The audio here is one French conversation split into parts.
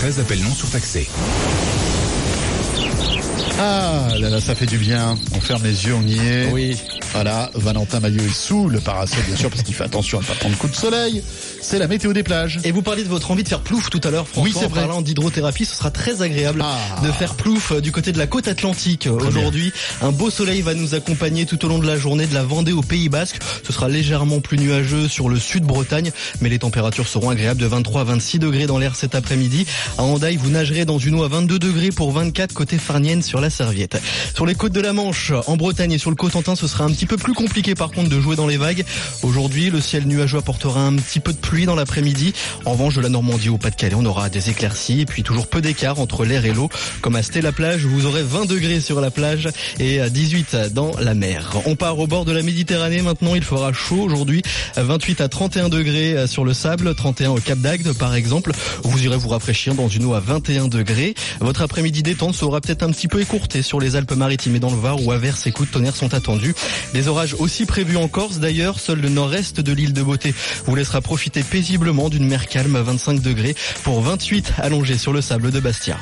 93, appel non surtaxé. Ah là là, ça fait du bien. On ferme les yeux, on y est. Oui. Voilà, Valentin Maillot est sous le parasol, bien sûr, parce qu'il fait attention à ne pas prendre coup de soleil. C'est la météo des plages. Et vous parliez de votre envie de faire plouf tout à l'heure, François. Oui, c'est en vrai. parlant d'hydrothérapie, ce sera très agréable Ah. de faire plouf euh, du côté de la côte atlantique. Aujourd'hui, un beau soleil va nous accompagner tout au long de la journée de la Vendée au Pays Basque. Ce sera légèrement plus nuageux sur le sud Bretagne, mais les températures seront agréables de 23 à 26 degrés dans l'air cet après-midi. À Hendaye, vous nagerez dans une eau à 22 degrés pour 24 côté Farnienne sur la serviette. Sur les côtes de la Manche, en Bretagne et sur le Cotentin, ce sera un petit peu plus compliqué par contre de jouer dans les vagues. Aujourd'hui, le ciel nuageux apportera un petit peu de pluie dans l'après-midi. En revanche, de la Normandie au Pas-de-Calais, on aura des éclaircies et puis toujours peu d'écart entre l'air et l'eau. Comme à Stella plage, vous aurez 20 degrés sur la plage et 18 dans la mer. On part au bord de la Méditerranée maintenant. Il fera chaud aujourd'hui. 28 à 31 degrés sur le sable, 31 au Cap d'Agde par exemple. Vous irez vous rafraîchir dans une eau à 21 degrés. Votre après-midi détente sera peut-être un petit peu écourté sur les Alpes-Maritimes et dans le Var où averses et coups de tonnerre sont attendus. Des orages aussi prévus en Corse d'ailleurs. Seul le nord-est de l'île de Beauté vous laissera profiter paisiblement d'une mer calme à 25 degrés pour 28 allongés sur le sable de Bastia.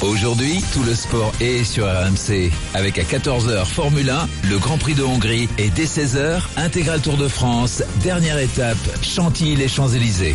Aujourd'hui, tout le sport est sur RMC. Avec à 14h Formule 1, le Grand Prix de Hongrie et dès 16h, Intégral Tour de France, dernière étape, Chantilly les Champs-Élysées.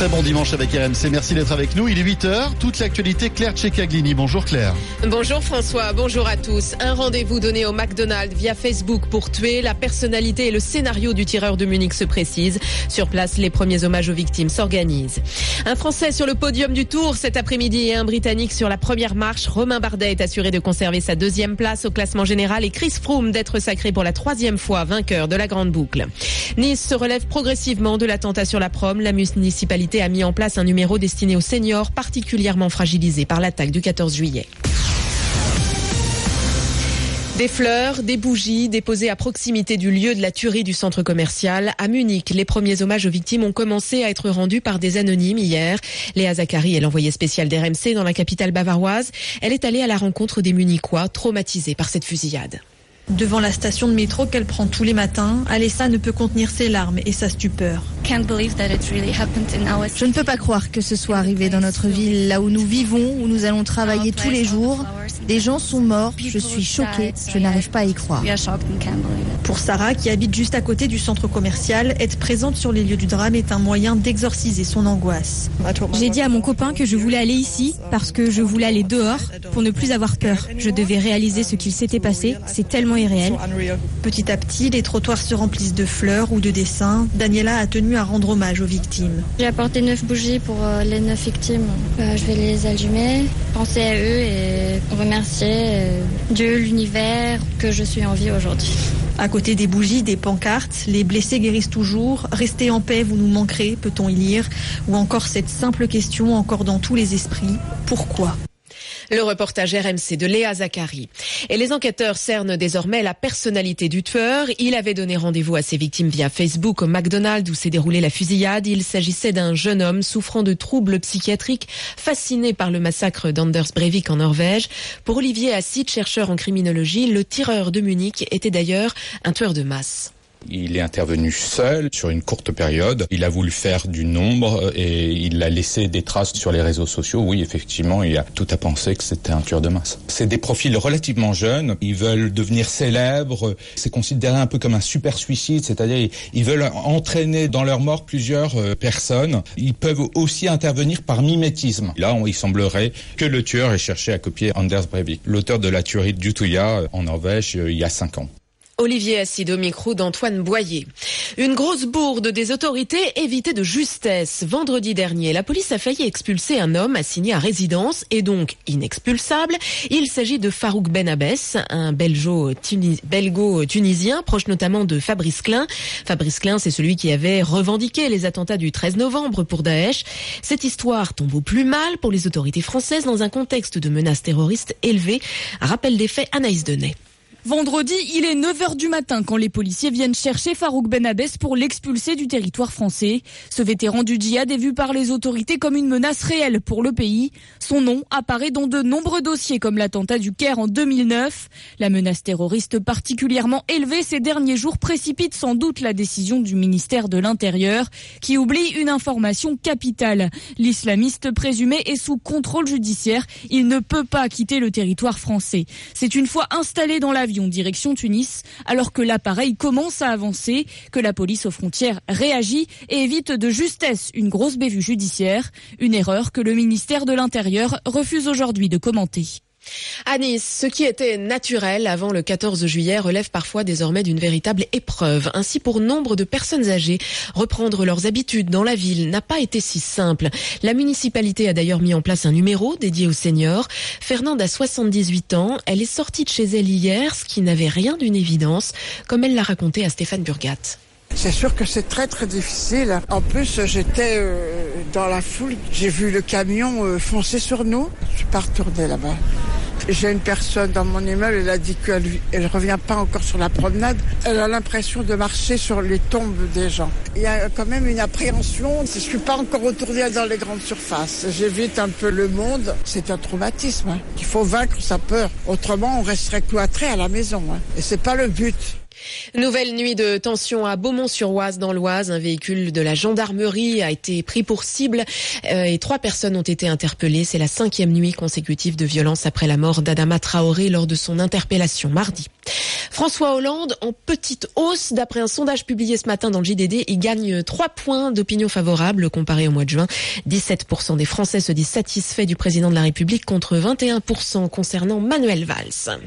Très bon dimanche avec RMC. Merci d'être avec nous. Il est 8h. Toute l'actualité, Claire Tchekaglini. Bonjour Claire. Bonjour François, bonjour à tous. Un rendez-vous donné au McDonald's via Facebook pour tuer. La personnalité et le scénario du tireur de Munich se précisent. Sur place, les premiers hommages aux victimes s'organisent. Un Français sur le podium du Tour cet après-midi et un Britannique sur la première marche. Romain Bardet est assuré de conserver sa deuxième place au classement général et Chris Froome d'être sacré pour la troisième fois vainqueur de la grande boucle. Nice se relève progressivement de l'attentat sur la prom. La municipalité a mis en place un numéro destiné aux seniors particulièrement fragilisés par l'attaque du 14 juillet. Des fleurs, des bougies déposées à proximité du lieu de la tuerie du centre commercial. À Munich, les premiers hommages aux victimes ont commencé à être rendus par des anonymes hier. Léa Zachary est l'envoyée spéciale d'RMC dans la capitale bavaroise. Elle est allée à la rencontre des Munichois traumatisés par cette fusillade. Devant la station de métro qu'elle prend tous les matins, Alessa ne peut contenir ses larmes et sa stupeur. Je ne peux pas croire que ce soit arrivé dans notre ville, là où nous vivons, où nous allons travailler tous les jours. Des gens sont morts, je suis choquée, je n'arrive pas à y croire. Pour Sarah, qui habite juste à côté du centre commercial, être présente sur les lieux du drame est un moyen d'exorciser son angoisse. J'ai dit à mon copain que je voulais aller ici parce que je voulais aller dehors pour ne plus avoir peur. Je devais réaliser ce qu'il s'était passé, c'est tellement Petit à petit, les trottoirs se remplissent de fleurs ou de dessins. Daniela a tenu à rendre hommage aux victimes. J'ai apporté neuf bougies pour euh, les neuf victimes. Euh, je vais les allumer, penser à eux et remercier euh, Dieu, l'univers, que je suis en vie aujourd'hui. À côté des bougies, des pancartes, les blessés guérissent toujours, restez en paix, vous nous manquerez, peut-on y lire, ou encore cette simple question encore dans tous les esprits, pourquoi? Le reportage RMC de Léa Zachary. Et les enquêteurs cernent désormais la personnalité du tueur. Il avait donné rendez-vous à ses victimes via Facebook au McDonald's où s'est déroulée la fusillade. Il s'agissait d'un jeune homme souffrant de troubles psychiatriques, fasciné par le massacre d'Anders Breivik en Norvège. Pour Olivier Assit, chercheur en criminologie, le tireur de Munich était d'ailleurs un tueur de masse. Il est intervenu seul sur une courte période. Il a voulu faire du nombre et il a laissé des traces sur les réseaux sociaux. Oui, effectivement, il a tout à penser que c'était un tueur de masse. C'est des profils relativement jeunes. Ils veulent devenir célèbres. C'est considéré un peu comme un super suicide, c'est-à-dire ils veulent entraîner dans leur mort plusieurs euh, personnes. Ils peuvent aussi intervenir par mimétisme. Là, il semblerait que le tueur ait cherché à copier Anders Breivik, l'auteur de la tuerie de Utøya en Norvège euh, il y a cinq ans. Olivier Assid au micro d'Antoine Boyer. Une grosse bourde des autorités évitée de justesse. Vendredi dernier, la police a failli expulser un homme assigné à résidence et donc inexpulsable. Il s'agit de Farouk Ben Abbès, un belgo-tunisien proche notamment de Fabrice Klein. Fabrice Klein, c'est celui qui avait revendiqué les attentats du 13 novembre pour Daesh. Cette histoire tombe au plus mal pour les autorités françaises dans un contexte de menaces terroristes élevées. Rappel des faits, Anaïs Denet. Vendredi, il est 9h du matin quand les policiers viennent chercher Farouk Benabès pour l'expulser du territoire français. Ce vétéran du djihad est vu par les autorités comme une menace réelle pour le pays. Son nom apparaît dans de nombreux dossiers comme l'attentat du Caire en 2009. La menace terroriste particulièrement élevée ces derniers jours précipite sans doute la décision du ministère de l'Intérieur qui oublie une information capitale. L'islamiste présumé est sous contrôle judiciaire. Il ne peut pas quitter le territoire français. C'est une fois installé dans la direction Tunis, alors que l'appareil commence à avancer, que la police aux frontières réagit et évite de justesse une grosse bévue judiciaire, une erreur que le ministère de l'Intérieur refuse aujourd'hui de commenter. À Nice, ce qui était naturel avant le 14 juillet relève parfois désormais d'une véritable épreuve. Ainsi, pour nombre de personnes âgées, reprendre leurs habitudes dans la ville n'a pas été si simple. La municipalité a d'ailleurs mis en place un numéro dédié aux seniors. Fernande a 78 ans. Elle est sortie de chez elle hier, ce qui n'avait rien d'une évidence, comme elle l'a raconté à Stéphane Burgat. C'est sûr que c'est très très difficile. En plus, j'étais euh, dans la foule, j'ai vu le camion euh, foncer sur nous. Je suis pas retournée là-bas. J'ai une personne dans mon immeuble, elle a dit qu'elle ne revient pas encore sur la promenade. Elle a l'impression de marcher sur les tombes des gens. Il y a quand même une appréhension. Je ne suis pas encore retournée dans les grandes surfaces. J'évite un peu le monde. C'est un traumatisme. Hein. Il faut vaincre sa peur. Autrement, on resterait cloîtré à la maison. Hein. Et c'est pas le but. Nouvelle nuit de tension à Beaumont-sur-Oise dans l'Oise. Un véhicule de la gendarmerie a été pris pour cible euh, et trois personnes ont été interpellées. C'est la cinquième nuit consécutive de violence après la mort d'Adama Traoré lors de son interpellation mardi. François Hollande en petite hausse. D'après un sondage publié ce matin dans le JDD, il gagne trois points d'opinion favorable comparé au mois de juin. 17% des Français se disent satisfaits du président de la République contre 21% concernant Manuel Valls.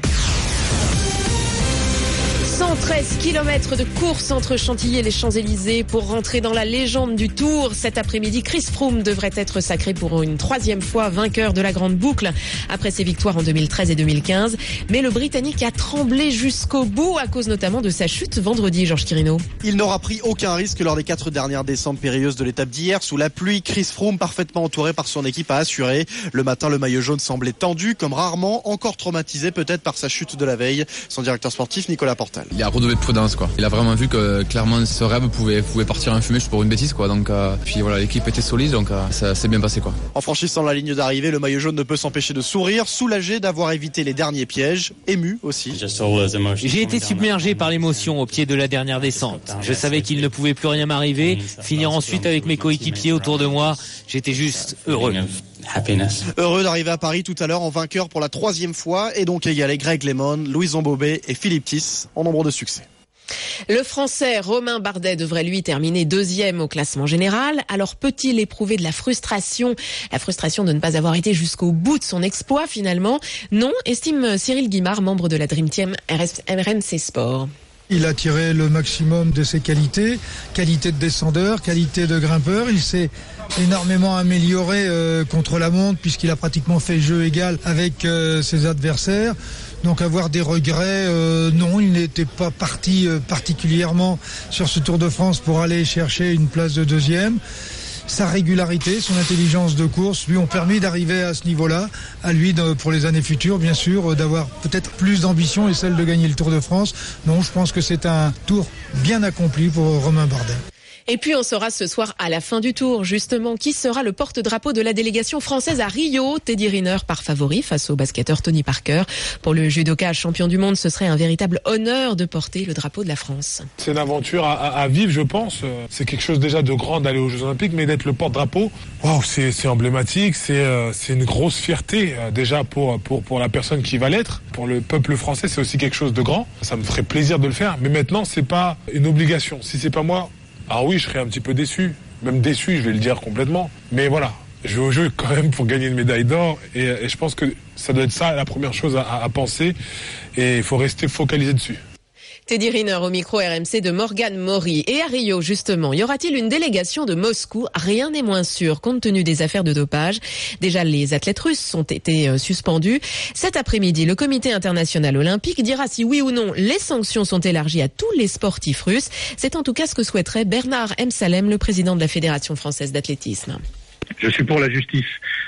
113 km de course entre Chantilly et les Champs-Élysées pour rentrer dans la légende du Tour. Cet après-midi, Chris Froome devrait être sacré pour une troisième fois vainqueur de la grande boucle après ses victoires en 2013 et 2015. Mais le Britannique a tremblé jusqu'au bout à cause notamment de sa chute vendredi, Georges Quirino. Il n'aura pris aucun risque lors des quatre dernières descentes périlleuses de l'étape d'hier. Sous la pluie, Chris Froome, parfaitement entouré par son équipe, a assuré. Le matin, le maillot jaune semblait tendu, comme rarement, encore traumatisé peut-être par sa chute de la veille. Son directeur sportif, Nicolas Portal. Il a redoublé de prudence quoi. Il a vraiment vu que clairement ce rêve pouvait, pouvait partir en fumée pour une bêtise quoi. Donc euh, puis voilà l'équipe était solide donc euh, ça s'est bien passé quoi. En franchissant la ligne d'arrivée, le maillot jaune ne peut s'empêcher de sourire, soulagé d'avoir évité les derniers pièges, ému aussi. J'ai été submergé par l'émotion au pied de la dernière descente. Je savais qu'il ne pouvait plus rien m'arriver. Finir ensuite avec mes coéquipiers autour de moi, j'étais juste heureux. Heureux d'arriver à Paris tout à l'heure en vainqueur pour la troisième fois et donc égaler Greg Lemon, Louison Bobet et Philippe Tiss en nombre de succès. Le Français Romain Bardet devrait lui terminer deuxième au classement général. Alors peut-il éprouver de la frustration, la frustration de ne pas avoir été jusqu'au bout de son exploit finalement? Non, estime Cyril Guimard, membre de la Dream Team RMC Sport. Il a tiré le maximum de ses qualités, qualité de descendeur, qualité de grimpeur. Il s'est énormément amélioré euh, contre la montre puisqu'il a pratiquement fait jeu égal avec euh, ses adversaires. Donc avoir des regrets, euh, non, il n'était pas parti particulièrement sur ce Tour de France pour aller chercher une place de deuxième sa régularité, son intelligence de course lui ont permis d'arriver à ce niveau-là. À lui, pour les années futures, bien sûr, d'avoir peut-être plus d'ambition et celle de gagner le Tour de France. Non, je pense que c'est un tour bien accompli pour Romain Bardet. Et puis on saura ce soir à la fin du tour justement qui sera le porte-drapeau de la délégation française à Rio. Teddy Riner par favori face au basketteur Tony Parker. Pour le judoka champion du monde, ce serait un véritable honneur de porter le drapeau de la France. C'est une aventure à, vivre, je pense. C'est quelque chose déjà de grand d'aller aux Jeux Olympiques, mais d'être le porte-drapeau, waouh, c'est emblématique. Euh, c'est une grosse fierté euh, déjà pour, pour, pour la personne qui va l'être. Pour le peuple français, c'est aussi quelque chose de grand. Ça me ferait plaisir de le faire, mais maintenant c'est pas une obligation. Si c'est pas moi, ah oui, je serais un petit peu déçu. Même déçu, je vais le dire complètement. Mais voilà, je vais au jeu quand même pour gagner une médaille d'or. Et, je pense que ça doit être ça la première chose à penser. Et il faut rester focalisé dessus. Teddy Riner au micro RMC de Morgan Mori. Et à Rio, justement, y aura-t-il une délégation de Moscou? Rien n'est moins sûr, compte tenu des affaires de dopage. Déjà, les athlètes russes ont été euh, suspendus. Cet après-midi, le comité international olympique dira si oui ou non les sanctions sont élargies à tous les sportifs russes. C'est en tout cas ce que souhaiterait Bernard M. Salem, le président de la Fédération française d'athlétisme. Je suis pour la justice.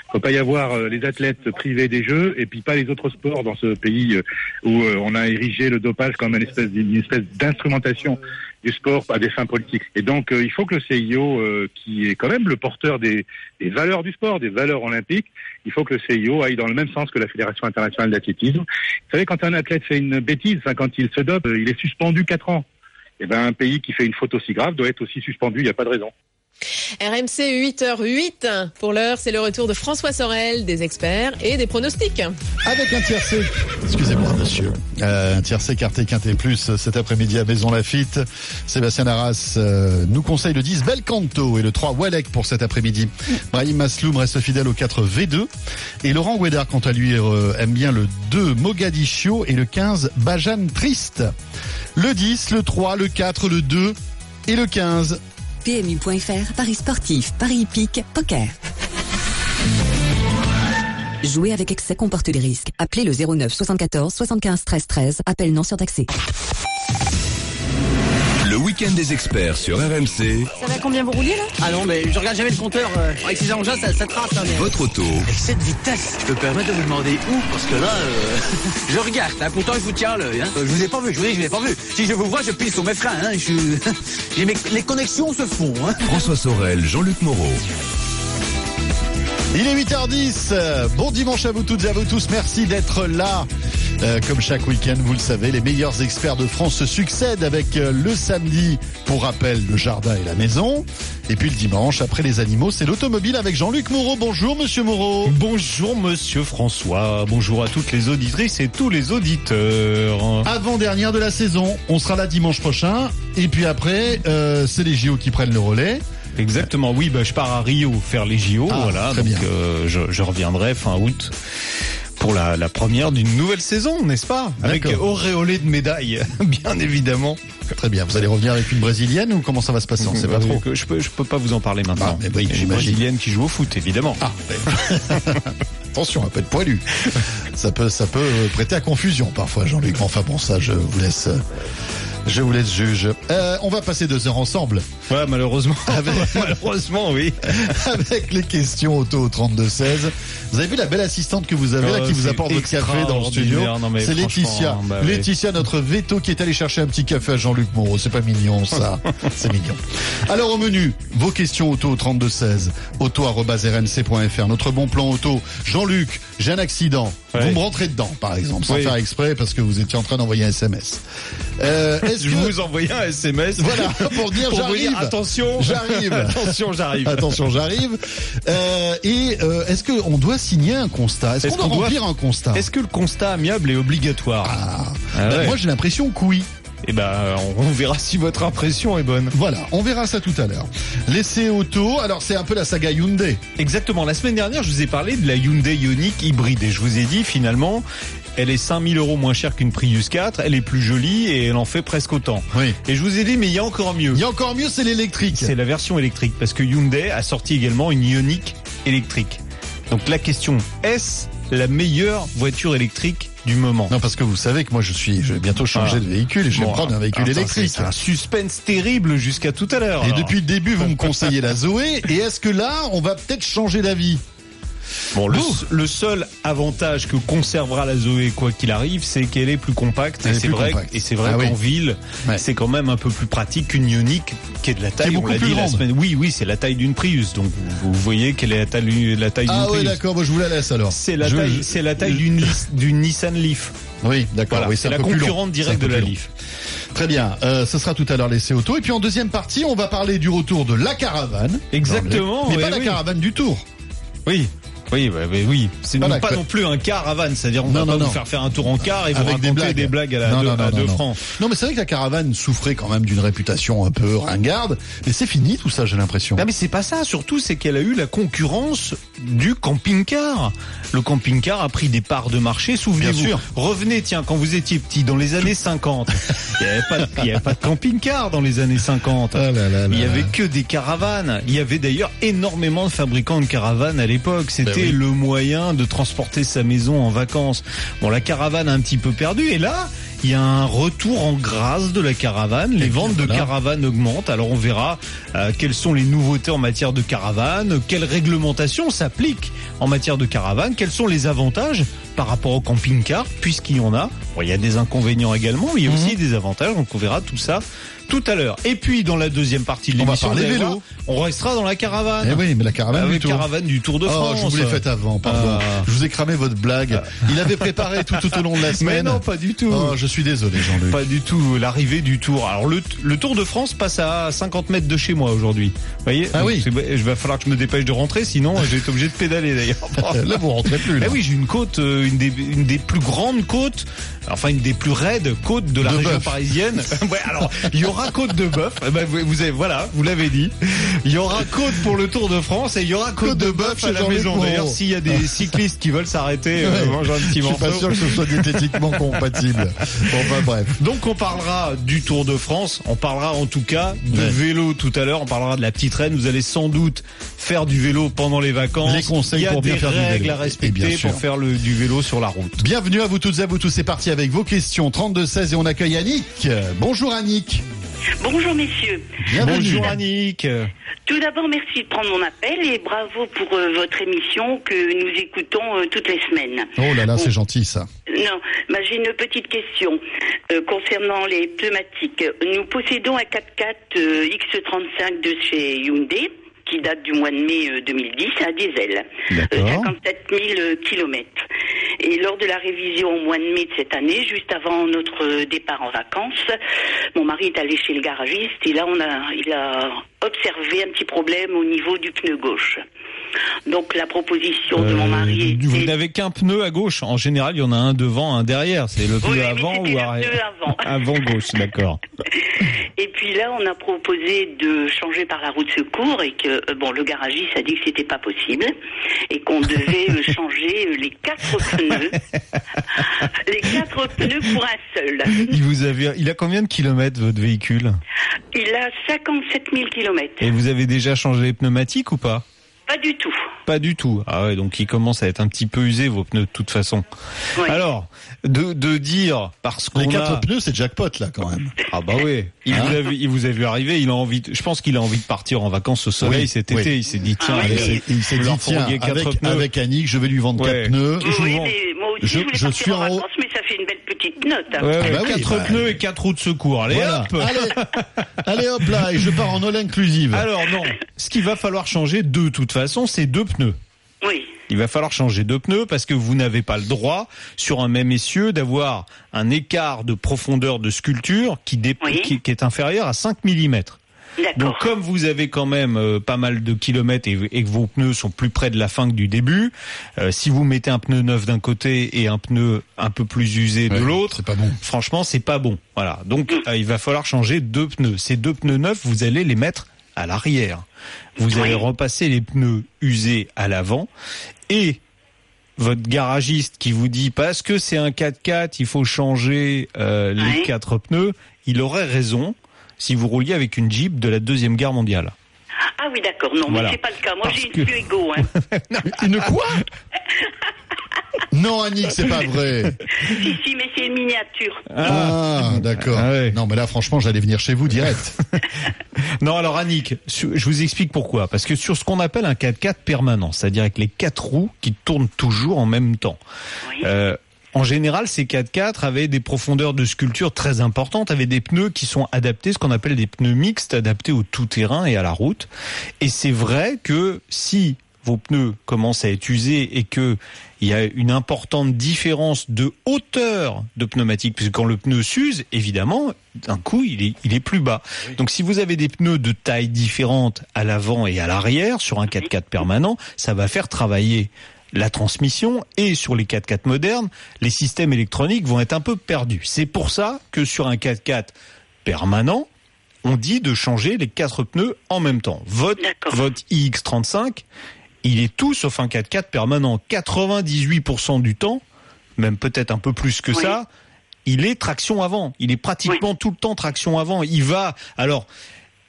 Il faut pas y avoir euh, les athlètes privés des Jeux et puis pas les autres sports dans ce pays euh, où euh, on a érigé le dopage comme une espèce, d'instrumentation du sport à des fins politiques. Et donc il faut que le CIO, qui est quand même le porteur des, valeurs du sport, des valeurs olympiques, il faut que le CIO aille dans le même sens que la Fédération internationale d'athlétisme. Vous savez, quand un athlète fait une bêtise, quand il se dope, il est suspendu quatre ans. Et ben un pays qui fait une faute aussi grave doit être aussi suspendu. Il n'y a pas de raison. RMC 8h08. Pour l'heure, c'est le retour de François Sorel, des experts et des pronostics. Avec un tiercé, excusez-moi monsieur, euh, un tiercé quarté quinté plus cet après-midi à Maison Lafitte. Sébastien Arras euh, nous conseille le 10 Belcanto et le 3 Walek pour cet après-midi. Brahim Masloum reste fidèle au 4 V2 et Laurent Guédard quant à lui euh, aime bien le 2 Mogadiscio et le 15 Bajan Triste. Le 10, le 3, le 4, le 2 et le 15 PMU.fr, Paris sportif, Paris hippique, poker. Jouer avec excès comporte des risques. Appelez le 09 74 75 13 13. Appel non surtaxé. Week-end des experts sur RMC. Ça va combien vous rouliez là Ah non, mais je regarde jamais le compteur. euh, avec ces engins, ça, ça trace. hein, mais- Votre auto. Avec cette vitesse, je peux permettre de vous demander où Parce que là, euh, je regarde. hein, pourtant, il faut tirer à l'œil. Hein. Euh, Je vous ai pas vu, je vous dis, je vous ai pas vu. Si je vous vois, je pile sur mes freins. Hein. Je les connexions se font. Hein. François Sorel, Jean-Luc Moreau. Il est 8h10. Bon dimanche à vous toutes et à vous tous. Merci d'être là. Euh, comme chaque week-end, vous le savez, les meilleurs experts de France se succèdent avec euh, le samedi, pour rappel, le jardin et la maison. Et puis le dimanche, après les animaux, c'est l'automobile avec Jean-Luc Moreau. Bonjour, monsieur Moreau. Bonjour, monsieur François. Bonjour à toutes les auditrices et tous les auditeurs. Avant-dernière de la saison. On sera là dimanche prochain. Et puis après, euh, c'est les JO qui prennent le relais. Exactement, oui, bah, je pars à Rio faire les JO, Ah, voilà, donc euh, je, je reviendrai fin août pour la, la première d'une nouvelle saison, n'est-ce pas? Avec D'accord. auréolé de médailles, bien évidemment. Très bien. Vous allez revenir avec une brésilienne ou comment ça va se passer? On sait pas trop. Je peux, je peux pas vous en parler maintenant. Ah, a une brésilienne qui joue au foot, évidemment. Ah, Attention, un peu de poilu. Ça peut, ça peut prêter à confusion parfois, Jean-Luc. Enfin bon, ça, je vous laisse, euh, je vous laisse juge. Euh, on va passer deux heures ensemble. Ouais, malheureusement. malheureusement, oui. Avec les questions auto au 32-16. Vous avez vu la belle assistante que vous avez là Oh, qui vous apporte votre café dans le studio? C'est Laetitia. bah oui. Laetitia, notre veto qui est allée chercher un petit café à Jean-Luc Moreau. C'est pas mignon ça. C'est mignon. Alors au menu, vos questions auto au 32-16. Auto.rmc.fr. Notre bon plan auto. Jean-Luc, j'ai un accident. Vous me rentrez dedans, par exemple, sans Oui. faire exprès parce que vous étiez en train d'envoyer un SMS. Euh, est-ce Je que- vous envoyais un SMS. Voilà, pour dire Pour j'arrive. dire, attention. J'arrive. Attention, j'arrive. Attention, j'arrive. Euh, et euh, est-ce qu'on doit signer un constat? Est-ce Est-ce qu'on doit remplir un constat? Est-ce que le constat amiable est obligatoire? Ah, Ah bah, ouais. Moi, j'ai l'impression que oui. Eh ben, on on verra si votre impression est bonne. Voilà, on verra ça tout à l'heure. L'essai auto, alors c'est un peu la saga Hyundai. Exactement. La semaine dernière, je vous ai parlé de la Hyundai Ioniq hybride et je vous ai dit finalement, elle est 5000 euros moins chère qu'une Prius 4, elle est plus jolie et elle en fait presque autant. Oui. Et je vous ai dit, mais il y a encore mieux. Il y a encore mieux, c'est l'électrique. C'est la version électrique parce que Hyundai a sorti également une Ioniq électrique. Donc la question, est-ce la meilleure voiture électrique du moment Non, parce que vous savez que moi, je suis, je vais bientôt changer Ah. de véhicule et je vais Bon, prendre un véhicule attends, électrique. C'est un suspense terrible jusqu'à tout à l'heure. Et alors. depuis le début, vous me conseillez la Zoé. Et est-ce que là, on va peut-être changer d'avis? Bon, le, seul avantage que conservera la Zoé quoi qu'il arrive, c'est qu'elle est plus compacte. Et est c'est vrai, compacte. et c'est vrai Ah qu'en oui. ville, Ouais. c'est quand même un peu plus pratique qu'une Ioniq qui est de la taille. beaucoup on l'a dit la semaine. Oui, oui, c'est la taille d'une Prius. Donc vous, voyez quelle est la taille, la taille d'une Ah oui, Prius. d'accord, moi je vous la laisse alors. C'est la Je- taille, c'est la taille d'une d'une Nissan Leaf. Oui, d'accord. Voilà, oui, c'est la concurrente directe de la. Leaf. Très bien, euh, ce sera tout à l'heure l'essai auto. Et puis en deuxième partie, on va parler du retour de la caravane. Exactement, Mais oui, pas la caravane du tour. Oui. Oui, bah, bah, oui. C'est Voilà, pas que- non plus un caravane, c'est-à-dire on Non, va non, pas non. vous faire faire un tour en car et vous Avec raconter des blagues. à, la à non, deux francs. Non, mais c'est vrai que la caravane souffrait quand même d'une réputation un peu ringarde. Mais c'est fini tout ça, j'ai l'impression. Non mais c'est pas ça, surtout c'est qu'elle a eu la concurrence du camping-car. Le camping-car a pris des parts de marché, souvenez-vous. Revenez, tiens, quand vous étiez petit, dans les années 50, il n'y avait, pas de- il y avait pas de camping-car dans les années 50. Ah là là là il y avait que des caravanes. Il y avait d'ailleurs énormément de fabricants de caravanes à l'époque. C'était Oui. le moyen de transporter sa maison en vacances. Bon, la caravane a un petit peu perdu et là, il y a un retour en grâce de la caravane. Les ventes de caravanes augmentent. Alors on verra euh, quelles sont les nouveautés en matière de caravane, quelles réglementations s'appliquent en matière de caravane, quels sont les avantages par rapport au camping-car, puisqu'il y en a. Bon, il y a des inconvénients également, mais il y a Mhm. aussi des avantages. Donc on verra tout ça tout à l'heure. Et puis dans la deuxième partie de On va l'émission, vélo. voir, on restera dans la caravane. Eh oui, mais la caravane Ah du Tour. caravane du Tour de Oh, France. je vous l'ai faite avant, pardon. Ah. Je vous ai cramé votre blague. Il avait préparé tout, tout au long de la Mais semaine. non, pas du tout. Oh, je suis désolé, Jean-Luc. Pas du tout. L'arrivée du Tour. Alors le, le Tour de France passe à 50 mètres de chez moi aujourd'hui. Vous voyez Ah oui. Je vais falloir que je me dépêche de rentrer, sinon je vais être obligé de pédaler d'ailleurs. Là, vous rentrez plus. Là. Ah oui, j'ai une côte, euh, une des, une des plus grandes côtes, enfin une des plus raides côtes de la De région bœuf. parisienne. ouais, alors il y aura côte de bœuf. Eh ben, vous, vous avez, voilà, vous l'avez dit. Il y aura côte pour le Tour de France et il y aura côte, Côte de de bœuf à chez la maison. D'ailleurs, s'il y a des cyclistes qui veulent s'arrêter, euh, Ouais. manger un petit Je suis morceau. pas sûr que ce soit diététiquement compatible. Bon, enfin bref. Donc on parlera du Tour de France, on parlera en tout cas de Ouais. vélo tout à l'heure, on parlera de la petite reine, vous allez sans doute faire du vélo pendant les vacances. Les conseils Il y a pour bien faire du règles vélo. à respecter bien pour faire le, du vélo sur la route. Bienvenue à vous toutes et à vous tous. C'est parti avec vos questions. 32-16 et on accueille Annick. Bonjour Annick. Bonjour messieurs. Bienvenue. Bonjour Annick. Tout d'abord, merci de prendre mon appel et bravo pour euh, votre émission que nous écoutons euh, toutes les semaines. Oh là là, c'est gentil ça. Non, bah, j'ai une petite question euh, concernant les pneumatiques. Nous possédons un 4x4 euh, X35 de chez Hyundai qui date du mois de mai euh, 2010, un diesel, euh, D'accord. 57 000 kilomètres. Et lors de la révision au mois de mai de cette année, juste avant notre euh, départ en vacances, mon mari est allé chez le garagiste et là on a, il a observé un petit problème au niveau du pneu gauche. Donc la proposition de mon mari Euh, vous était n'avez qu'un pneu à gauche. En général, il y en a un devant, un derrière. C'est le pneu Oui, avant ou pneu avant. Avant gauche, d'accord. Et puis là, on a proposé de changer par la roue de secours et que euh, bon, le garagiste a dit que c'était pas possible et qu'on devait euh, changer les quatre pneus, les quatre pneus pour un seul. Il vous il a combien de kilomètres votre véhicule? Il a 57 000 kilomètres. Et vous avez déjà changé les pneumatiques ou pas? Pas du tout. Pas du tout. Ah ouais, donc ils commencent à être un petit peu usés vos pneus de toute façon. Oui. Alors, de, de dire parce qu'on Les quatre a... pneus, c'est jackpot là quand même. Ah bah oui. Il Hein vous a vu, il vous a vu arriver. Il a envie. De, je pense qu'il a envie de partir en vacances au soleil Oui, cet oui. été. Il s'est dit tiens, Ah allez, Il s'est dit tiens, avec, pneus. avec Annick, je vais lui vendre Ouais. quatre pneus. Oui, je oui, vends. mais moi aussi, Je- je, je suis en en haut. vacances, mais ça fait une belle petite note. hein. Ouais, ouais, bah oui, quatre bah. pneus et quatre roues de secours. Allez Voilà. hop. Allez, allez hop là, et je pars en all inclusive. Alors non, ce qu'il va falloir changer de toute façon, c'est deux pneus. Oui. Il va falloir changer deux pneus parce que vous n'avez pas le droit sur un même essieu d'avoir un écart de profondeur de sculpture qui, dé- Oui. qui, qui est inférieur à 5 mm. D'accord. Donc comme vous avez quand même euh, pas mal de kilomètres et, et que vos pneus sont plus près de la fin que du début, euh, si vous mettez un pneu neuf d'un côté et un pneu un peu plus usé de l'autre, bon. franchement c'est pas bon. Voilà. Donc euh, il va falloir changer deux pneus. Ces deux pneus neufs, vous allez les mettre à l'arrière. Vous allez repasser les pneus usés à l'avant et votre garagiste qui vous dit parce que c'est un 4x4, il faut changer euh, les quatre pneus, il aurait raison si vous rouliez avec une Jeep de la deuxième guerre mondiale. Ah oui, d'accord. Non, Voilà. mais c'est pas le cas. Moi, j'ai une que- Fuego. Hein. Une quoi Non, Annick, c'est pas vrai. si, si, mais c'est une miniature. Ah, d'accord. Ah ouais. Non, mais là, franchement, j'allais venir chez vous direct. Non, alors Annick, je vous explique pourquoi. Parce que sur ce qu'on appelle un 4x4 permanent, c'est-à-dire avec les quatre roues qui tournent toujours en même temps. Euh, en général, ces 4x4 avaient des profondeurs de sculpture très importantes, avaient des pneus qui sont adaptés, ce qu'on appelle des pneus mixtes, adaptés au tout-terrain et à la route. Et c'est vrai que si vos pneus commencent à être usés et que il y a une importante différence de hauteur de pneumatique, puisque quand le pneu s'use, évidemment, d'un coup, il est, il est plus bas. Donc si vous avez des pneus de taille différente à l'avant et à l'arrière sur un 4x4 permanent, ça va faire travailler la transmission et sur les 4x4 modernes, les systèmes électroniques vont être un peu perdus. C'est pour ça que sur un 4x4 permanent, on dit de changer les quatre pneus en même temps. Votre, votre iX35, il est tout sauf un 4x4 permanent. 98% du temps, même peut-être un peu plus que ça, il est traction avant. Il est pratiquement tout le temps traction avant. Il va, alors,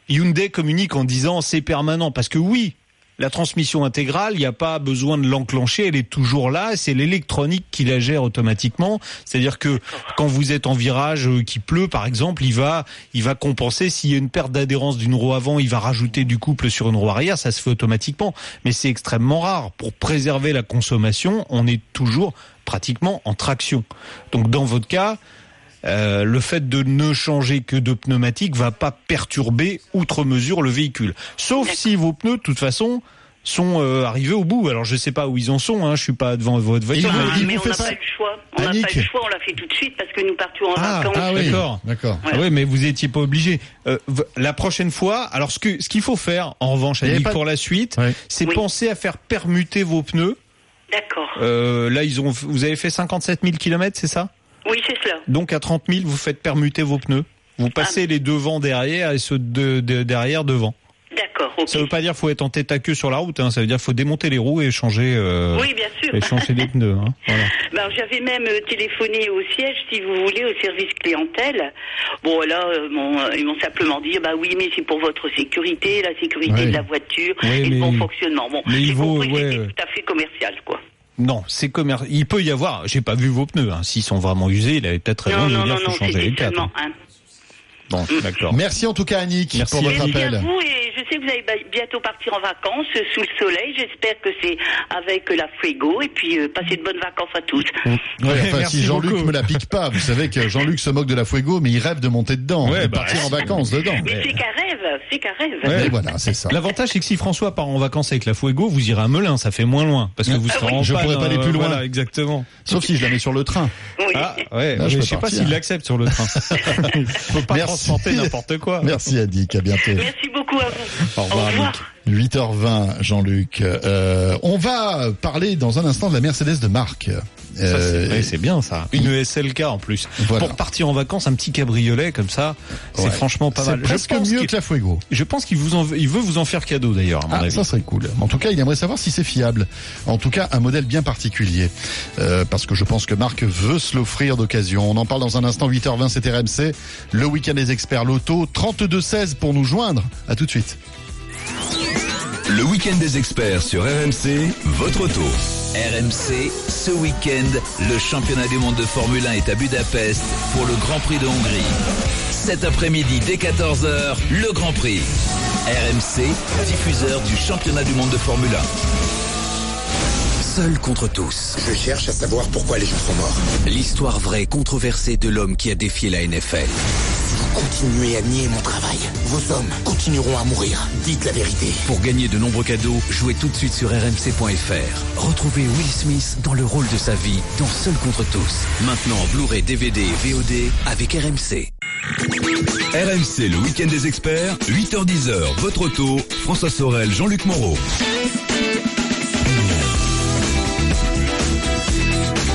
Hyundai communique en disant c'est permanent parce que oui, la transmission intégrale, il n'y a pas besoin de l'enclencher, elle est toujours là. C'est l'électronique qui la gère automatiquement. C'est-à-dire que quand vous êtes en virage euh, qui pleut, par exemple, il va, il va compenser. S'il y a une perte d'adhérence d'une roue avant, il va rajouter du couple sur une roue arrière. Ça se fait automatiquement, mais c'est extrêmement rare. Pour préserver la consommation, on est toujours pratiquement en traction. Donc dans votre cas, euh, le fait de ne changer que de pneumatique va pas perturber outre mesure le véhicule. Sauf si vos pneus, de toute façon, sont euh, arrivés au bout. Alors je sais pas où ils en sont. Hein, je suis pas devant votre voiture. Ah, mais- mais on n'a pas le choix. On n'a pas le choix, on l'a fait tout de suite parce que nous partions en Ah, vacances. ah oui, d'accord. D'accord. Ah oui, mais vous étiez pas obligé. Euh, la prochaine fois, alors ce que ce qu'il faut faire, en revanche, Annick, pas pour la suite, c'est Oui. penser à faire permuter vos pneus. D'accord. Euh, là, ils ont, vous avez fait 57 000 kilomètres, c'est ça? Oui, c'est cela. Donc à 30 000, vous faites permuter vos pneus. Vous passez Ah. les devants derrière et ceux de, de- derrière devant. D'accord. Ça veut pas dire qu'il faut être en tête à queue sur la route. Hein. Ça veut dire qu'il faut démonter les roues et changer. euh, Oui, bien sûr. Et changer les pneus. Hein. Voilà. Ben, J'avais même euh, téléphoné au siège, si vous voulez, au service clientèle. Bon, là, euh, bon, ils m'ont simplement dit, bah oui, mais c'est pour votre sécurité, la sécurité de la voiture Oui, et mais- le bon fonctionnement. Bon, mais il j'ai vaut- que ouais. tout à fait commercial, quoi. Non, c'est commerce. Il peut y avoir. J'ai pas vu vos pneus. Hein. S'ils sont vraiment usés, il avait peut-être raison de dire faut changer les quatre. un. Bon, d'accord. Merci en tout cas Annick Merci, pour votre appel. Merci à vous et je sais que vous allez bientôt partir en vacances euh, sous le soleil. J'espère que c'est avec euh, la Fuego et puis euh, passez de bonnes vacances à tous. Ouais, enfin, si Jean-Luc me la pique pas, vous savez que Jean-Luc se moque de la Fuego, mais il rêve de monter dedans, Ouais, de bah, partir en vacances dedans. Mais c'est qu'un rêve, c'est qu'un rêve. Voilà, c'est ça. L'avantage, c'est que si François part en vacances avec la Fuego, vous irez à Melun, ça fait moins loin, parce que vous serez en Je panne, pourrais pas aller euh, plus loin. Voilà, exactement. Sauf si je la mets sur le train. Oui. Ah, ouais, Là, mais je je, sais pas s'il l'accepte sur le train. Faut pas Merci. Transporter n'importe quoi. Merci Annick, à bientôt. Merci beaucoup à vous. Au revoir, Annick. 8h20, Jean-Luc. Euh, on va parler dans un instant de la Mercedes de c'est Euh, c'est bien ça. Une E SLK en plus. Voilà. Pour partir en vacances, un petit cabriolet comme ça, c'est Ouais. franchement pas c'est mal. presque pense mieux que la Fuego. Je pense qu'il vous en veut, il veut vous en faire cadeau d'ailleurs, Ah, avis. ça serait cool. En tout cas, il aimerait savoir si c'est fiable. En tout cas, un modèle bien particulier. Euh, parce que je pense que Marc veut se l'offrir d'occasion. On en parle dans un instant, 8h20, c'est RMC. Le week-end des experts loto, 32-16 pour nous joindre. À tout de suite. Le week-end des experts sur RMC, votre auto. RMC, ce week-end, le championnat du monde de Formule 1 est à Budapest pour le Grand Prix de Hongrie. Cet après-midi, dès 14h, le Grand Prix. RMC, diffuseur du championnat du monde de Formule 1. Seul contre tous. Je cherche à savoir pourquoi les gens sont morts. L'histoire vraie controversée de l'homme qui a défié la NFL. Continuez à nier mon travail. Vos hommes continueront à mourir. Dites la vérité. Pour gagner de nombreux cadeaux, jouez tout de suite sur rmc.fr. Retrouvez Will Smith dans le rôle de sa vie dans Seul contre tous. Maintenant en Blu-ray, DVD et VOD avec RMC. RMC, le week-end des experts, 8h10h, votre auto, François Sorel, Jean-Luc Moreau.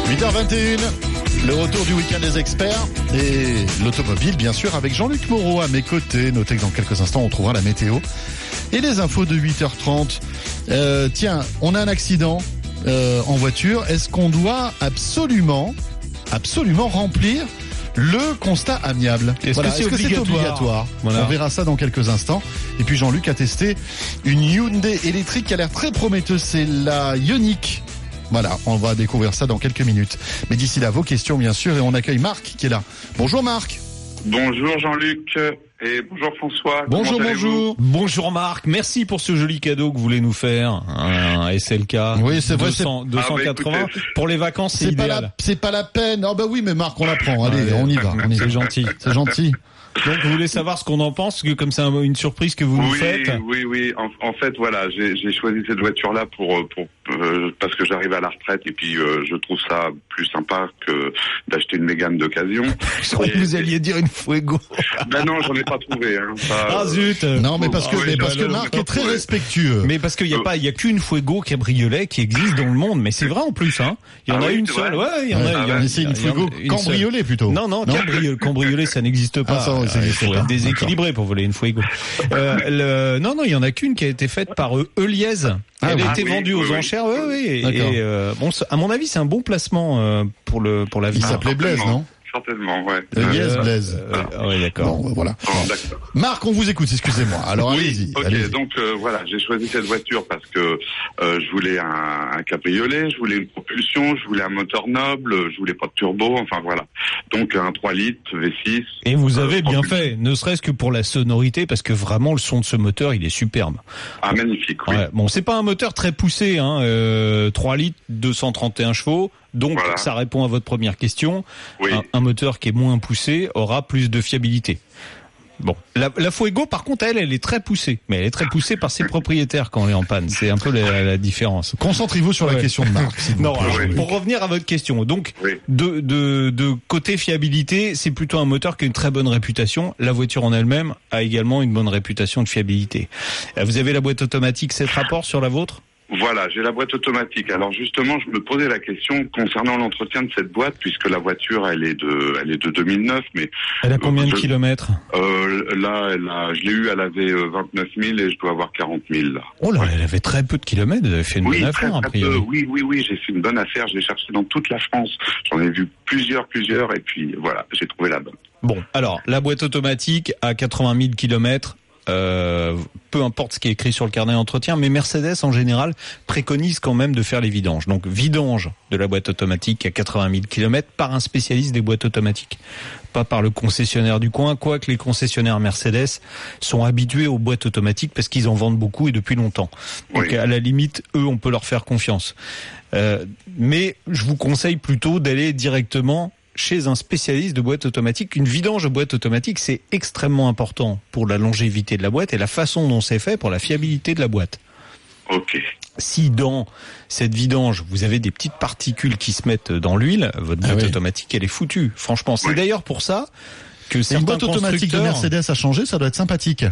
8h21, le retour du week-end des experts et l'automobile, bien sûr, avec Jean-Luc Moreau à mes côtés. Notez que dans quelques instants, on trouvera la météo et les infos de 8h30. Euh, tiens, on a un accident euh, en voiture. Est-ce qu'on doit absolument, absolument remplir le constat amiable? Est-ce Voilà. que c'est obligatoire? Voilà. On verra ça dans quelques instants. Et puis Jean-Luc a testé une Hyundai électrique qui a l'air très prometteuse. C'est la Ioniq. Voilà, on va découvrir ça dans quelques minutes. Mais d'ici là, vos questions bien sûr, et on accueille Marc qui est là. Bonjour Marc. Bonjour Jean-Luc et bonjour François. Bonjour, bonjour. Bonjour Marc, merci pour ce joli cadeau que vous voulez nous faire, un SLK. Oui, c'est vrai, 200, c'est- 280 Ah, bah, écoutez, pour les vacances, c'est idéal. la, c'est pas la peine. Oh bah oui, mais Marc, on la prend. Allez, on y va. On. C'est gentil. C'est gentil. Donc vous voulez savoir ce qu'on en pense, que comme c'est un- une surprise que vous nous Oui, faites. oui, oui. En, en fait, voilà, j'ai choisi cette voiture-là pour, pour parce que j'arrive à la retraite et puis euh, je trouve ça plus sympa que d'acheter une Mégane d'occasion. Je croyais que vous alliez dire une Fuego. Ben non, j'en ai pas trouvé. Hein. Ça, Ah zut Non, mais parce que, Ah oui, mais parce que Marc non, est très respectueux. Mais parce qu'il n'y a pas, il y a qu'une Fuego cabriolet qui existe dans le monde, mais c'est vrai en plus, hein. Il y en Ah a oui, une seule, ouais, il y en a, Ouais, il y en a- mais c'est une Fuego une seule. cambriolée plutôt. Non, non, cambriolé, cambriolé, ça n'existe pas. Ah, ça, ça il faut être déséquilibré pour voler une Fuego. Euh, le, non, non, il y en a qu'une qui a été faite par euh, Ah Elle a été Ah oui, vendue aux oui, enchères, oui, oui. Et, euh, bon, à mon avis, c'est un bon placement euh, pour le pour la vie. Il s'appelait Blaise, non certainement, ouais. Euh, yes, Euh, Blaise. Euh, ouais, d'accord. Bon, voilà. bon, d'accord. Marc, on vous écoute, excusez-moi. Alors Oui, allez-y. ok, allez-y. donc euh, voilà, j'ai choisi cette voiture parce que euh, je voulais un, un cabriolet, je voulais une propulsion, je voulais un moteur noble, je voulais pas de turbo, enfin voilà. Donc un 3 litres V6. Et vous avez euh, bien propulsion. fait, ne serait-ce que pour la sonorité, parce que vraiment le son de ce moteur, il est superbe. Ah magnifique, oui. Ouais, bon, c'est pas un moteur très poussé, hein, euh, 3 litres, 231 chevaux. Donc, Voilà. ça répond à votre première question. Oui. Un, un moteur qui est moins poussé aura plus de fiabilité. Bon, la, la Fuego, par contre, elle, elle est très poussée, mais elle est très poussée par ses propriétaires quand on est en panne. C'est un peu la, la différence. Concentrez-vous sur la question de Marc. Non, alors, pour revenir à votre question, donc Oui. de, de, de côté fiabilité, c'est plutôt un moteur qui a une très bonne réputation. La voiture en elle-même a également une bonne réputation de fiabilité. Euh, Vous avez la boîte automatique 7 rapports sur la vôtre? Voilà, j'ai la boîte automatique. Alors justement, je me posais la question concernant l'entretien de cette boîte, puisque la voiture, elle est de, elle est de 2009, mais Elle a combien de je- kilomètres? Euh, là, elle a, je l'ai eu, elle avait euh, 29 000 et je dois avoir 40 000. Là. Oh là, elle avait très peu de kilomètres, vous avez fait une Oui, bonne affaire, très oui, oui, oui, j'ai fait une bonne affaire. Je l'ai cherché dans toute la France. J'en ai vu plusieurs, plusieurs, et puis voilà, j'ai trouvé la bonne. Bon, alors, la boîte automatique à 80 000 kilomètres, euh, peu importe ce qui est écrit sur le carnet d'entretien, mais Mercedes en général préconise quand même de faire les vidanges. Donc vidange de la boîte automatique à 80 000 km par un spécialiste des boîtes automatiques, pas par le concessionnaire du coin, quoique les concessionnaires Mercedes sont habitués aux boîtes automatiques parce qu'ils en vendent beaucoup et depuis longtemps. Donc Oui. à la limite, eux, on peut leur faire confiance. Euh, mais je vous conseille plutôt d'aller directement chez un spécialiste de boîte automatique. Une vidange de boîte automatique, c'est extrêmement important pour la longévité de la boîte et la façon dont c'est fait pour la fiabilité de la boîte. Ok. Si dans cette vidange, vous avez des petites particules qui se mettent dans l'huile, votre boîte Ah oui. automatique, elle est foutue. Franchement, c'est Oui. d'ailleurs pour ça que Une certains boîte automatique de Mercedes à changer, ça doit être sympathique.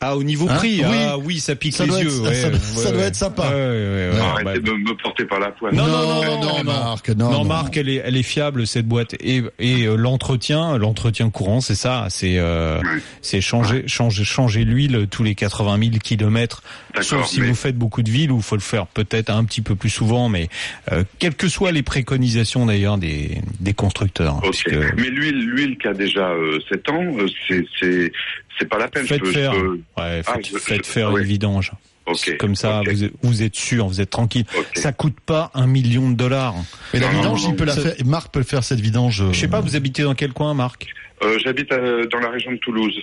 Ah, au niveau Hein prix, Oui. ah oui, ça pique Ça les doit yeux. être- ouais, ça- ouais, ça doit ouais. être sympa. Ouais, ouais, ouais. Arrêtez Bah, de me porter par la poisse. Non, Non, non, non, non, non, Marc, non, Non, non. Marc, elle est, elle est fiable cette boîte et, et euh, l'entretien, l'entretien courant, c'est ça, c'est euh, c'est changer, changer, changer l'huile tous les 80 000 kilomètres. D'accord, Sauf si mais- vous faites beaucoup de villes où il faut le faire peut-être un petit peu plus souvent, mais euh, quelles que soient les préconisations d'ailleurs des, des constructeurs, hein, Ok. puisque Mais l'huile, l'huile qui a déjà euh, 7 ans, euh, c'est, c'est, pas la peine. faites je peux, je faire, peux- ouais, Ah, faites, je- faites je- faire oui. une vidange. Ok. Comme ça, vous, êtes- vous êtes sûr, vous êtes tranquille. Ok. Ça coûte pas un million de dollars. Mais la Non, vidange, non, il peut la faire. Marc peut le faire cette vidange. euh, Je sais pas, vous habitez dans quel coin, Marc Euh, j'habite euh, dans la région de Toulouse.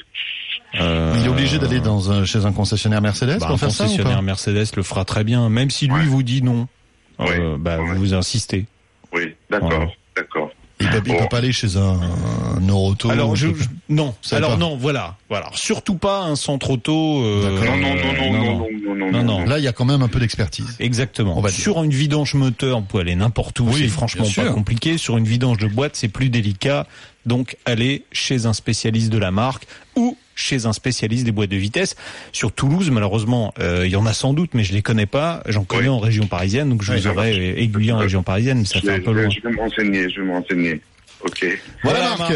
Euh, Il est obligé d'aller dans un, chez un concessionnaire Mercedes Bah, pour un faire ça ou concessionnaire pas Mercedes le fera très bien, même si lui Ouais. vous dit non. Ouais. Euh, bah, Ouais. vous insistez. Oui, d'accord, Voilà. d'accord. Il peut, il Bon. peut pas aller chez un, un Neuroauto. Alors je, peut- non, Ça alors non, voilà, voilà. Surtout pas un centre auto. euh. Non, non, non, non, non, non, non, non, non, non. Là, il y a quand même un peu d'expertise. Exactement. On va dire. Sur une vidange moteur, vous pouvez aller n'importe où, Oui, c'est franchement pas compliqué. Sur une vidange de boîte, c'est plus délicat. Donc, allez chez un spécialiste de la marque ou chez un spécialiste des boîtes de vitesse. Sur Toulouse, malheureusement, euh, il y en a sans doute, mais je les connais pas. J'en connais Oui. en région parisienne, donc je Oui, vous aurais aiguillé en région parisienne, mais ça Je fait un peu je loin. je vais me renseigner, je vais me renseigner. Ok. Voilà, Marc.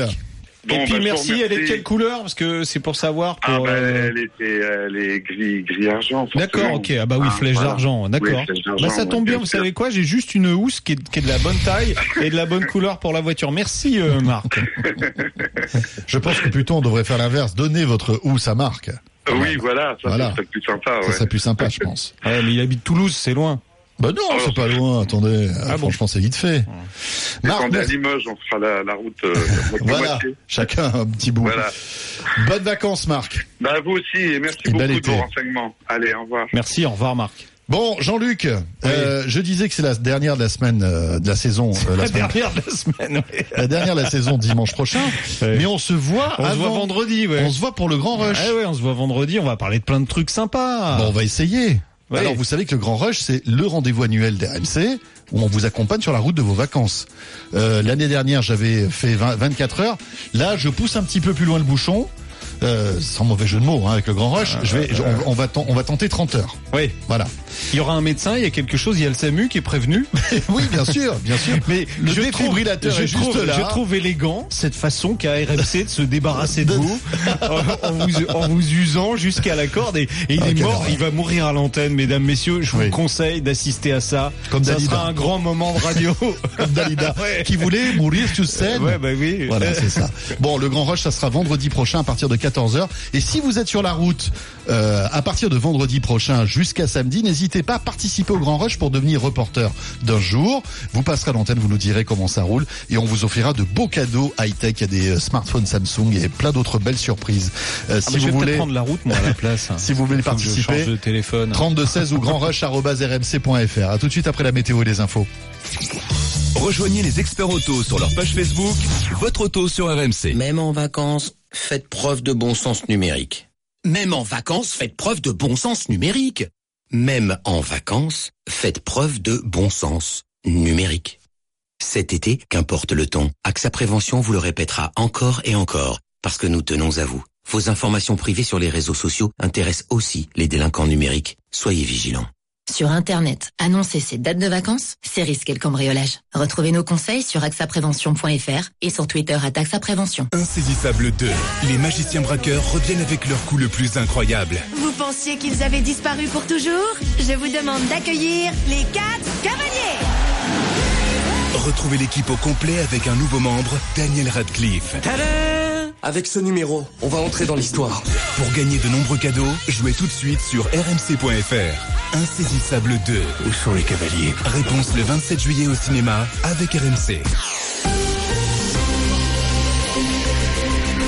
Bon, Et puis bah, merci, elle est de quelle couleur Parce que c'est pour savoir. Pour, Ah, bah, euh, elle était, elle est gris, gris argent. D'accord, ok. Ah bah oui, Ah, flèche voilà. d'argent, d'accord. Oui, bah ça tombe bien, bien vous sûr. savez quoi J'ai juste une housse qui est, qui est de la bonne taille et de la bonne couleur pour la voiture. Merci euh, Marc. Je pense que plutôt on devrait faire l'inverse. Donnez votre housse à Marc. Oui, voilà, ça Voilà. serait plus sympa. Ça serait plus sympa, je pense. Ouais, mais il habite Toulouse, c'est loin. Bah non, c'est pas loin. Attendez, Ah bon franchement, c'est vite fait. Et Marc, quand on est à. Limoges, on fera la, la route euh, voilà, chacun un petit bout. Voilà. Bonnes vacances, Marc. Bah, vous aussi, et merci Et beaucoup de vos renseignements. Allez, au revoir. Merci, au revoir Marc. Bon, Jean-Luc, euh, je disais que c'est la dernière de la semaine, euh, de la saison, euh, la, La semaine- dernière de la semaine. la dernière de la saison dimanche prochain. Mais on se voit On se voit vendredi, ouais. On se voit pour le grand rush. Ouais, ouais, on se voit vendredi, on va parler de plein de trucs sympas. Bon, on va essayer. Alors, vous savez que le Grand Rush, c'est le rendez-vous annuel d'RMC où on vous accompagne sur la route de vos vacances. Euh, L'année dernière, j'avais fait 20 24 heures. Là, je pousse un petit peu plus loin le bouchon. Euh, sans mauvais jeu de mots, hein, avec le Grand Rush, je vais, je- on, on va ten- on va tenter 30 heures. Oui. Voilà. Il y aura un médecin, il y a quelque chose, il y a le SAMU qui est prévenu. oui, bien sûr, bien sûr. Mais Le je défibrillateur trouve, est je juste trouve, là. Je trouve élégant cette façon qu'a RMC de se débarrasser de vous en, vous en vous usant jusqu'à la corde. Et, et il Ah, est quelle mort, horreur. il va mourir à l'antenne, mesdames, messieurs. Je vous conseille d'assister à ça. Comme ça Dalida. sera un grand moment de radio. Comme Dalida, qui voulait mourir sur scène. Ouais, bah oui. Voilà, c'est ça. Bon, le Grand Rush, ça sera vendredi prochain à partir de 14h. Et si vous êtes sur la route euh, à partir de vendredi prochain jusqu'à samedi, n'hésitez pas à participer au Grand Rush pour devenir reporter d'un jour. Vous passerez à l'antenne, vous nous direz comment ça roule et on vous offrira de beaux cadeaux high-tech. Il y a des euh, smartphones Samsung et plein d'autres belles surprises. Euh, Ah, je vais peut-être prendre la route, moi, à la place. si vous voulez participer, change de téléphone. 32 16 ou grandrush@rmc.fr. À tout de suite après la météo et les infos. Rejoignez les experts auto sur leur page Facebook, votre auto sur RMC. Même en vacances, faites preuve de bon sens numérique. Même en vacances, faites preuve de bon sens numérique. Même en vacances, faites preuve de bon sens numérique. Cet été, qu'importe le ton, AXA Prévention vous le répétera encore et encore, parce que nous tenons à vous. Vos informations privées sur les réseaux sociaux intéressent aussi les délinquants numériques. Soyez vigilants. Sur Internet, annoncer ses dates de vacances, c'est risquer le cambriolage. Retrouvez nos conseils sur axaprévention.fr et sur Twitter à Prévention. Insaisissable 2. Les magiciens braqueurs reviennent avec leur coup le plus incroyable. Vous pensiez qu'ils avaient disparu pour toujours? Je vous demande d'accueillir les quatre cavaliers Retrouvez l'équipe au complet avec un nouveau membre, Daniel Radcliffe. Avec ce numéro, on va entrer dans l'histoire. Pour gagner de nombreux cadeaux, jouez tout de suite sur rmc.fr. Insaisissable 2. Où sont les cavaliers? Réponse le 27 juillet au cinéma avec RMC.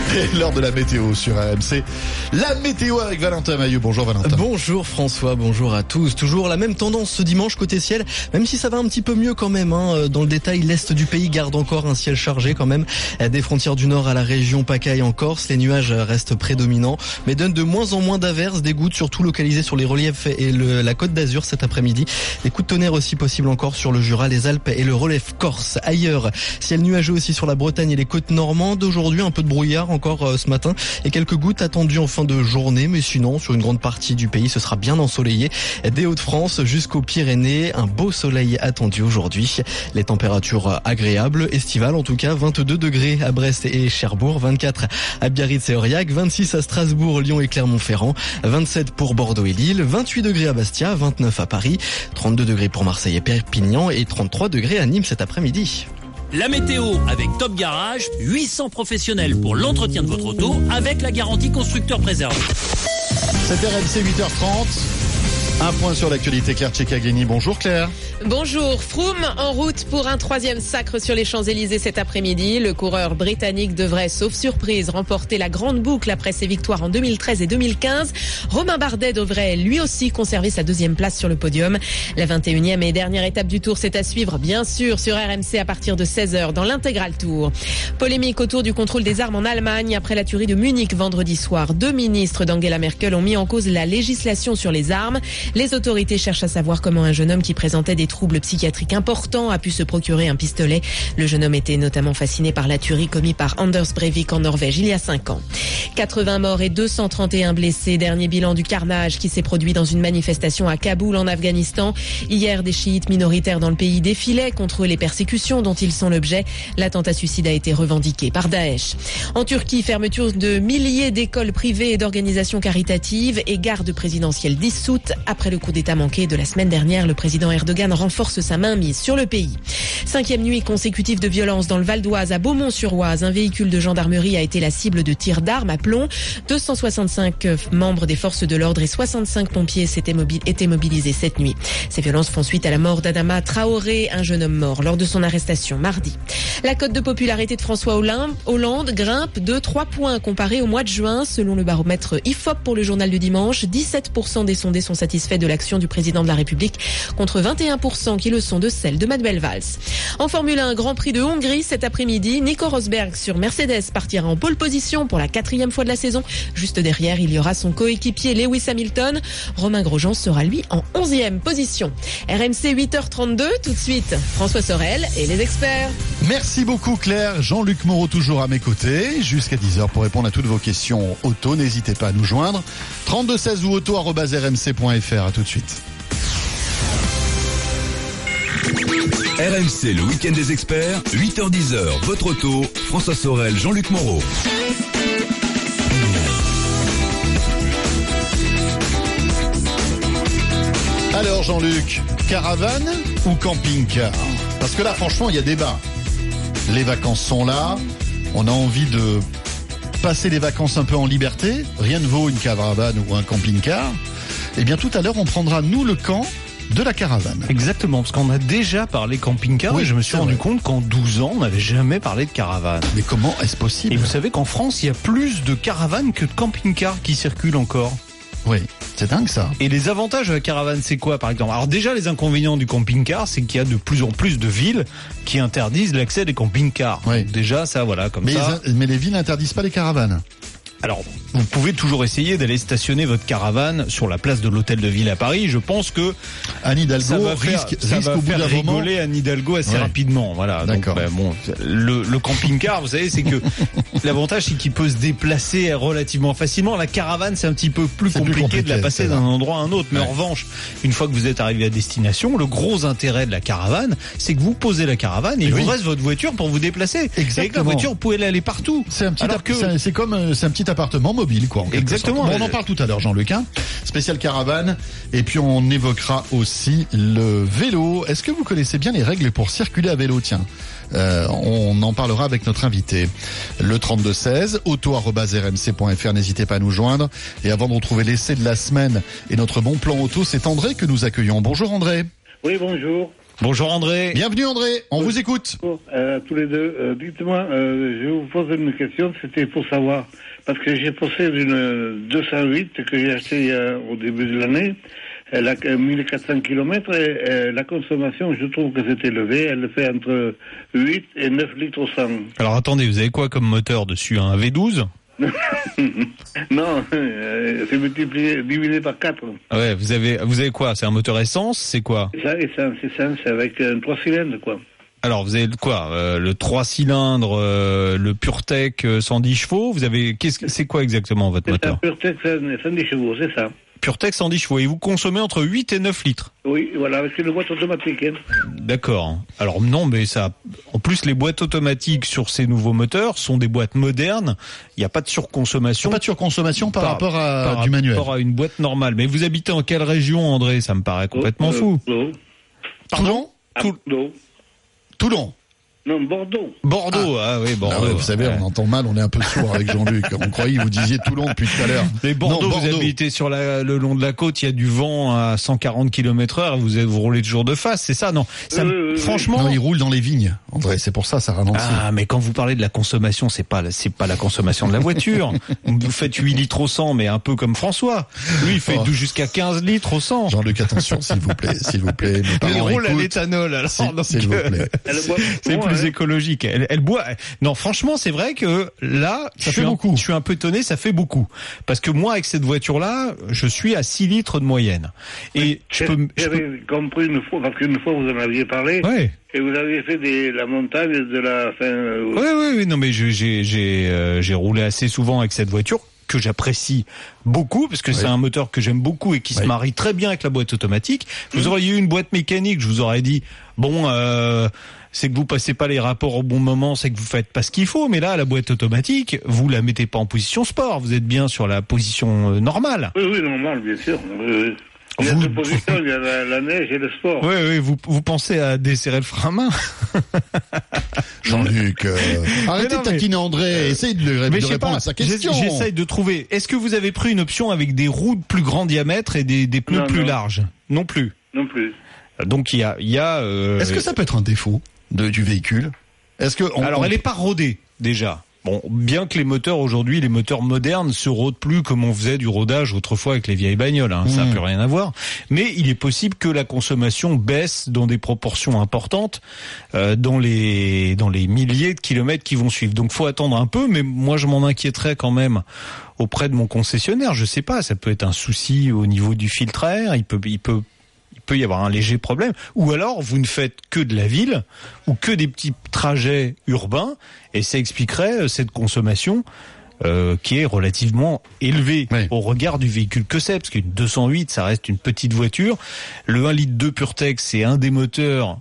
L'heure de la météo sur AMC. La météo avec Valentin Maillot. Bonjour Valentin. Bonjour François, bonjour à tous. Toujours la même tendance ce dimanche côté ciel, même si ça va un petit peu mieux quand même. hein. Dans le détail, l'est du pays garde encore un ciel chargé quand même. Des frontières du nord à la région PACA en Corse, les nuages restent prédominants, mais donnent de moins en moins d'averses, des gouttes surtout localisées sur les reliefs et la côte d'Azur cet après-midi. Des coups de tonnerre aussi possibles encore sur le Jura, les Alpes et le relief corse. Ailleurs, ciel nuageux aussi sur la Bretagne et les côtes normandes. Aujourd'hui, un peu de brouillard encore euh, ce matin et quelques gouttes attendues en fin de journée, mais sinon, sur une grande partie du pays, ce sera bien ensoleillé. Des Hauts-de-France jusqu'aux Pyrénées, un beau soleil attendu aujourd'hui. Les températures agréables, estivales en tout cas, 22 degrés à Brest et Cherbourg, 24 à Biarritz et Aurillac, 26 à Strasbourg, Lyon et Clermont-Ferrand, 27 pour Bordeaux et Lille, 28 degrés à Bastia, 29 à Paris, 32 degrés pour Marseille et Perpignan et 33 degrés à Nîmes cet après-midi. La météo avec Top Garage, 800 professionnels pour l'entretien de votre auto avec la garantie constructeur préservé. C'est RMC 8h30. Un point sur l'actualité. Claire Tchekagrini. Bonjour Claire. Bonjour, Froome en route pour un troisième sacre sur les Champs-Élysées cet après-midi. Le coureur britannique devrait, sauf surprise, remporter la grande boucle après ses victoires en 2013 et 2015. Romain Bardet devrait lui aussi conserver sa deuxième place sur le podium. La 21e et dernière étape du tour, c'est à suivre, bien sûr, sur RMC à partir de 16h dans l'intégral tour. Polémique autour du contrôle des armes en Allemagne après la tuerie de Munich vendredi soir. Deux ministres d'Angela Merkel ont mis en cause la législation sur les armes. Les autorités cherchent à savoir comment un jeune homme qui présentait des troubles psychiatriques importants a pu se procurer un pistolet. Le jeune homme était notamment fasciné par la tuerie commise par Anders Breivik en Norvège il y a cinq ans. 80 morts et 231 blessés. Dernier bilan du carnage qui s'est produit dans une manifestation à Kaboul en Afghanistan. Hier, des chiites minoritaires dans le pays défilaient contre les persécutions dont ils sont l'objet. L'attentat suicide a été revendiqué par Daesh. En Turquie, fermeture de milliers d'écoles privées et d'organisations caritatives et garde présidentielle dissoute. Le coup d'État manqué de la semaine dernière, le président Erdogan renforce sa mainmise sur le pays. Cinquième nuit consécutive de violence dans le Val d'Oise à Beaumont-sur-Oise. Un véhicule de gendarmerie a été la cible de tirs d'armes à plomb. 265 membres des forces de l'ordre et 65 pompiers s'étaient étaient mobilisés cette nuit. Ces violences font suite à la mort d'Adama Traoré, un jeune homme mort lors de son arrestation mardi. La cote de popularité de François Hollande grimpe de 3 points comparé au mois de juin. Selon le baromètre IFOP pour le journal du dimanche, 17% des sondés sont satisfaits satisfaits de l'action du président de la République contre 21% qui le sont de celle de Manuel Valls. En Formule 1, Grand Prix de Hongrie cet après-midi, Nico Rosberg sur Mercedes partira en pole position pour la quatrième fois de la saison. Juste derrière, il y aura son coéquipier Lewis Hamilton. Romain Grosjean sera lui en 11e position. RMC 8h32, tout de suite, François Sorel et les experts. Merci beaucoup Claire, Jean-Luc Moreau toujours à mes côtés, jusqu'à 10h pour répondre à toutes vos questions auto, n'hésitez pas à nous joindre. 3216 ou auto.rmc.fr, à tout de suite. RMC, le week-end des experts, 8h10h, votre auto, François Sorel, Jean-Luc Moreau. Alors Jean-Luc, caravane ou camping-car? Parce que là franchement il y a débat. Les vacances sont là, on a envie de passer les vacances un peu en liberté, rien ne vaut une caravane ou un camping-car. Eh bien tout à l'heure on prendra nous le camp de la caravane. Exactement, parce qu'on a déjà parlé camping-car Oui, et je me suis rendu vrai. compte qu'en 12 ans, on n'avait jamais parlé de caravane. Mais comment est-ce possible Et vous savez qu'en France, il y a plus de caravanes que de camping-cars qui circulent encore. Oui, c'est dingue ça. Et les avantages de la caravane, c'est quoi par exemple? Alors déjà, les inconvénients du camping-car, c'est qu'il y a de plus en plus de villes qui interdisent l'accès des camping-cars. Oui. Déjà, ça, voilà, comme Mais, ça. les, mais les villes n'interdisent pas les caravanes. Alors, vous pouvez toujours essayer d'aller stationner votre caravane sur la place de l'hôtel de ville à Paris. Je pense que Anne Hidalgo ça va faire, risque, ça risque va au bout faire d'un moment. rigoler Anne Hidalgo assez Ouais. rapidement. Voilà. D'accord. ben, bon, le, le camping-car, vous savez, c'est que l'avantage, c'est qu'il peut se déplacer relativement facilement. La caravane, c'est un petit peu plus compliqué, de la passer d'un endroit à un autre. Mais en revanche, une fois que vous êtes arrivé à destination, le gros intérêt de la caravane, c'est que vous posez la caravane et Et il oui. vous reste votre voiture pour vous déplacer. Et avec la Exactement. voiture, vous pouvez aller partout. C'est un petit, c'est comme euh, c'est un petit appartement mobile quoi. en Exactement. Bon, on en parle tout à l'heure Jean-Luc. Hein. Spécial caravane et puis on évoquera aussi le vélo. Est-ce que vous connaissez bien les règles pour circuler à vélo? Tiens, euh, on en parlera avec notre invité. Le 3216 auto@rmc.fr. N'hésitez pas à nous joindre. Et avant de retrouver l'essai de la semaine et notre bon plan auto, c'est André que nous accueillons. Bonjour André. Oui, bonjour. Bonjour André. Bienvenue André. On vous écoute. Bonjour, euh, tous les deux. Euh, Dites-moi, euh, je vous pose une question, c'était pour savoir, parce que j'ai possède une 208 que j'ai acheté il y a- au début de l'année. Elle a euh, 1400 km et euh, la consommation, je trouve que c'est élevé. Elle fait entre 8 et 9 litres au 100. Alors attendez, vous avez quoi comme moteur dessus Un V12 non, euh, c'est multiplié, divisé par 4. Ah Ouais, vous avez, vous avez quoi? C'est un moteur essence? C'est quoi? Ça, essence, essence, avec un 3 cylindres, quoi. Alors, vous avez quoi Euh, Le 3 cylindres, euh, le PureTech euh, 110 chevaux? Vous avez, qu'est-ce que c'est quoi exactement votre C'est un moteur? PureTech 110 chevaux, c'est ça. PureTech 110 chevaux. Et vous consommez entre 8 et 9 litres? Oui, voilà, avec une boîte automatique. Hein. D'accord. Alors non, mais ça. En plus, les boîtes automatiques sur ces nouveaux moteurs sont des boîtes modernes. Il n'y a pas de surconsommation. Pas de surconsommation par, rapport à par du manuel. rapport à une boîte normale. Mais vous habitez en quelle région, André? Ça me paraît complètement Euh, fou. Bordeaux. Pardon À Bordeaux. Toulon. Non, Bordeaux. Bordeaux, ah, oui, Bordeaux. Ah ouais, vous savez, Ouais. on entend mal, on est un peu sourd avec Jean-Luc. On croyait que vous disiez Toulon depuis tout à l'heure. Mais Bordeaux, Non, vous habitez sur la, le long de la côte, il y a du vent à 140 km heure, vous, vous roulez toujours de face, c'est ça, non? Ça, me- Oui, oui, oui. Franchement. Non, il roule dans les vignes. André, c'est pour ça, ça ralentit. Ah, mais quand vous parlez de la consommation, c'est pas, c'est pas la consommation de la voiture. vous faites 8 litres au 100, mais un peu comme François. Lui, il fait Oh. jusqu'à 15 litres au 100. Jean-Luc, attention, s'il vous plaît, s'il vous plaît. Il roule à l'éthanol, alors. S'il- vous euh, plaît. C'est plus écologique. Elle, elle boit. Non, franchement, c'est vrai que là, je Ça suis, fait un, beaucoup. je suis un peu étonné. Ça fait beaucoup parce que moi, avec cette voiture-là, je suis à 6 litres de moyenne. Et je peux, m- je peux- J'avais compris une fois, parce qu'une fois vous en aviez parlé, Ouais. et vous aviez fait des, la montagne de la fin. euh, Oui, oui, oui. Non, mais je- j'ai euh, j'ai roulé assez souvent avec cette voiture que j'apprécie beaucoup parce que c'est un moteur que j'aime beaucoup et qui se Oui. marie très bien avec la boîte automatique. Vous auriez eu une boîte mécanique, je vous aurais dit bon. Euh, c'est que vous passez pas les rapports au bon moment, c'est que vous faites pas ce qu'il faut. Mais là, la boîte automatique, vous la mettez pas en position sport. Vous êtes bien sur la position euh, normale. Oui, oui, normal, bien sûr. Oui, oui. Il y a Vous- deux positions, il y a la, la neige et le sport. Oui, oui. Vous, vous pensez à desserrer le frein à main Jean-Luc, euh, arrêtez non, de taquiner André, essayez de, lui- de Mais je sais répondre pas, à sa question. J'essaye de trouver. Est-ce que vous avez pris une option avec des roues de plus grand diamètre et des, des pneus Non, plus non. larges? Non plus. Non plus. Donc il y a, il y a. euh, Est-ce que ça peut être un défaut? De, du véhicule Est-ce que on- Alors on- elle est pas rodée déjà. Bon, bien que les moteurs aujourd'hui, les moteurs modernes se rôdent plus comme on faisait du rodage autrefois avec les vieilles bagnoles, hein, ça n'a Mmh. plus rien à voir. Mais il est possible que la consommation baisse dans des proportions importantes euh, dans les dans les milliers de kilomètres qui vont suivre. Donc faut attendre un peu, mais moi je m'en inquiéterais quand même auprès de mon concessionnaire. Je sais pas, ça peut être un souci au niveau du filtre à air. Il peut il peut peut y avoir un léger problème. Ou alors, vous ne faites que de la ville ou que des petits trajets urbains, et ça expliquerait euh, cette consommation euh, qui est relativement élevée au regard du véhicule que c'est, parce qu'une 208, ça reste une petite voiture. Le 1 litre 2 PureTech, c'est un des moteurs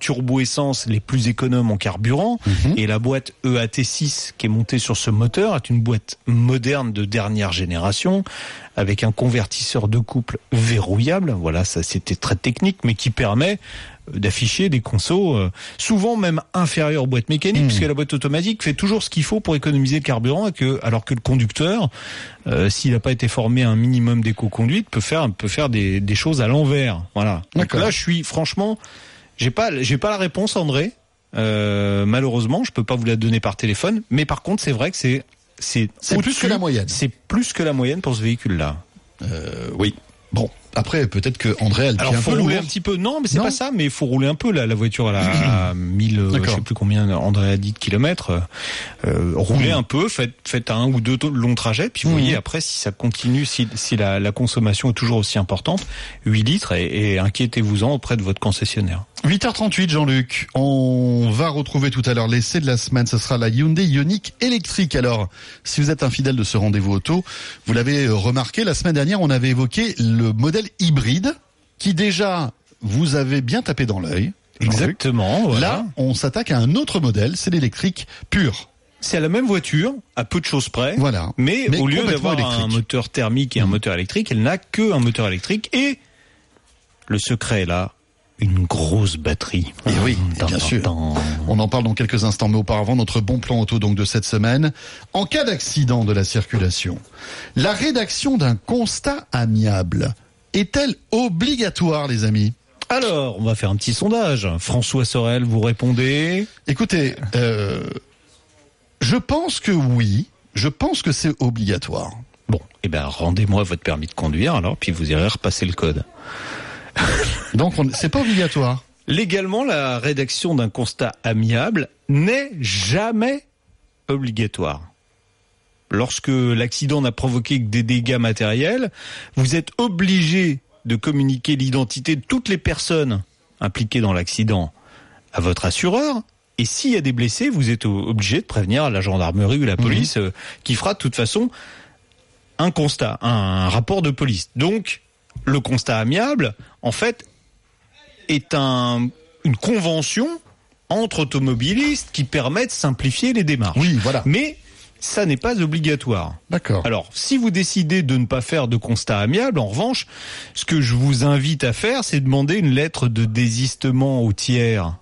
turbo-essence les plus économes en carburant. Et la boîte E EAT6 qui est montée sur ce moteur est une boîte moderne de dernière génération avec un convertisseur de couple verrouillable. Voilà, ça c'était très technique, mais qui permet euh, d'afficher des consos euh, souvent même inférieurs aux boîtes mécaniques, puisque la boîte automatique fait toujours ce qu'il faut pour économiser le carburant, et que, alors que le conducteur, euh, s'il n'a pas été formé à un minimum d'éco-conduite, peut faire peut faire des, des choses à l'envers. Voilà. Donc là, je suis franchement, j'ai pas j'ai pas la réponse, André. Euh, malheureusement, je peux pas vous la donner par téléphone, mais par contre, c'est vrai que c'est c'est C'est plus que la moyenne. C'est plus que la moyenne pour ce véhicule-là. Euh, oui. Bon, après peut-être que André elle Alors un faut peu rouler lourd. un petit peu. Non, mais c'est pas ça. Mais il faut rouler un peu. Là, la voiture elle a à 1000, euh, je sais plus combien André a dit de kilomètres. Euh, roulez un peu, faites faites un ou deux longs trajets, puis vous voyez après si ça continue, si, si la, la consommation est toujours aussi importante, 8 litres, et, et inquiétez-vous-en auprès de votre concessionnaire. 8h38 Jean-Luc, on va retrouver tout à l'heure l'essai de la semaine, ce sera la Hyundai Ioniq électrique. Alors, si vous êtes un fidèle de ce rendez-vous auto, vous l'avez euh, remarqué, la semaine dernière on avait évoqué le modèle hybride qui déjà vous avez bien tapé dans l'œil. Exactement. voilà. Là, on s'attaque à un autre modèle, c'est l'électrique pur. C'est la même voiture, à peu de choses près. Voilà. Mais, Mais au lieu d'avoir un moteur thermique et un moteur électrique, elle n'a que un moteur électrique. Et le secret est là, une grosse batterie. Et oui, et bien sûr. On en parle dans quelques instants, mais auparavant, notre bon plan auto donc de cette semaine. En cas d'accident de la circulation, la rédaction d'un constat amiable est-elle obligatoire, les amis? Alors, on va faire un petit sondage. François Sorel, vous répondez? Écoutez, euh, je pense que oui, je pense que c'est obligatoire. Bon, eh ben rendez-moi votre permis de conduire alors, puis vous irez repasser le code. Donc, on- c'est pas obligatoire. Légalement, la rédaction d'un constat amiable n'est jamais obligatoire. Lorsque l'accident n'a provoqué que des dégâts matériels, vous êtes obligé de communiquer l'identité de toutes les personnes impliquées dans l'accident à votre assureur. Et s'il y a des blessés, vous êtes obligé de prévenir la gendarmerie ou la police euh, qui fera de toute façon un constat, un rapport de police. Donc, le constat amiable, en fait, est un, une convention entre automobilistes qui permet de simplifier les démarches. Oui, voilà. Mais ça n'est pas obligatoire. D'accord. Alors, si vous décidez de ne pas faire de constat amiable, en revanche, ce que je vous invite à faire, c'est demander une lettre de désistement au tiers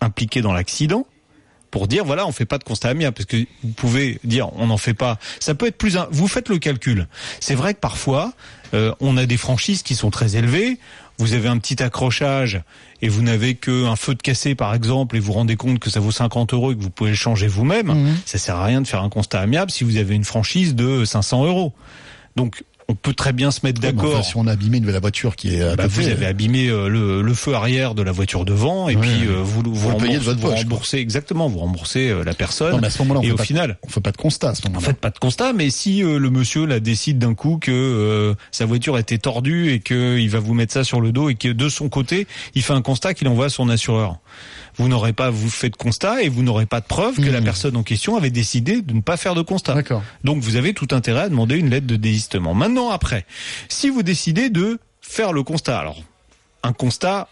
impliqué dans l'accident pour dire voilà on fait pas de constat amiable parce que vous pouvez dire on n'en fait pas ça peut être plus un... vous faites le calcul c'est vrai que parfois euh, on a des franchises qui sont très élevées vous avez un petit accrochage et vous n'avez qu'un feu de cassé par exemple et vous vous rendez compte que ça vaut 50 euros et que vous pouvez le changer vous-même Mhm. ça sert à rien de faire un constat amiable si vous avez une franchise de 500 euros donc on peut très bien se mettre d'accord enfin, si on a abîmé la voiture qui est à bah, côté, vous avez abîmé euh, le, le feu arrière de la voiture devant et puis euh, vous, vous, de remboursez, vous exactement, vous remboursez euh, la personne. Non, mais à ce moment-là, on et fait au pas de- final, on fait pas de constat à ce fait pas de constat. Mais si euh, le monsieur là décide d'un coup que euh, sa voiture était tordue et qu'il va vous mettre ça sur le dos et que de son côté il fait un constat qu'il envoie à son assureur, vous n'aurez pas vous fait de constat et vous n'aurez pas de preuve que la personne en question avait décidé de ne pas faire de constat. D'accord. Donc vous avez tout intérêt à demander une lettre de désistement. Maintenant après, si vous décidez de faire le constat, alors un constat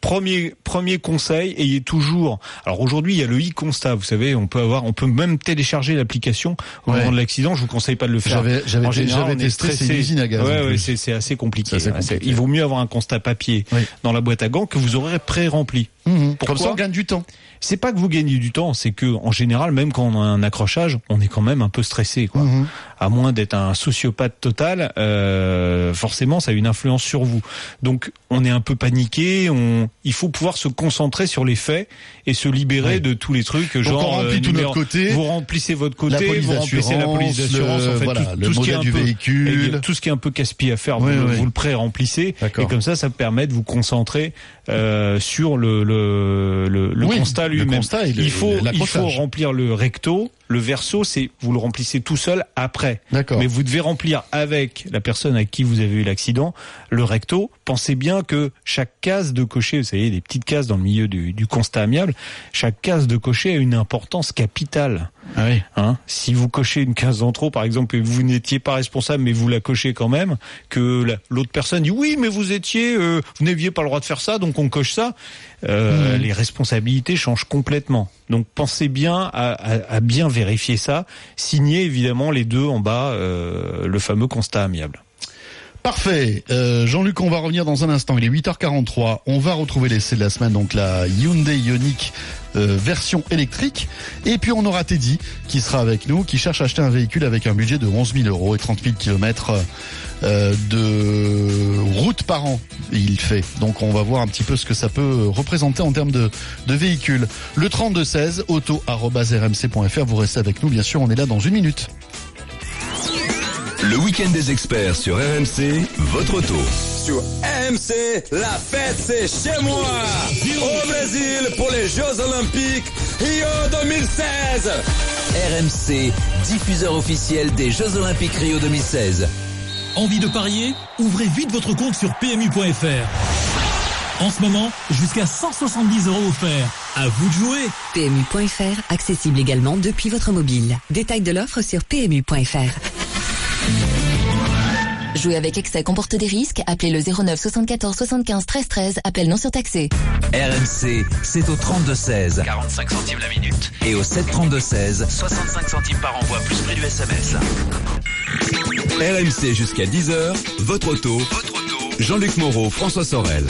Premier, premier conseil, ayez toujours. Alors aujourd'hui, il y a le e-constat. Vous savez, on peut avoir, on peut même télécharger l'application au Ouais. moment de l'accident. Je vous conseille pas de le faire. J'avais- j'avais- testé, c'est usine à gaz, en Ouais, ouais, plus. c'est assez compliqué. Assez. Il vaut mieux avoir un constat papier Oui. dans la boîte à gants que vous aurez pré-rempli. Pourquoi Comme ça, on gagne du temps. C'est pas que vous gagnez du temps, c'est que en général, même quand on a un accrochage, on est quand même un peu stressé, quoi. Mhm. À moins d'être un sociopathe total, euh, forcément, ça a une influence sur vous. Donc, on est un peu paniqué. On, il faut pouvoir se concentrer sur les faits et se libérer Ouais. de tous les trucs, Donc, genre on remplit tout numéro- notre côté. Vous remplissez votre côté, vous remplissez la police d'assurance, en le- fait, voilà, tout, le tout ce qui est un du peu, véhicule. tout ce qui est un peu casse-pied à faire, vous, Ouais, le- ouais. vous le pré-remplissez. Et comme ça, ça permet de vous concentrer euh, sur le, le, le, le Oui, constat le lui-même. le- il faut, il faut remplir le recto. Le verso, c'est vous le remplissez tout seul après. D'accord. Mais vous devez remplir avec la personne avec qui vous avez eu l'accident le recto. Pensez bien que chaque case de cocher, vous savez, des petites cases dans le milieu du, du constat amiable, chaque case de cocher a une importance capitale. Ah oui. Hein si vous cochez une case en trop, par exemple, et vous n'étiez pas responsable, mais vous la cochez quand même, que la- l'autre personne dit oui, mais vous étiez, euh, vous n'aviez pas le droit de faire ça, donc on coche ça. Euh, Mhm. Les responsabilités changent complètement. Donc pensez bien à, à- à bien vérifier ça. Signez évidemment les deux en bas euh, le fameux constat amiable. Parfait. Euh, Jean-Luc, on va revenir dans un instant. Il est 8h43. On va retrouver l'essai de la semaine, donc la Hyundai Ioniq euh, version électrique. Et puis on aura Teddy qui sera avec nous, qui cherche à acheter un véhicule avec un budget de 11 000 euros et 30 000 kilomètres euh, de route par an. Il fait. Donc on va voir un petit peu ce que ça peut représenter en termes de, de véhicules. Le 3216 auto@rmc.fr. Vous restez avec nous, bien sûr. On est là dans une minute. Le week-end des experts sur RMC, votre auto. Sur RMC, la fête c'est chez moi. Au Brésil pour les Jeux Olympiques Rio 2016. RMC, diffuseur officiel des Jeux Olympiques Rio 2016. Envie de parier? Ouvrez vite votre compte sur PMU.fr. En ce moment, jusqu'à 170 euros offerts. À vous de jouer PMU.fr, accessible également depuis votre mobile. Détail de l'offre sur PMU.fr. Jouer avec excès comporte des risques. Appelez le 09 74 75 13 13. Appel non surtaxé. RMC, c'est au 32-16. 45 centimes la minute. Et au 732-16, 65 centimes par envoi, plus prix du SMS. RMC jusqu'à 10h, votre auto. Votre auto. Jean-Luc Moreau, François Sorel.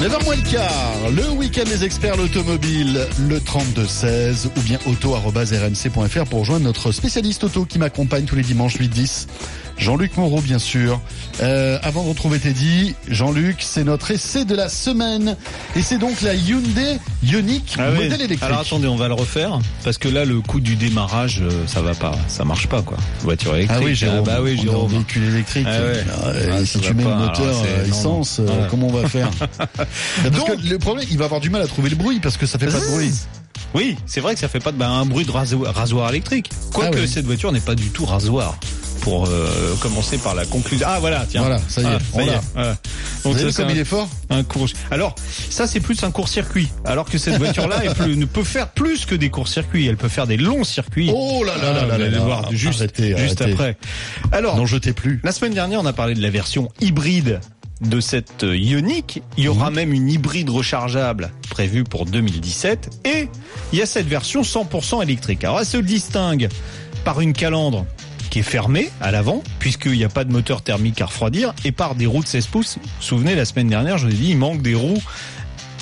9h moins le quart, le week-end des experts l'automobile, le 32-16 ou bien auto.rmc.fr pour rejoindre notre spécialiste auto qui m'accompagne tous les dimanches 8-10. Jean-Luc Moreau, bien sûr. Euh, avant de retrouver Teddy, Jean-Luc, c'est notre essai de la semaine. Et c'est donc la Hyundai Ioniq Ah oui. modèle électrique. Alors attendez, on va le refaire parce que là le coup du démarrage, euh, ça va pas, ça marche pas quoi. Voiture électrique. Ah oui, Jérôme. bah oui, Jérôme. véhicule électrique. Ah ouais. Euh, Ah, et si tu mets pas. le moteur Alors, non, essence, non. comment on va faire que le problème, il va avoir du mal à trouver le bruit parce que ça fait pas de bruit. Oui, c'est vrai que ça fait pas de, bah, un bruit de rasoir, rasoir électrique. Quoique Ah oui. cette voiture n'est pas du tout rasoir. Pour euh, commencer par la conclusion. Ah voilà, tiens. Voilà, ça y est, Ah, on l'a. Voilà. Vous avez ça, comme un- il est fort? un court. Alors, ça c'est plus un court-circuit. Alors que cette voiture-là ne peut faire plus que des courts-circuits. Elle peut faire des longs circuits. Oh là là là Ah, là vous là voir juste, Arrêtez, juste arrêtez. après. Alors, N'en jetez plus. la semaine dernière, on a parlé de la version hybride de cette euh, Ioniq. Il y aura même une hybride rechargeable prévue pour 2017. Et il y a cette version 100% électrique. Alors, elle se distingue par une calandre qui est fermée à l'avant, puisqu'il n'y a pas de moteur thermique à refroidir, et par des roues de 16 pouces. Vous vous souvenez, la semaine dernière, je vous ai dit, il manque des roues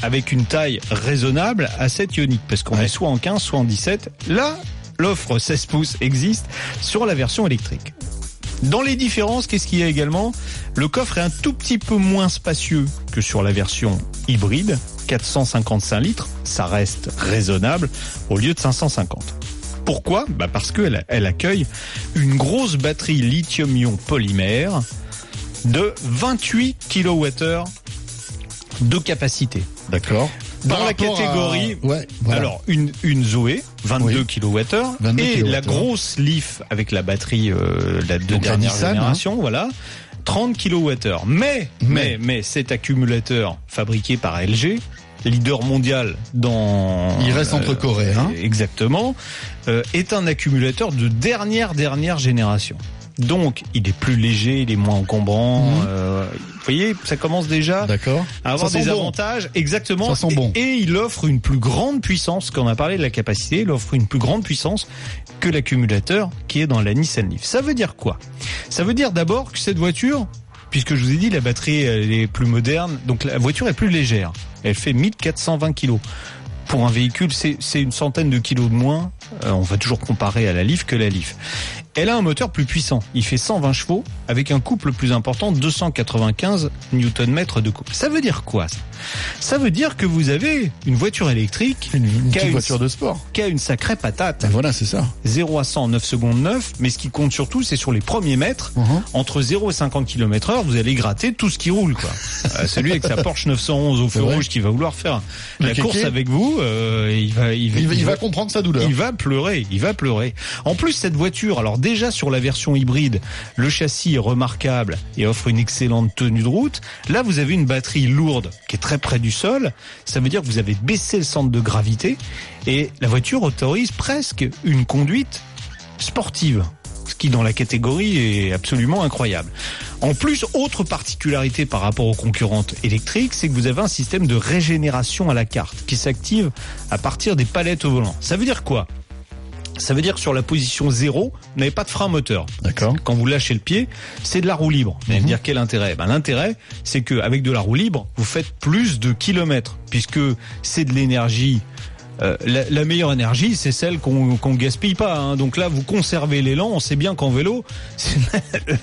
avec une taille raisonnable à cette Ioniq, parce qu'on est soit en 15, soit en 17. Là, l'offre 16 pouces existe sur la version électrique. Dans les différences, qu'est-ce qu'il y a également? Le coffre est un tout petit peu moins spacieux que sur la version hybride, 455 litres, ça reste raisonnable, au lieu de 550. Pourquoi? Bah Parce qu'elle elle accueille une grosse batterie lithium-ion polymère de 28 kWh de capacité. D'accord. Dans Par la à- catégorie, Ouais, voilà. alors une, une Zoé, 22 Oui. kWh, 22 et la grosse Leaf avec la batterie euh, la de Donc la dernière hein. génération, voilà, 30 kWh. Mais, mais, mais cet accumulateur fabriqué par LG, leader mondial dans... Il reste entre Coréens. Exactement, euh, est un accumulateur de dernière, dernière génération. Donc, il est plus léger, il est moins encombrant. Mhm. euh, vous voyez, ça commence déjà à avoir des bon. avantages. Exactement. Ça sent bon. Et, et il offre une plus grande puissance, quand on a parlé de la capacité, il offre une plus grande puissance que l'accumulateur qui est dans la Nissan Leaf. Ça veut dire quoi? Ça veut dire d'abord que cette voiture puisque je vous ai dit la batterie elle est plus moderne, donc la voiture est plus légère. Elle fait 1420 kilos. Pour un véhicule, c'est une centaine de kilos de moins. Euh, on va toujours comparer à la Leaf que la Leaf. Elle a un moteur plus puissant. Il fait 120 chevaux avec un couple plus important, 295 Nm de couple. Ça veut dire quoi ça? Ça veut dire que vous avez une voiture électrique Une, une qui a petite une- voiture de sport. qui a une sacrée patate. Ben voilà, c'est ça. 0 à 100 en 9 secondes 9, mais ce qui compte surtout, c'est sur les premiers mètres. Uh-huh. Entre 0 et 50 km heure, vous allez gratter tout ce qui roule, quoi. Euh, celui avec sa Porsche 911 au feu rouge qui va vouloir faire Le la kéké. course avec vous, euh, il va, il va, Il va, il va comprendre sa douleur. il va pleurer, il va pleurer. En plus, cette voiture, alors déjà sur la version hybride, le châssis est remarquable et offre une excellente tenue de route. Là, vous avez une batterie lourde qui est très près du sol. Ça veut dire que vous avez baissé le centre de gravité et la voiture autorise presque une conduite sportive. Ce qui dans la catégorie est absolument incroyable. En plus, autre particularité par rapport aux concurrentes électriques, c'est que vous avez un système de régénération à la carte qui s'active à partir des palettes au volant. Ça veut dire quoi? Ça veut dire que sur la position 0, vous n'avez pas de frein moteur. D'accord. Quand vous lâchez le pied, c'est de la roue libre. Vous allez me dire quel intérêt? Ben, L'intérêt, c'est qu'avec de la roue libre, vous faites plus de kilomètres, puisque c'est de l'énergie. Euh, la, la meilleure énergie, c'est celle qu'on qu'on gaspille pas. hein. Donc là, vous conservez l'élan. On sait bien qu'en vélo, c'est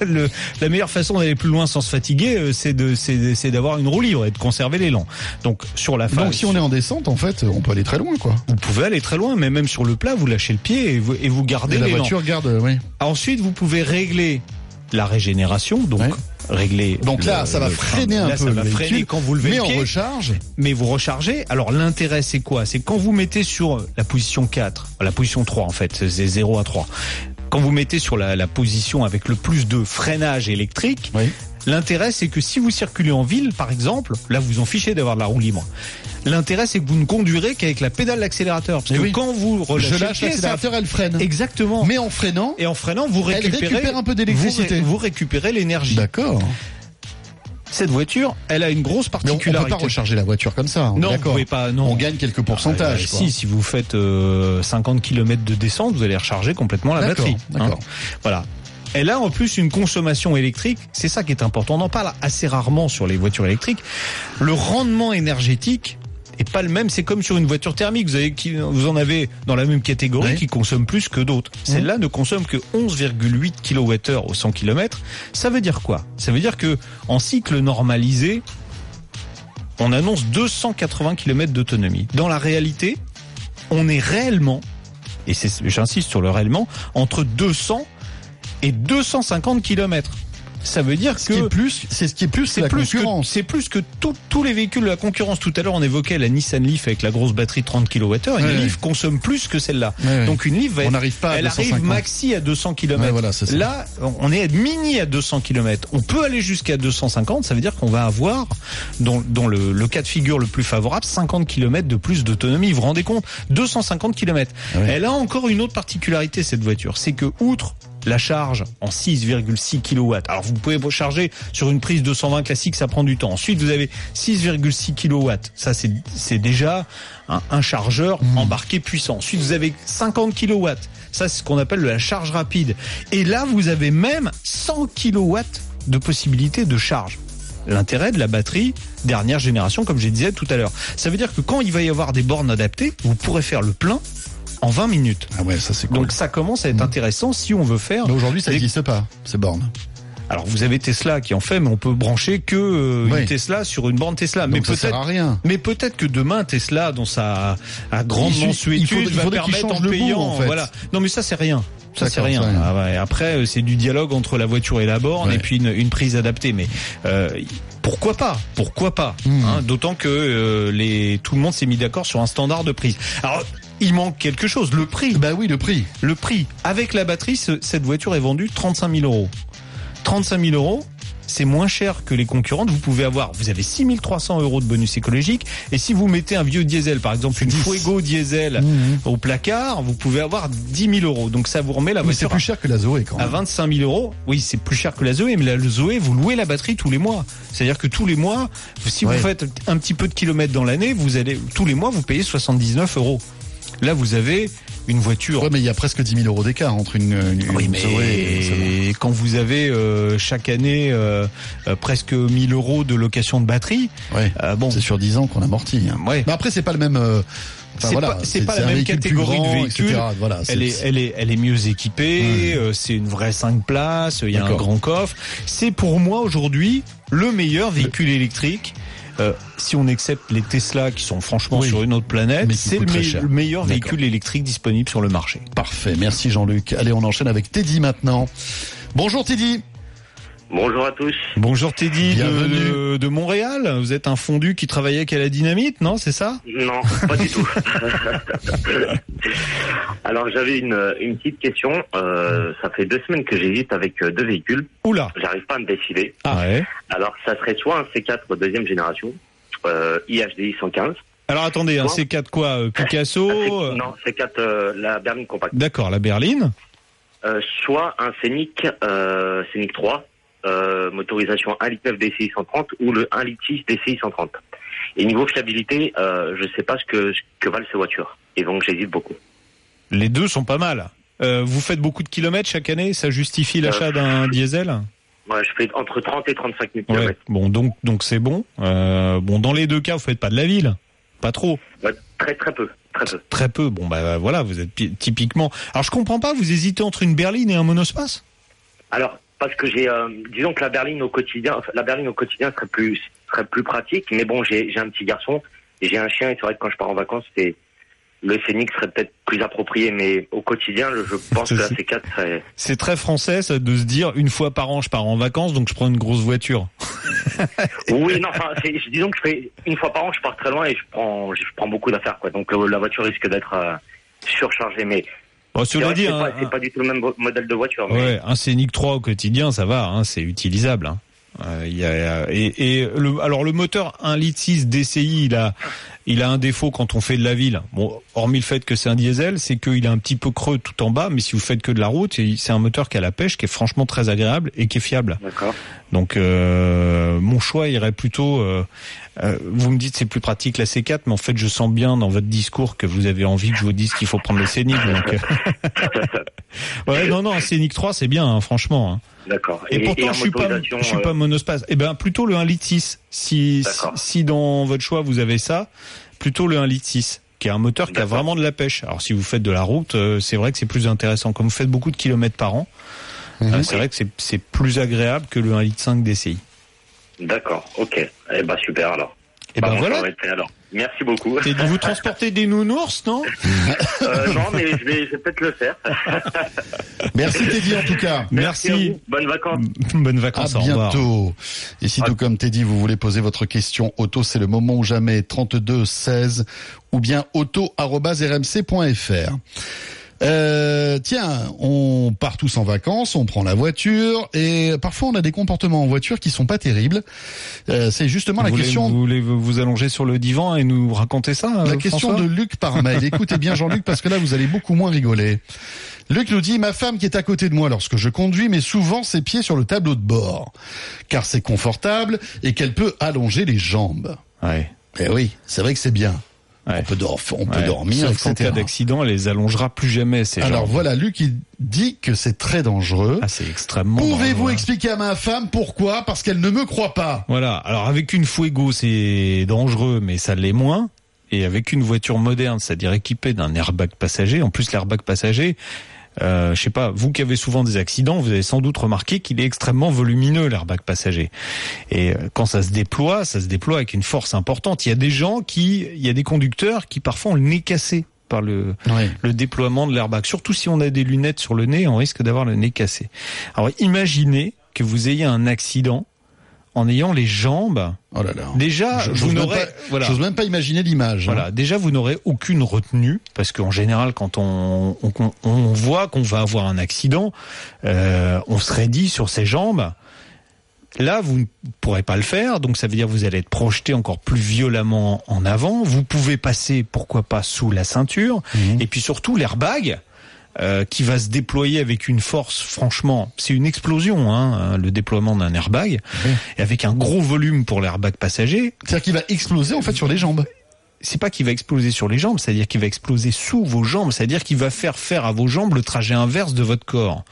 le- la meilleure façon d'aller plus loin sans se fatiguer, euh, c'est d'avoir une roue libre et de conserver l'élan. Donc sur la phase, Donc si on est en descente, en fait, on peut aller très loin, quoi. vous pouvez aller très loin, mais même sur le plat, vous lâchez le pied et vous, et vous gardez Et la l'élan. voiture garde, euh, oui. Ensuite, vous pouvez régler la régénération, donc Ouais. Donc régler. le- là, ça va le- freiner un là, peu ça va le freiner véhicule, quand vous levez mais le en pied. recharge. Mais vous rechargez. Alors l'intérêt, c'est quoi? C'est quand vous mettez sur la position 4, la position 3 en fait, c'est 0 à 3. Quand vous mettez sur la, la position avec le plus de freinage électrique, Oui. L'intérêt, c'est que si vous circulez en ville, par exemple, là vous en fichez d'avoir de la roue libre. L'intérêt, c'est que vous ne conduirez qu'avec la pédale d'accélérateur. Parce Eh que oui. quand vous relâchez Je lâche l'accélérateur, elle freine. Exactement. Mais en freinant, Et en freinant, vous Elle récupérez, récupère un peu d'électricité. Vous, ré- vous récupérez l'énergie. d'accord. Cette voiture, elle a une grosse Mais on, on peut particularité. pas recharger la voiture comme ça. on est non, vous pouvez pas. Non. On gagne quelques pourcentages. Euh, quoi. si, si vous faites euh, 50 km de descente, vous allez recharger complètement la batterie. d'accord. Voilà. Elle a en plus une consommation électrique, c'est ça qui est important. On en parle assez rarement sur les voitures électriques. Le rendement énergétique est pas le même. C'est comme sur une voiture thermique. Vous, avez, qui- vous en avez dans la même catégorie qui consomme plus que d'autres. Celle-là ne consomme que 11,8 kWh au 100 km. Ça veut dire quoi? Ça veut dire que en cycle normalisé, on annonce 280 km d'autonomie. Dans la réalité, on est réellement, et c'est- j'insiste sur le réellement, entre 200 et 250 km. Ça veut dire Ce que qui est plus, c'est ce qui est plus c'est plus que c'est plus que tout- tous les véhicules de la concurrence. Tout à l'heure, on évoquait la Nissan Leaf avec la grosse batterie de 30 kWh. Une Ouais, Leaf consomme plus que celle-là. Ouais. Donc une Leaf, va On n'arrive pas à elle 250. arrive maxi à 200 km. Voilà. Là, on est mini à 200 km. On peut aller jusqu'à 250. Ça veut dire qu'on va avoir, dans, dans le, le cas de figure le plus favorable, 50 km de plus d'autonomie. Vous vous rendez compte? 250 km. Elle a encore une autre particularité cette voiture, c'est que outre la charge en 6,6 kW. Alors vous pouvez charger sur une prise 220 classique, ça prend du temps. Ensuite, vous avez 6,6 kW. Ça, c'est c'est déjà un, un chargeur Mmh. embarqué puissant. Ensuite, vous avez 50 kW. Ça, c'est ce qu'on appelle la charge rapide. Et là, vous avez même 100 kW de possibilité de charge. L'intérêt de la batterie dernière génération, comme je disais tout à l'heure. Ça veut dire que quand il va y avoir des bornes adaptées, vous pourrez faire le plein en 20 minutes. Ah ouais, ça c'est cool. Donc ça commence à être intéressant si on veut faire. Mais aujourd'hui, ça n'existe pas, ces bornes. Alors vous avez Tesla qui en fait, mais on peut brancher que euh, Oui. une Tesla sur une borne Tesla. mais Donc ça sert à peut-être, rien. mais peut-être que demain Tesla, dans sa à grande mensuétude, va permettre en le bout, payant. en fait. Voilà. Non, mais ça c'est rien. Ça c'est rien. Ah ouais. Après, euh, c'est du dialogue entre la voiture et la borne, Ouais. et puis une, une prise adaptée. Mais euh, pourquoi pas? Pourquoi pas? Hmm. hein, D'autant que euh, les tout le monde s'est mis d'accord sur un standard de prise. Alors il manque quelque chose. Le prix. Bah oui, le prix. Le prix. Avec la batterie, ce- cette voiture est vendue 35 000 euros. 35 000 euros, c'est moins cher que les concurrentes. Vous pouvez avoir, vous avez 6 300 euros de bonus écologique. Et si vous mettez un vieux diesel, par exemple une 10. Fuego diesel Mhm. au placard, vous pouvez avoir 10 000 euros. Donc ça vous remet la Mais c'est voiture plus cher que la Zoé quand à même. 25 000 euros. Oui, c'est plus cher que la Zoé, mais la Zoé, vous louez la batterie tous les mois. C'est-à-dire que tous les mois, si Ouais. vous faites un petit peu de kilomètres dans l'année, vous allez tous les mois vous payez 79 euros. Là, vous avez une voiture. Ouais, mais il y a presque 10 000 euros d'écart entre une. une Oui, une mais et celle-là. quand vous avez euh, chaque année euh, euh, presque 1000 euros de location de batterie, Ouais. euh, bon, C'est sur 10 ans qu'on amortit. hein. Ouais. Mais après, c'est pas le même. euh, enfin, c'est voilà, pas, pas la même catégorie grand, de véhicule. Voilà, elle est, elle est, elle est mieux équipée. euh, c'est une vraie 5 places. Il y a un grand coffre. C'est pour moi aujourd'hui le meilleur véhicule électrique. Euh, si on accepte les Tesla qui sont franchement Oui. sur une autre planète, c'est le, me- le meilleur véhicule électrique disponible sur le marché. Parfait. Merci Jean-Luc. Allez, on enchaîne avec Teddy maintenant. Bonjour Teddy. Bonjour à tous. Bonjour Teddy Bienvenue. de, de, de Montréal. Vous êtes un fondu qui travaillait avec la dynamite, non C'est ça? Non, pas du tout. Alors j'avais une, une petite question. Euh, ça fait deux semaines que j'hésite avec euh, deux véhicules. Oula. J'arrive pas à me décider. Ah ouais. Alors ça serait soit un C4 deuxième génération, euh, IHDI 115. Alors attendez, un Quoi C4 quoi euh, Picasso C- Non, C4 euh, la berline compacte. D'accord, la berline. Euh, soit un Scénic, euh, Scénic 3, euh, motorisation 1 litre 9 DCI 130 ou le 1 litre 6 DCI 130. Et niveau fiabilité, euh, je sais pas ce que, ce que valent ces voitures. Et donc j'hésite beaucoup. Les deux sont pas mal. Euh, vous faites beaucoup de kilomètres chaque année, ça justifie l'achat d'un diesel Ouais, je fais entre 30 et 35 000 Ouais. km. Bon, donc donc c'est bon. Euh, bon, dans les deux cas, vous faites pas de la ville, pas trop, Ouais, très très peu, très peu. très peu. Bon, bah voilà, vous êtes pi- typiquement. Alors je comprends pas, vous hésitez entre une berline et un monospace? Alors, parce que j'ai, euh, disons que la berline au quotidien, la berline au quotidien serait plus, serait plus pratique. Mais bon, j'ai, j'ai un petit garçon et j'ai un chien et c'est vrai que quand je pars en vacances, c'est le Scénic serait peut-être plus approprié. Mais au quotidien, je pense que la C4 serait. C'est très français ça, de se dire une fois par an je pars en vacances, donc je prends une grosse voiture. Oui, non, enfin, disons que je fais une fois par an, je pars très loin et je prends, je prends beaucoup d'affaires, quoi. Donc euh, la voiture risque d'être euh, surchargée. Mais Bon, c'est cela dit, c'est un- pas, du tout le même modèle de voiture. mais- Ouais, un Scénic 3 au quotidien, ça va, hein, c'est utilisable. Hein. Euh, y a, et, et le, alors le moteur 1 litre 6 DCI, il a, il a un défaut quand on fait de la ville. Bon, hormis le fait que c'est un diesel, c'est qu'il est un petit peu creux tout en bas, mais si vous faites que de la route, c'est un moteur qui a la pêche, qui est franchement très agréable et qui est fiable. D'accord. Donc euh, mon choix irait plutôt. euh, euh, vous me dites c'est plus pratique la C4, mais en fait je sens bien dans votre discours que vous avez envie que je vous dise qu'il faut prendre le Scénic. Donc, euh, ouais, non, non, un Scénic 3 c'est bien, hein, franchement. hein. D'accord. Et, pourtant, je suis pas, motorisation, je suis euh, pas monospace. Eh ben, plutôt le 1 litre 6. Si, si, dans votre choix vous avez ça, plutôt le 1 litre 6, qui est un moteur qui a vraiment de la pêche. Alors, si vous faites de la route, euh, c'est vrai que c'est plus intéressant. Comme vous faites beaucoup de kilomètres par an, Mhm. euh, c'est vrai que c'est- plus agréable que le 1 litre 5 DCI. D'accord. Ok. Eh ben super alors. Eh Bah, ben voilà. alors. Merci beaucoup. Et vous transportez des nounours, non Euh, non, mais je vais, je vais peut-être le faire. Merci Teddy en tout cas. Merci. Bonnes vacances. Bonnes vacances. À bientôt. Et si tout comme Teddy, vous voulez poser votre question auto, c'est le moment ou jamais 32 16 ou bien auto@rmc.fr. Euh, tiens, on part tous en vacances, on prend la voiture et parfois on a des comportements en voiture qui sont pas terribles. Euh, c'est justement Vous la voulez, question vous voulez vous allonger sur le divan et nous raconter ça la question de Luc par mail. Écoutez bien Jean-Luc parce que là vous allez beaucoup moins rigoler. Luc nous dit ma femme qui est à côté de moi lorsque je conduis met souvent ses pieds sur le tableau de bord car c'est confortable et qu'elle peut allonger les jambes. Ouais. Eh oui, c'est vrai que c'est bien. On peut, dor- on peut Ouais. dormir, Sauf etc. cas d'accident, elle les allongera plus jamais. Ces Alors voilà, Luc il dit que c'est très dangereux. Ah, c'est extrêmement. Pouvez-vous expliquer à ma femme pourquoi? Parce qu'elle ne me croit pas. Voilà. Alors avec une Fuego, c'est dangereux, mais ça l'est moins. Et avec une voiture moderne, c'est-à-dire équipée d'un airbag passager, en plus l'airbag passager, euh, je sais pas, vous qui avez souvent des accidents, vous avez sans doute remarqué qu'il est extrêmement volumineux l'airbag passager. Et euh, quand ça se déploie, ça se déploie avec une force importante. Il y a des gens qui, il y a des conducteurs qui parfois ont le nez cassé par le, le déploiement de l'airbag. Surtout si on a des lunettes sur le nez, on risque d'avoir le nez cassé. Alors imaginez que vous ayez un accident en ayant les jambes. Oh là là. Déjà, Je- vous n'aurez, pas- voilà. j'ose même pas imaginer l'image. hein. Voilà, déjà vous n'aurez aucune retenue parce qu'en général, quand on, on, on voit qu'on va avoir un accident, euh, on se raidit sur ses jambes. Là, vous ne pourrez pas le faire, donc ça veut dire que vous allez être projeté encore plus violemment en avant. Vous pouvez passer, pourquoi pas, sous la ceinture, et puis surtout l'airbag. Euh, qui va se déployer avec une force, franchement, c'est une explosion, hein, le déploiement d'un airbag, et avec un gros volume pour l'airbag passager. C'est-à-dire qu'il va exploser en fait sur les jambes. c'est pas qu'il va exploser sur les jambes, c'est-à-dire qu'il va exploser sous vos jambes, c'est-à-dire qu'il va faire faire à vos jambes le trajet inverse de votre corps.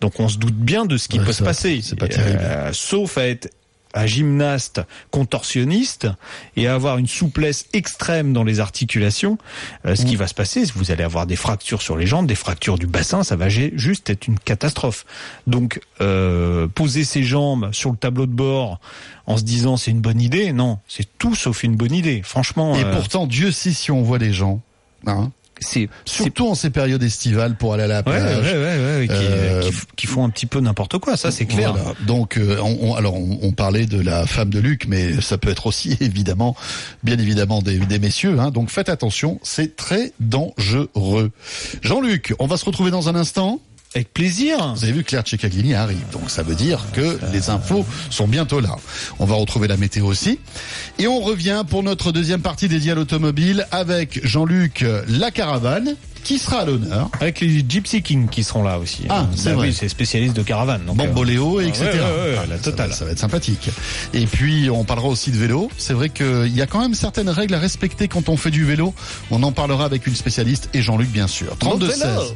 Donc on se doute bien de ce qui Ouais, peut ça, se passer. c'est pas terrible. Euh, sauf à être un gymnaste contorsionniste et à avoir une souplesse extrême dans les articulations, euh, ce qui va se passer, vous allez avoir des fractures sur les jambes, des fractures du bassin, ça va juste être une catastrophe. Donc, euh, poser ses jambes sur le tableau de bord en se disant c'est une bonne idée, non, c'est tout sauf une bonne idée. Franchement. Et euh, pourtant, Dieu sait si on voit les gens. Hein c'est surtout en ces périodes estivales pour aller à la plage. ouais, ouais, ouais, qui, Euh, qui font un petit peu n'importe quoi, ça c'est clair. Voilà. Donc, euh, on, on- alors, on, on parlait de la femme de Luc, mais ça peut être aussi évidemment, bien évidemment, des, des messieurs. Hein. Donc, faites attention, c'est très dangereux. Jean-Luc, on va se retrouver dans un instant. Avec plaisir. Vous avez vu, Claire Tchekaglini arrive, donc ça veut dire que les infos sont bientôt là. On va retrouver la météo aussi. Et on revient pour notre deuxième partie dédiée à l'automobile avec Jean-Luc La Caravane, qui sera à l'honneur. Avec les Gypsy King qui seront là aussi. Ah, Bah c'est vrai. Oui, c'est spécialiste de caravane. Donc, Bamboléo, euh, etc. ouais, ouais, ouais, Ah, la ça va- Ça va être sympathique. Et puis, on parlera aussi de vélo. C'est vrai qu'il y a quand même certaines règles à respecter quand on fait du vélo. On en parlera avec une spécialiste et Jean-Luc, bien sûr. 32 16.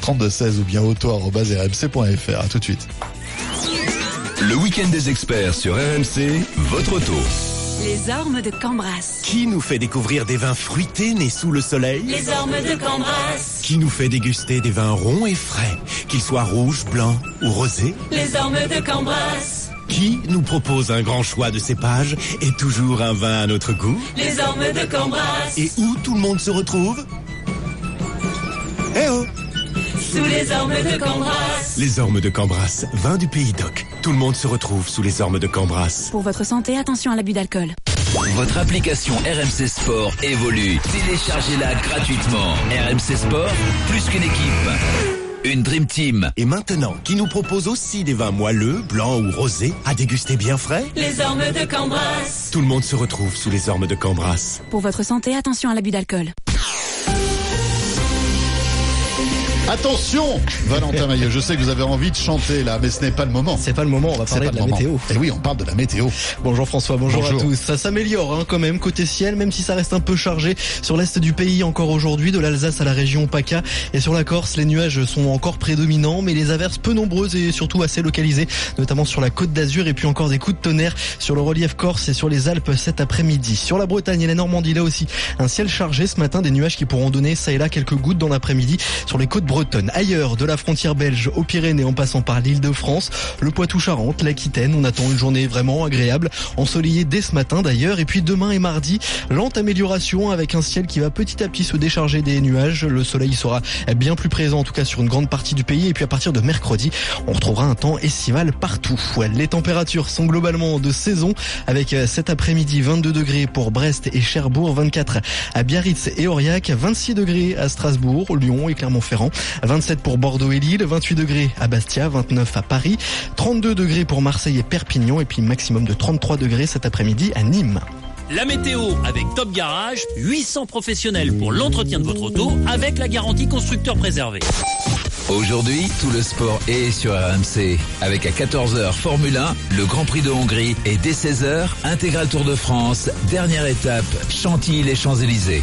32 16 ou bien auto-rmc.fr. À tout de suite. Le week-end des experts sur RMC, votre auto. Les ormes de Cambras. Qui nous fait découvrir des vins fruités nés sous le soleil Les ormes de Cambras. Qui nous fait déguster des vins ronds et frais, qu'ils soient rouges, blancs ou rosés Les ormes de Cambras. Qui nous propose un grand choix de cépages et toujours un vin à notre goût Les ormes de Cambras. Et où tout le monde se retrouve Eh oh Sous les ormes de Cambras. Les ormes de Cambras, vin du pays d'Oc. Tout le monde se retrouve sous les ormes de Cambras. Pour votre santé, attention à l'abus d'alcool. Votre application RMC Sport évolue. Téléchargez-la gratuitement. RMC Sport, plus qu'une équipe. Une Dream Team. Et maintenant, qui nous propose aussi des vins moelleux, blancs ou rosés, à déguster bien frais? Les ormes de Cambras. Tout le monde se retrouve sous les ormes de Cambras. Pour votre santé, attention à l'abus d'alcool. Attention, Valentin Maillot, je sais que vous avez envie de chanter là, mais ce n'est pas le moment. C'est pas le moment, on va parler pas de la moment. météo. Et oui, on parle de la météo. Bonjour François, bonjour, Bonjour. à tous. Ça s'améliore hein, quand même côté ciel, même si ça reste un peu chargé sur l'est du pays encore aujourd'hui, de l'Alsace à la région PACA et sur la Corse, les nuages sont encore prédominants, mais les averses peu nombreuses et surtout assez localisées, notamment sur la côte d'Azur et puis encore des coups de tonnerre sur le relief corse et sur les Alpes cet après-midi. Sur la Bretagne et la Normandie là aussi, un ciel chargé ce matin, des nuages qui pourront donner ça et là quelques gouttes dans l'après-midi sur les côtes bretonnes. Ailleurs, de la frontière belge aux Pyrénées en passant par l'île de France, le Poitou-Charentes, l'Aquitaine, on attend une journée vraiment agréable, ensoleillée dès ce matin d'ailleurs, et puis demain et mardi, lente amélioration avec un ciel qui va petit à petit se décharger des nuages, le soleil sera bien plus présent en tout cas sur une grande partie du pays, et puis à partir de mercredi, on retrouvera un temps estival partout. Les températures sont globalement de saison, avec euh, cet après-midi 22 degrés pour Brest et Cherbourg, 24 à Biarritz et Aurillac, 26 degrés à Strasbourg, Lyon et Clermont-Ferrand, 27 pour Bordeaux et Lille, 28 degrés à Bastia, 29 à Paris, 32 degrés pour Marseille et Perpignan et puis maximum de 33 degrés cet après-midi à Nîmes. La météo avec Top Garage, 800 professionnels pour l'entretien de votre auto avec la garantie constructeur préservé. Aujourd'hui, tout le sport est sur RMC. Avec à 14h Formule 1, le Grand Prix de Hongrie et dès 16h, Intégral Tour de France, dernière étape, Chantilly les Champs-Élysées.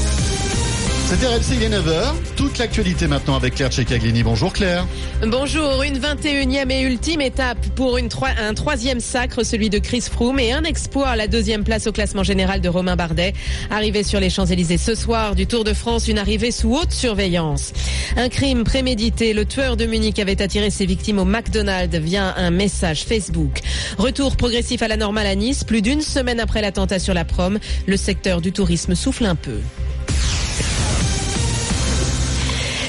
C'était RMC, il est 9h. Toute l'actualité maintenant avec Claire Tchekaglini. Bonjour Claire. Bonjour, une 21e et ultime étape pour un troisième sacre, celui de Chris Froome, et un exploit à la deuxième place au classement général de Romain Bardet. Arrivé sur les Champs-Élysées ce soir du Tour de France, une arrivée sous haute surveillance. Un crime prémédité, le tueur de Munich avait attiré ses victimes au McDonald's via un message Facebook. Retour progressif à la normale à Nice, plus d'une semaine après l'attentat sur la prom, le secteur du tourisme souffle un peu.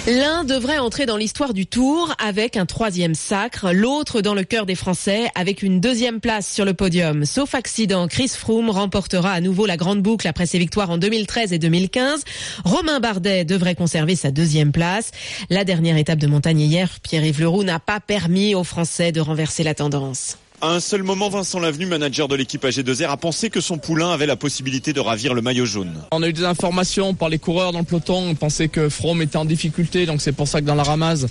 L'un devrait entrer dans l'histoire du Tour avec un troisième sacre, l'autre dans le cœur des Français avec une deuxième place sur le podium. Sauf accident, Chris Froome remportera à nouveau la grande boucle après ses victoires en 2013 et 2015. Romain Bardet devrait conserver sa deuxième place. La dernière étape de montagne hier, Pierre-Yves Leroux n'a pas permis aux Français de renverser la tendance. À un seul moment, Vincent Lavenu, manager de l'équipe AG2R, a pensé que son poulain avait la possibilité de ravir le maillot jaune. On a eu des informations par les coureurs dans le peloton. On pensait que From était en difficulté, donc c'est pour ça que dans la ramasse,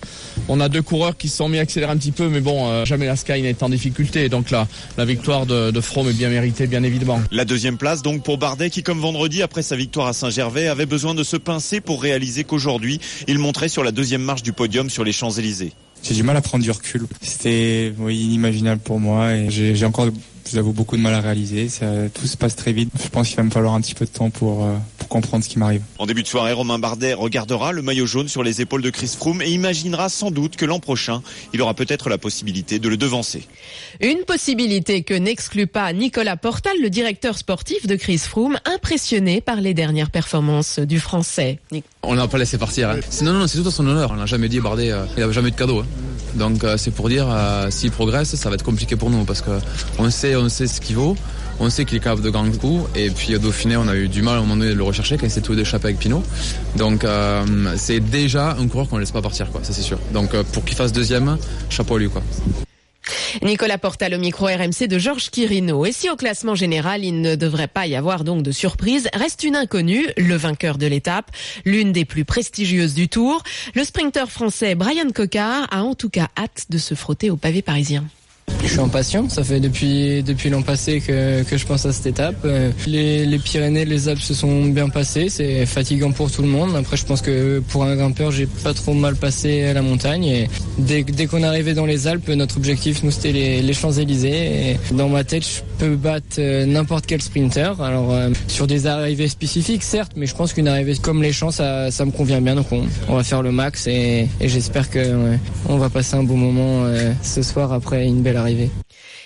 on a deux coureurs qui se sont mis à accélérer un petit peu, mais bon, euh, jamais la Sky n'est en difficulté. Donc là, la victoire de, de From est bien méritée, bien évidemment. La deuxième place donc pour Bardet qui, comme vendredi après sa victoire à Saint-Gervais, avait besoin de se pincer pour réaliser qu'aujourd'hui, il monterait sur la deuxième marche du podium sur les Champs-Élysées. J'ai du mal à prendre du recul. C'était inimaginable pour moi et j'ai encore, je vous avoue, beaucoup de mal à réaliser. Tout se passe très vite. Je pense qu'il va me falloir un petit peu de temps pour, euh, pour comprendre ce qui m'arrive. En début de soirée, Romain Bardet regardera le maillot jaune sur les épaules de Chris Froome et imaginera sans doute que l'an prochain, il aura peut-être la possibilité de le devancer. Une possibilité que n'exclut pas Nicolas Portal, le directeur sportif de Chris Froome, impressionné par les dernières performances du Français. On l'a pas laissé partir. Hein. C'est- Non, non, c'est tout à son honneur. On n'a jamais dit Bardet, euh, il n'avait jamais eu de cadeau. hein. Donc euh, c'est pour dire, euh, s'il progresse, ça va être compliqué pour nous parce que on sait, on sait ce qu'il vaut. On sait qu'il est de grands coups. Et puis au Dauphiné, on a eu du mal à un moment donné de le rechercher quand il s'est tout d'échapper avec Pinot. Donc euh, c'est déjà un coureur qu'on ne laisse pas partir. Ça c'est sûr. Donc euh, pour qu'il fasse deuxième, chapeau à lui, quoi. Nicolas Portal au micro RMC de Georges Quirino. Et si au classement général, il ne devrait pas y avoir donc de surprise, reste une inconnue, le vainqueur de l'étape, l'une des plus prestigieuses du tour. Le sprinter français Brian Cocard a en tout cas hâte de se frotter au pavé parisien. Je suis impatient, ça fait depuis, depuis l'an passé que, que je pense à cette étape. Euh, Les, Pyrénées, les Alpes se sont bien passées, c'est fatigant pour tout le monde. Après, je pense que pour un grimpeur, j'ai pas trop mal passé la montagne. Dès, dès qu'on arrivé dans les Alpes, notre objectif, nous, c'était les, Champs-Élysées. Dans ma tête, je peux battre euh, n'importe quel sprinter. Alors, euh, sur des arrivées spécifiques, certes, mais je pense qu'une arrivée comme les Champs, ça, ça me convient bien. Donc, on, on va faire le max et, et j'espère que ouais, on va passer un bon moment ce soir après une belle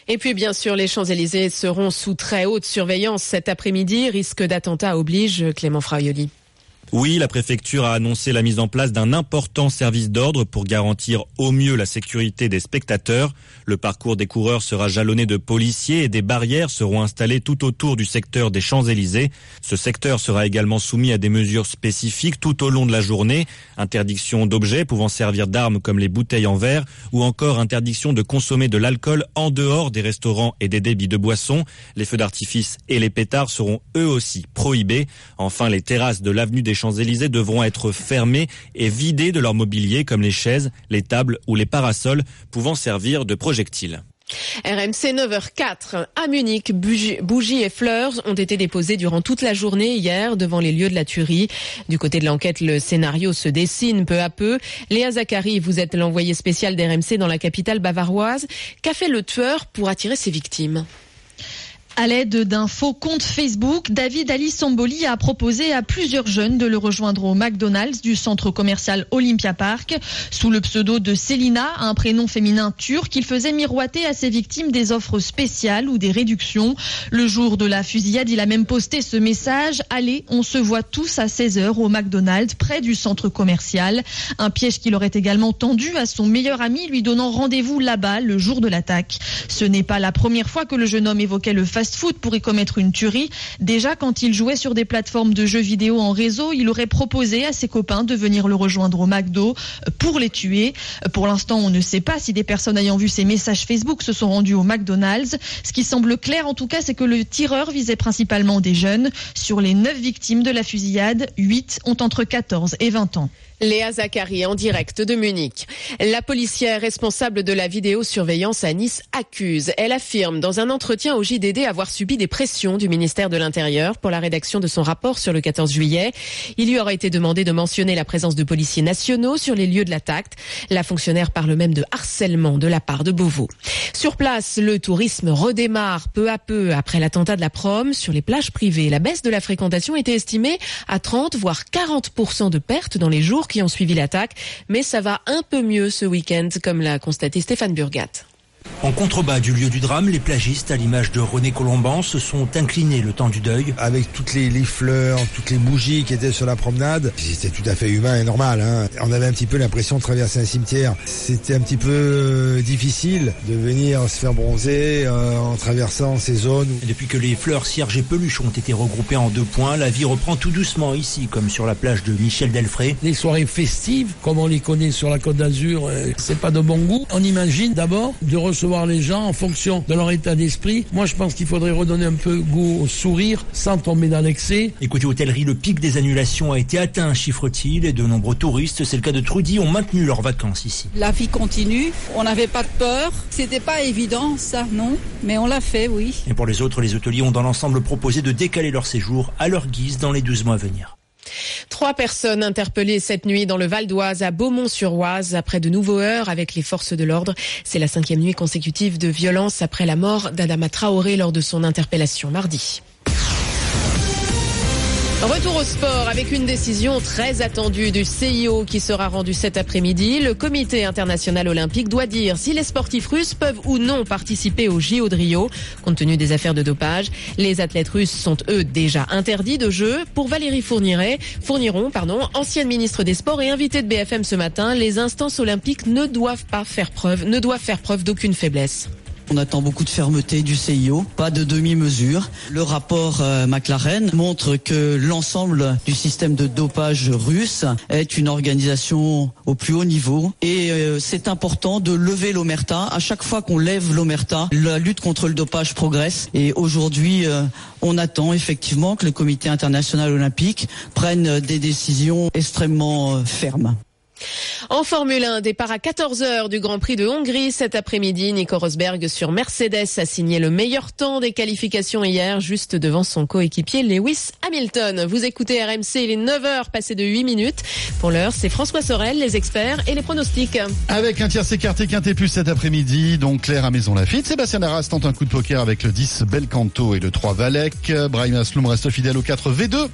Et puis bien sûr, les Champs-Élysées seront sous très haute surveillance cet après-midi. Risque d'attentat oblige Clément Fraioli. Oui, la préfecture a annoncé la mise en place d'un important service d'ordre pour garantir au mieux la sécurité des spectateurs. Le parcours des coureurs sera jalonné de policiers et des barrières seront installées tout autour du secteur des Champs-Élysées. Ce secteur sera également soumis à des mesures spécifiques tout au long de la journée. Interdiction d'objets pouvant servir d'armes comme les bouteilles en verre ou encore interdiction de consommer de l'alcool en dehors des restaurants et des débits de boissons. Les feux d'artifice et les pétards seront eux aussi prohibés. Enfin, les terrasses de l'avenue des Champs-Élysées devront être fermées et vidées de leur mobilier comme les chaises, les tables ou les parasols pouvant servir de projectiles. RMC 9h04 à Munich, bougies, et fleurs ont été déposées durant toute la journée hier devant les lieux de la tuerie. Du côté de l'enquête, le scénario se dessine peu à peu. Léa Zachary, vous êtes l'envoyé spécial d'RMC dans la capitale bavaroise. Qu'a fait le tueur pour attirer ses victimes? À l'aide d'un faux compte Facebook, David Ali Samboli a proposé à plusieurs jeunes de le rejoindre au McDonald's du centre commercial Olympia Park. Sous le pseudo de Selina, un prénom féminin turc, il faisait miroiter à ses victimes des offres spéciales ou des réductions. Le jour de la fusillade, il a même posté ce message Allez, on se voit tous à 16h au McDonald's près du centre commercial. Un piège qu'il aurait également tendu à son meilleur ami, lui donnant rendez-vous là-bas le jour de l'attaque. Ce n'est pas la première fois que le jeune homme évoquait le fast fast-food pour y commettre une tuerie. Déjà, quand il jouait sur des plateformes de jeux vidéo en réseau, il aurait proposé à ses copains de venir le rejoindre au McDo pour les tuer. Pour l'instant, on ne sait pas si des personnes ayant vu ces messages Facebook se sont rendues au McDonald's. Ce qui semble clair, en tout cas, c'est que le tireur visait principalement des jeunes. Sur les 9 victimes de la fusillade, 8 ont entre 14 et 20 ans. Léa Zachary en direct de Munich. La policière responsable de la vidéosurveillance à Nice accuse. Elle affirme dans un entretien au JDD avoir subi des pressions du ministère de l'Intérieur pour la rédaction de son rapport sur le 14 juillet. Il lui aurait été demandé de mentionner la présence de policiers nationaux sur les lieux de l'attaque. La fonctionnaire parle même de harcèlement de la part de Beauvau. Sur place, le tourisme redémarre peu à peu après l'attentat de la prom sur les plages privées. La baisse de la fréquentation était estimée à 30 voire 40% de pertes dans les jours qui ont suivi l'attaque, mais ça va un peu mieux ce week-end, comme l'a constaté Stéphane Burgat. En contrebas du lieu du drame, les plagistes, à l'image de René Colomban, se sont inclinés le temps du deuil. Avec toutes les, les fleurs, toutes les bougies qui étaient sur la promenade, c'était tout à fait humain et normal. Hein. On avait un petit peu l'impression de traverser un cimetière. C'était un petit peu euh, difficile de venir se faire bronzer euh, en traversant ces zones. Et depuis que les fleurs, cierges et peluches ont été regroupées en deux points, la vie reprend tout doucement ici, comme sur la plage de Michel Delfray. Les soirées festives, comme on les connaît sur la Côte d'Azur, euh, c'est pas de bon goût. On imagine d'abord de recevoir recevoir les gens en fonction de leur état d'esprit. Moi, je pense qu'il faudrait redonner un peu goût au sourire sans tomber dans l'excès. Et côté hôtellerie, le pic des annulations a été atteint, chiffre-t-il, et de nombreux touristes, c'est le cas de Trudy, ont maintenu leurs vacances ici. La vie continue, on n'avait pas de peur. C'était pas évident, ça, non Mais on l'a fait, oui. Et pour les autres, les hôteliers ont dans l'ensemble proposé de décaler leur séjour à leur guise dans les 12 mois à venir. Trois personnes interpellées cette nuit dans le Val d'Oise à Beaumont-sur-Oise après de nouveaux heurts avec les forces de l'ordre. C'est la cinquième nuit consécutive de violence après la mort d'Adama Traoré lors de son interpellation mardi. Retour au sport avec une décision très attendue du CIO qui sera rendue cet après-midi. Le comité international olympique doit dire si les sportifs russes peuvent ou non participer au JO de Rio. Compte tenu des affaires de dopage, les athlètes russes sont eux déjà interdits de jeu. Pour Valérie Fourniret, Fourniron, pardon, ancienne ministre des Sports et invitée de BFM ce matin, les instances olympiques ne doivent pas faire preuve, ne doivent faire preuve d'aucune faiblesse. On attend beaucoup de fermeté du CIO, pas de demi-mesure. Le rapport euh, McLaren montre que l'ensemble du système de dopage russe est une organisation au plus haut niveau et euh, c'est important de lever l'omerta. À chaque fois qu'on lève l'omerta, la lutte contre le dopage progresse et aujourd'hui euh, on attend effectivement que le comité international olympique prenne des décisions extrêmement fermes. En Formule 1, départ à 14h du Grand Prix de Hongrie cet après-midi. Nico Rosberg sur Mercedes a signé le meilleur temps des qualifications hier, juste devant son coéquipier Lewis Hamilton. Vous écoutez RMC, il est 9h passé de 8 minutes. Pour l'heure, c'est François Sorel, les experts et les pronostics. Avec un tiercé écarté quinté plus cet après-midi, donc Claire à Maison Lafitte. Sébastien Arras tente un coup de poker avec le 10 Belcanto et le 3 Valek. Brahim Asloum reste fidèle au 4 V2.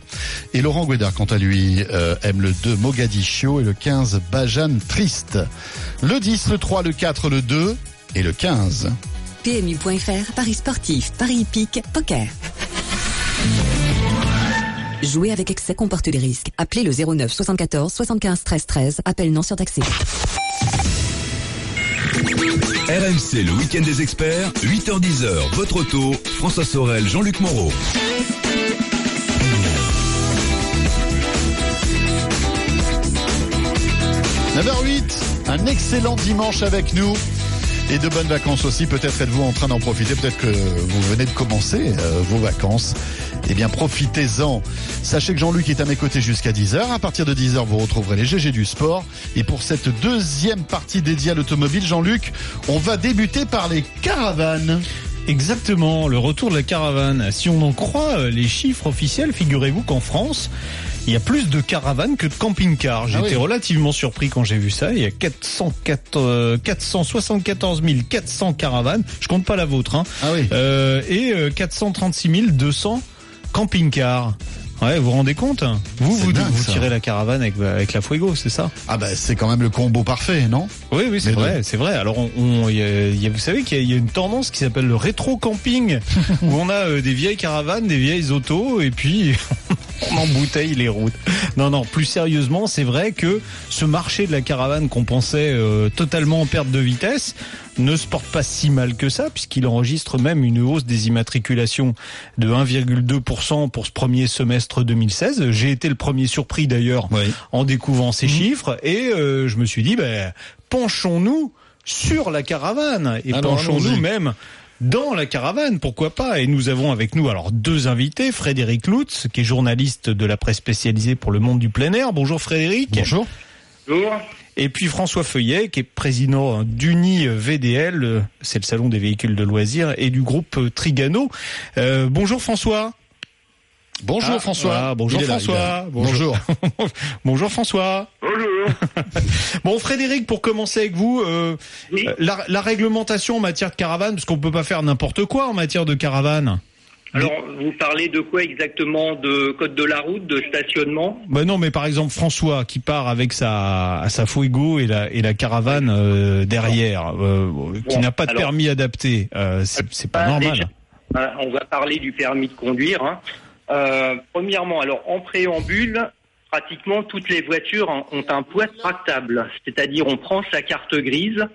Et Laurent Guédard, quant à lui, euh, aime le 2 Mogadiscio et le 15 Bajan Triste. Le 10, le 3, le 4, le 2 et le 15. PMU.fr, Paris sportif, Paris hippique, poker. Jouer avec excès comporte des risques. Appelez le 09 74 75 13 13. Appel non surtaxé. RMC, le week-end des experts, 8h10h, votre auto, François Sorel, Jean-Luc Moreau. 9h08, un excellent dimanche avec nous. Et de bonnes vacances aussi. Peut-être êtes-vous en train d'en profiter. Peut-être que vous venez de commencer euh, vos vacances. Eh bien, profitez-en. Sachez que Jean-Luc est à mes côtés jusqu'à 10h. À partir de 10h, vous retrouverez les GG du sport. Et pour cette deuxième partie dédiée à l'automobile, Jean-Luc, on va débuter par les caravanes. Exactement, le retour de la caravane. Si on en croit euh, les chiffres officiels, figurez-vous qu'en France, il y a plus de caravanes que de camping-cars. J'étais Ah oui. relativement surpris quand j'ai vu ça. Il y a 404, euh, 474 400 caravanes. Je compte pas la vôtre. Hein. Euh, et euh, 436 200 camping-cars. Ouais, vous vous rendez compte Vous, C'est vous, dingue, vous ça. tirez la caravane avec, avec la Fuego, c'est ça Ah bah c'est quand même le combo parfait, non Oui, oui, c'est vrai, c'est vrai. Alors, on, on- y a- y a- vous savez qu'il y, y a une tendance qui s'appelle le rétro camping, où on a euh, des vieilles caravanes, des vieilles autos, et puis on embouteille les routes. Non, non, plus sérieusement, c'est vrai que ce marché de la caravane qu'on pensait euh, totalement en perte de vitesse ne se porte pas si mal que ça, puisqu'il enregistre même une hausse des immatriculations de 1,2% pour ce premier semestre 2016. J'ai été le premier surpris d'ailleurs en découvrant ces chiffres, et euh, je me suis dit, ben, penchons-nous sur la caravane, et penchons-nous même dans la caravane, pourquoi pas Et nous avons avec nous alors deux invités, Frédéric Lutz, qui est journaliste de la presse spécialisée pour le monde du plein air. Bonjour Frédéric. Bonjour. Bonjour. Et puis François Feuillet, qui est président d'Uni VDL, c'est le salon des véhicules de loisirs, et du groupe Trigano. Euh, bonjour François. Bonjour Ah, François. ah, bonjour François. là. Bonjour. bonjour François. Bonjour. Bon Frédéric, pour commencer avec vous, euh, euh, la, la réglementation en matière de caravane, parce qu'on peut pas faire n'importe quoi en matière de caravane. Alors, vous parlez de quoi exactement? De code de la route, de stationnement? Bah non, mais par exemple François qui part avec sa sa Fuego et la et la caravane euh, derrière, euh, qui Bon, n'a pas de alors- permis adapté, euh, c'est pas Ah, normal. déjà, euh, on va parler du permis de conduire. hein. Premièrement, alors en préambule, pratiquement toutes les voitures hein, ont un poids tractable, c'est-à-dire on prend sa carte grise.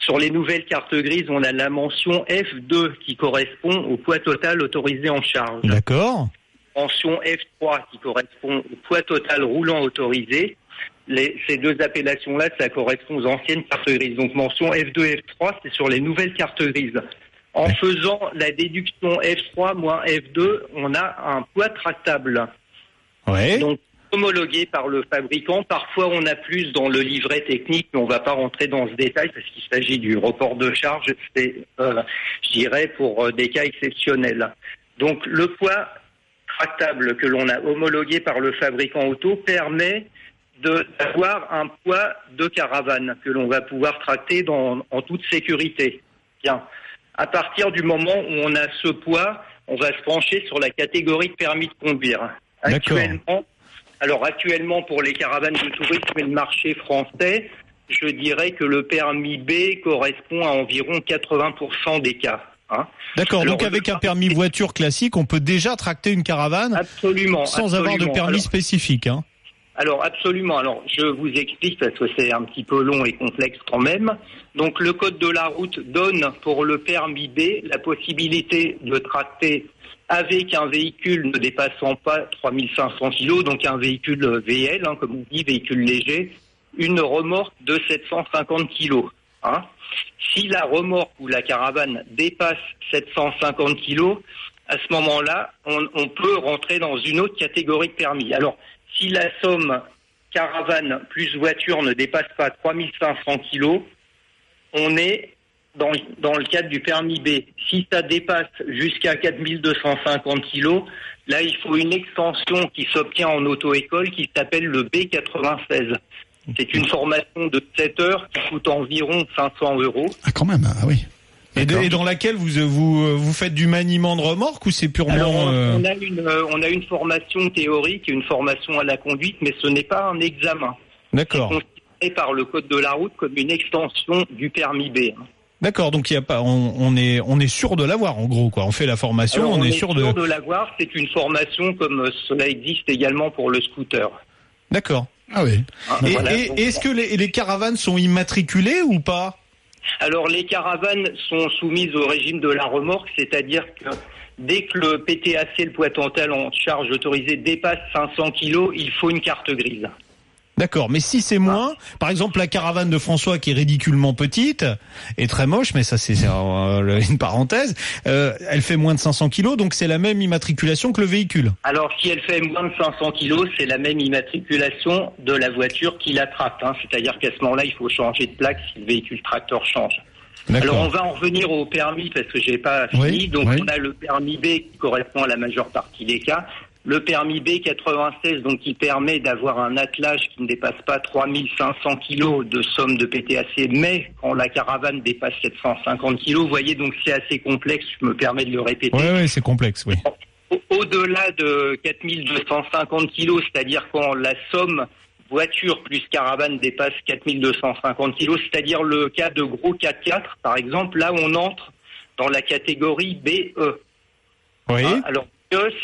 Sur les nouvelles cartes grises, on a la mention F2 qui correspond au poids total autorisé en charge. D'accord. mention F3 qui correspond au poids total roulant autorisé les- ces deux appellations-là, ça correspond aux anciennes cartes grises. Donc mention F2, F3, c'est sur les nouvelles cartes grises. En faisant la déduction F3 moins F2, on a un poids tractable. Donc homologué par le fabricant. Parfois, on a plus dans le livret technique, mais on ne va pas rentrer dans ce détail parce qu'il s'agit du report de charge. C'est, euh, je dirais, pour euh, des cas exceptionnels. Donc, le poids tractable que l'on a homologué par le fabricant auto permet de- d'avoir un poids de caravane que l'on va pouvoir tracter dans, en toute sécurité. Bien. À partir du moment où on a ce poids, on va se pencher sur la catégorie de permis de conduire. Actuellement, alors actuellement pour les caravanes de tourisme et le marché français, je dirais que le permis B correspond à environ 80% des cas. hein. D'accord, donc avec un permis voiture classique, on peut déjà tracter une caravane Absolument, sans avoir de permis Alors- spécifique. Hein. Alors absolument. Alors je vous explique parce que c'est un petit peu long et complexe quand même. Donc le code de la route donne pour le permis B la possibilité de tracter avec un véhicule ne dépassant pas 3500 kg, donc un véhicule VL, hein, comme on dit, véhicule léger, une remorque de 750 kg. Hein. Si la remorque ou la caravane dépasse 750 kg, à ce moment-là, on, on peut rentrer dans une autre catégorie de permis. Alors, si la somme caravane plus voiture ne dépasse pas 3500 kilos, on est dans, dans le cadre du permis B. Si ça dépasse jusqu'à 4250 kilos, là, il faut une extension qui s'obtient en auto-école qui s'appelle le B96. C'est une formation de 7 heures qui coûte environ 500 euros. Ah, quand même, ah oui. Et, de- et dans laquelle vous, vous, vous faites du maniement de remorque ou c'est purement... Alors, on, euh, on a une, euh, on a une formation théorique et une formation à la conduite, mais ce n'est pas un examen. D'accord. C'est considéré par le code de la route comme une extension du permis B. D'accord, donc il y a pas, on, on est, on est sûr de l'avoir en gros quoi. On fait la formation, Alors, on, est, sûr de. l'avoir. C'est une formation comme euh, cela existe également pour le scooter. D'accord. Ah oui. Et, voilà, et- donc- est-ce que les, les caravanes sont immatriculées ou pas? Alors, les caravanes sont soumises au régime de la remorque, c'est-à-dire que dès que le PTAC, le poids total en charge autorisée, dépasse 500 kilos, il faut une carte grise. D'accord, mais si c'est moins, par exemple la caravane de François qui est ridiculement petite et très moche, mais ça c'est euh, une parenthèse, euh, elle fait moins de 500 kilos, donc c'est la même immatriculation que le véhicule. Alors, si elle fait moins de 500 kilos, c'est la même immatriculation de la voiture qui la tracte. hein. C'est-à-dire qu'à ce moment-là, il faut changer de plaque si le véhicule tracteur change. Alors, on va en revenir au permis parce que j'ai pas fini. Oui, Donc, oui. on a le permis B qui correspond à la majeure partie des cas. Le permis B 96, donc qui permet d'avoir un attelage qui ne dépasse pas 3500 kilos de somme de PTAC, mais quand la caravane dépasse 750 kilos, vous voyez, donc c'est assez complexe, je me permets de le répéter. Ouais, ouais, c'est complexe, oui. Au- Au-delà de 4250 kilos, c'est-à-dire quand la somme voiture plus caravane dépasse 4250 kilos, c'est-à-dire le cas de gros 4x4, par exemple, là on entre dans la catégorie BE. Oui. Hein, alors, BE,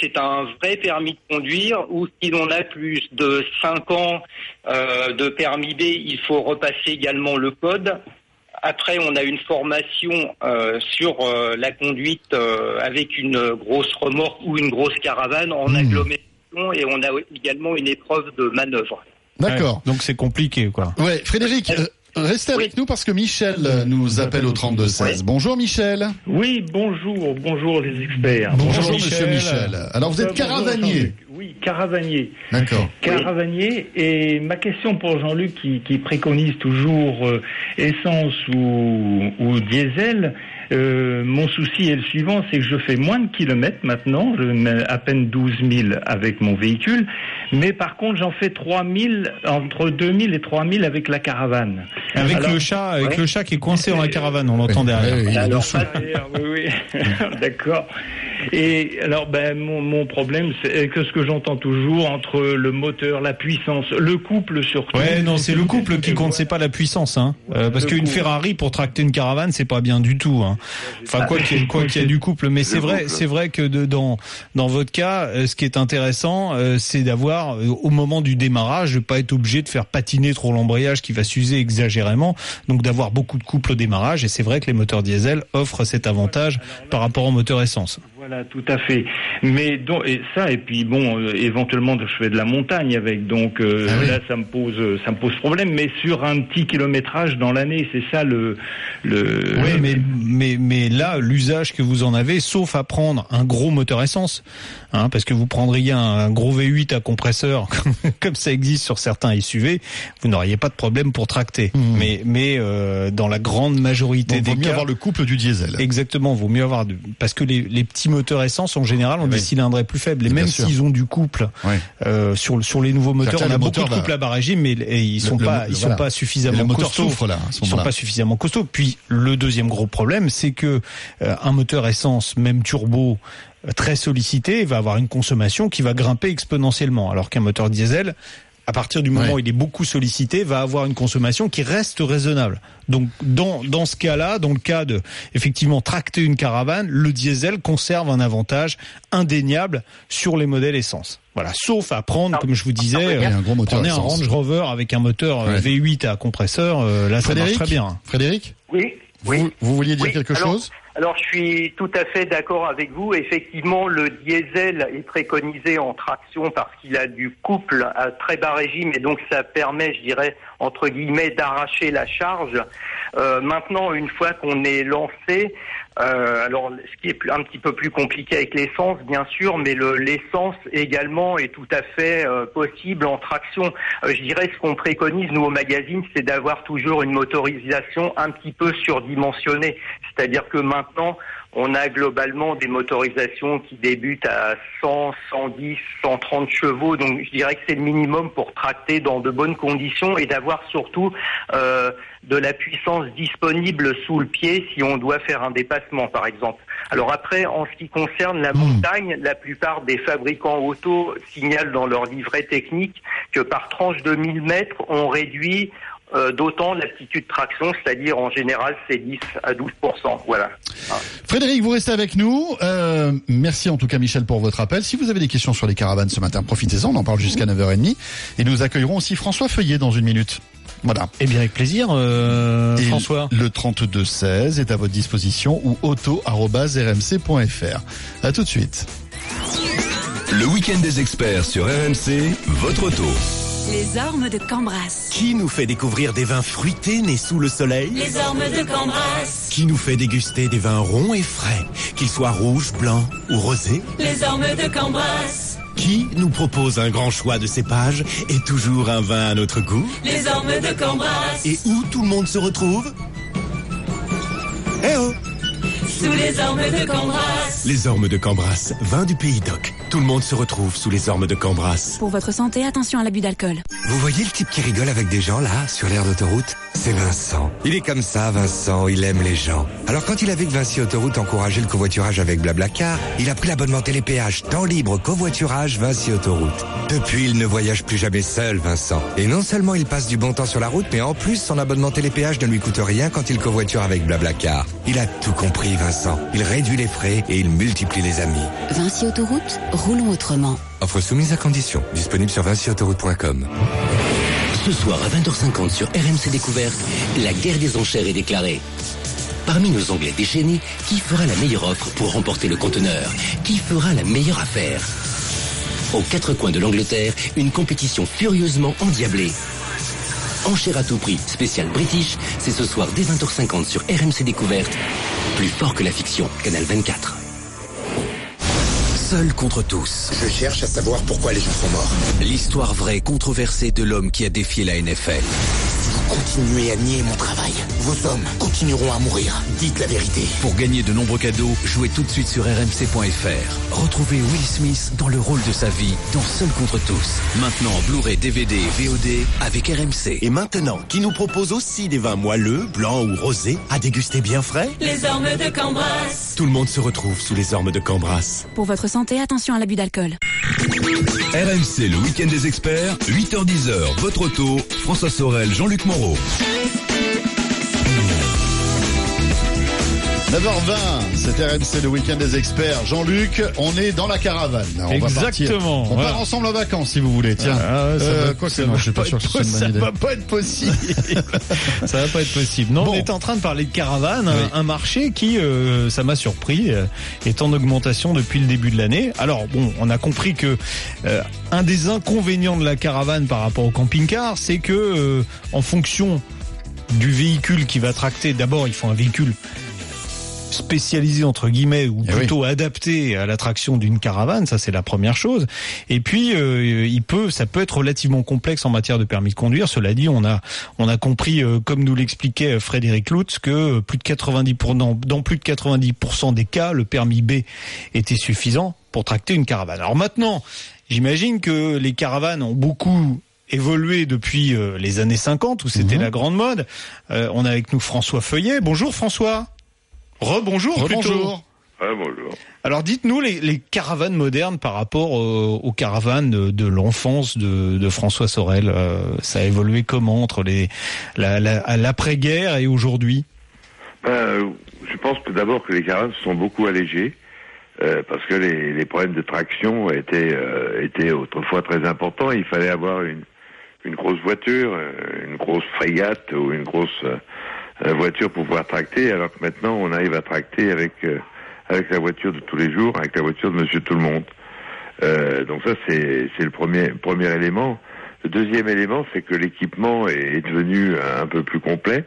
c'est un vrai permis de conduire où si l'on a plus de 5 ans euh, de permis B, il faut repasser également le code. Après, on a une formation euh, sur euh, la conduite euh, avec une grosse remorque ou une grosse caravane en agglomération et on a également une épreuve de manœuvre. D'accord. donc c'est compliqué quoi. Ouais, Frédéric, restez avec nous parce que Michel euh, nous appelle au 32 16. Bonjour Michel. Oui, bonjour, bonjour les experts. Bonjour, monsieur Michel. Alors vous êtes caravanier. Oui, caravanier. D'accord. Caravanier, et ma question pour Jean-Luc qui, qui préconise toujours euh, essence ou, ou diesel, euh, mon souci est le suivant, c'est que je fais moins de kilomètres maintenant, je mets à peine 12 000 avec mon véhicule, mais par contre j'en fais 3 000, entre 2 000 et 3 000 avec la caravane. Avec Alors- le chat, avec Ouais. le chat qui est coincé dans la caravane, on l'entend derrière. Alors, derrière, oui, oui. D'accord. Et alors, ben, mon, mon problème, c'est que ce que j'entends toujours entre le moteur, la puissance, le couple surtout. Ouais, non, c'est le couple qui compte, c'est pas la puissance, hein. Euh, parce qu'une. Ferrari pour tracter une caravane, c'est pas bien du tout, hein. Enfin, quoi qu'il y y ait du couple, mais c'est vrai, c'est vrai que de, dans dans votre cas, euh, ce qui est intéressant, euh, c'est d'avoir euh, au moment du démarrage, de pas être obligé de faire patiner trop l'embrayage qui va s'user exagérément, donc d'avoir beaucoup de couple au démarrage. Et c'est vrai que les moteurs diesel offrent cet avantage par rapport aux moteurs essence. Voilà, tout à fait. Mais donc, et ça, et puis bon, euh, éventuellement, je fais de la montagne avec, donc euh, Ah là, ça me pose, ça me pose problème. Mais sur un petit kilométrage dans l'année, c'est ça le, le. Oui, mais, mais, mais là, l'usage que vous en avez, sauf à prendre un gros moteur essence, hein, parce que vous prendriez un, un gros V8 à compresseur, comme ça existe sur certains SUV, vous n'auriez pas de problème pour tracter. Mais, mais euh, dans la grande majorité Donc, des vaut mieux cas, avoir le couple du diesel. Exactement, vaut mieux avoir de- parce que les, les petits moteurs essence en général ont des cylindrées plus faibles. Et même s'ils ont du couple euh, sur sur les nouveaux moteurs, on a beaucoup de moteur couple à bas régime, mais et ils sont Le- pas le- ils sont pas suffisamment le costauds. souffre, là, ils sont pas suffisamment costauds. Puis le deuxième gros problème, c'est que euh, un moteur essence, même turbo, euh, très sollicité, va avoir une consommation qui va grimper exponentiellement, alors qu'un moteur diesel à partir du moment où il est beaucoup sollicité, va avoir une consommation qui reste raisonnable. Donc, dans, dans ce cas-là, dans le cas de, effectivement, tracter une caravane, le diesel conserve un avantage indéniable sur les modèles essence. Voilà. Sauf à prendre, comme je vous disais, Oui, un euh, gros moteur prenez un. Range Rover avec un moteur euh, Ouais. V8 à compresseur, euh, là, ça marche très bien. Frédéric Oui. Vous, vous vouliez dire Oui, quelque alors- chose? Alors, je suis tout à fait d'accord avec vous. Effectivement, le diesel est préconisé en traction parce qu'il a du couple à très bas régime et donc ça permet, je dirais, entre guillemets, d'arracher la charge. Euh, maintenant, une fois qu'on est lancé, euh, alors ce qui est un petit peu plus compliqué avec l'essence, bien sûr, mais le- l'essence également est tout à fait euh, possible en traction. Euh, je dirais ce qu'on préconise nous au magazine, c'est d'avoir toujours une motorisation un petit peu surdimensionnée. C'est-à-dire que maintenant, on a globalement des motorisations qui débutent à 100, 110, 130 chevaux. Donc je dirais que c'est le minimum pour tracter dans de bonnes conditions et d'avoir surtout euh, de la puissance disponible sous le pied si on doit faire un dépassement, par exemple. Alors après, en ce qui concerne la montagne, la plupart des fabricants auto signalent dans leur livret technique que par tranche de 1000 mètres, on réduit euh, d'autant l'aptitude de traction, c'est-à-dire en général c'est 10 à 12 Voilà. Frédéric, vous restez avec nous. Euh, merci en tout cas Michel pour votre appel. Si vous avez des questions sur les caravanes ce matin, profitez-en, on en parle jusqu'à 9h30. Et nous accueillerons aussi François Feuillet dans une minute. Voilà. Eh bien, avec plaisir, euh, Et François. Le 3216 est à votre disposition ou auto.rmc.fr. À tout de suite. Le week-end des experts sur RMC, votre auto. Les ormes de Cambras. Qui nous fait découvrir des vins fruités nés sous le soleil Les ormes de Cambras. Qui nous fait déguster des vins ronds et frais, qu'ils soient rouges, blancs ou rosés Les ormes de Cambras. Qui nous propose un grand choix de cépages et toujours un vin à notre goût Les ormes de Cambras. Et où tout le monde se retrouve Eh oh Sous les ormes de Cambras. Les ormes de Cambras, vin du pays d'Oc. Tout le monde se retrouve sous les ormes de Cambras. Pour votre santé, attention à l'abus d'alcool. Vous voyez le type qui rigole avec des gens là, sur l'air d'autoroute? C'est Vincent. Il est comme ça, Vincent, il aime les gens. Alors quand il a vu que Vinci Autoroute encourageait le covoiturage avec Blablacar, il a pris l'abonnement télépéage temps libre covoiturage Vinci Autoroute. Depuis, il ne voyage plus jamais seul, Vincent. Et non seulement il passe du bon temps sur la route, mais en plus son abonnement télépéage ne lui coûte rien quand il covoiture avec Blablacar. Il a tout compris, Vincent. Il réduit les frais et il multiplie les amis. Vinci Autoroute, roulons autrement. Offre soumise à condition. Disponible sur vinciautoroute.com. Ce soir à 20h50 sur RMC Découverte, la guerre des enchères est déclarée. Parmi nos Anglais déchaînés, qui fera la meilleure offre pour remporter le conteneur? Qui fera la meilleure affaire? Aux quatre coins de l'Angleterre, une compétition furieusement endiablée. Enchères à tout prix, spécial British, c'est ce soir dès 20h50 sur RMC Découverte. Plus fort que la fiction, Canal 24. Seul contre tous. Je cherche à savoir pourquoi les gens sont morts. L'histoire vraie controversée de l'homme qui a défié la NFL. Continuez à nier mon travail. Vos hommes continueront à mourir. Dites la vérité. Pour gagner de nombreux cadeaux, jouez tout de suite sur rmc.fr. Retrouvez Will Smith dans le rôle de sa vie dans Seul contre tous. Maintenant en Blu-ray, DVD et VOD avec RMC. Et maintenant, qui nous propose aussi des vins moelleux, blancs ou rosés, à déguster bien frais? Les ormes de Cambras. Tout le monde se retrouve sous les ormes de Cambras. Pour votre santé, attention à l'abus d'alcool. RMC, le week-end des experts, 8h10h, votre auto, François Sorel, Jean-Luc Moreau. 9h20, c'est RMC le week-end des experts. Jean-Luc, on est dans la caravane. On Exactement. Va. On voilà. part ensemble en vacances si vous voulez. Tiens. Ah ça Euh, va- quoi que ça non, va je suis pas pas sûr que être Ça va pas possible. ça va pas être possible. Non, Bon. on est en train de parler de caravane, un, un marché qui, euh, ça m'a surpris, euh, est en augmentation depuis le début de l'année. Alors bon, on a compris que euh, un des inconvénients de la caravane par rapport au camping-car, c'est que en fonction du véhicule qui va tracter, d'abord il faut un véhicule spécialisé entre guillemets ou Eh plutôt adapté à l'attraction d'une caravane, ça c'est la première chose. Et puis euh, il peut, ça peut être relativement complexe en matière de permis de conduire. Cela dit, on a on a compris, euh, comme nous l'expliquait Frédéric Lutz, que euh, plus de 90 dans, dans plus de 90% des cas, le permis B était suffisant pour tracter une caravane. Alors maintenant, j'imagine que les caravanes ont beaucoup évolué depuis euh, les années 50 où c'était la grande mode. Euh, on a avec nous François Feuillet. Bonjour François. Rebonjour bonjour. Alors dites-nous les, les caravanes modernes par rapport euh, aux caravanes de, de l'enfance de, de François Sorel. euh, ça a évolué comment entre les la- la- à l'après-guerre et aujourd'hui? Ben, euh, je pense que d'abord que les caravanes se sont beaucoup allégées euh, parce que les, les problèmes de traction étaient, euh, étaient autrefois très importants. Il fallait avoir une, une grosse voiture, une grosse frégate ou une grosse voiture pour pouvoir tracter, alors que maintenant on arrive à tracter avec euh, avec la voiture de tous les jours, avec la voiture de Monsieur Tout le Monde. Euh, donc ça c'est le premier premier élément. Le deuxième élément, c'est que l'équipement est, devenu un peu plus complet.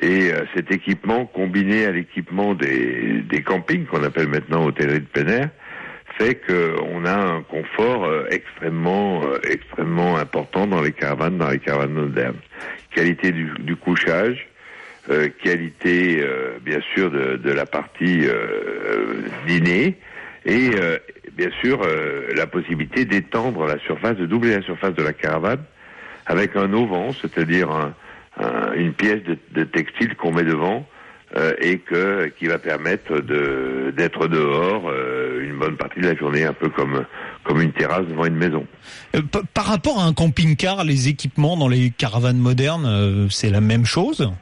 Et euh, cet équipement, combiné à l'équipement des, des campings, qu'on appelle maintenant hôtellerie de plein air, fait qu'on a un confort euh, extrêmement, euh, extrêmement important dans les caravanes, dans les caravanes modernes. Qualité du, du couchage, euh, qualité, euh, bien sûr, de, la partie euh, euh, dîner, et bien sûr, la possibilité d'étendre la surface, de doubler la surface de la caravane avec un auvent, c'est-à-dire un, un- une pièce de, textile qu'on met devant et qui va permettre d'être dehors une bonne partie de la journée, un peu comme une terrasse devant une maison. Par rapport à un camping-car, les équipements dans les caravanes modernes, c'est la même chose?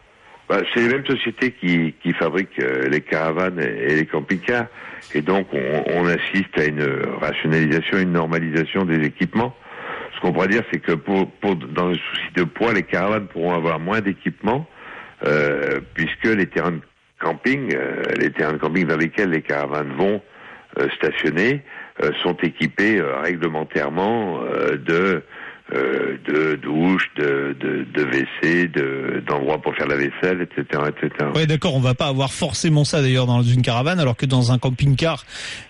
Bah, c'est les mêmes sociétés qui, qui fabriquent euh, les caravanes et, les camping-cars. Et donc, on, on assiste à une rationalisation, une normalisation des équipements. Ce qu'on pourrait dire, c'est que pour, pour, dans le souci de poids, les caravanes pourront avoir moins d'équipements, euh, puisque les terrains de camping, euh, les terrains de camping dans lesquels les caravanes vont euh, stationner, euh, sont équipés réglementairement de euh, de douches, de, de, de WC, de, d'endroits pour faire la vaisselle, etc., etc. Ouais, d'accord, on va pas avoir forcément ça d'ailleurs dans une caravane, alors que dans un camping-car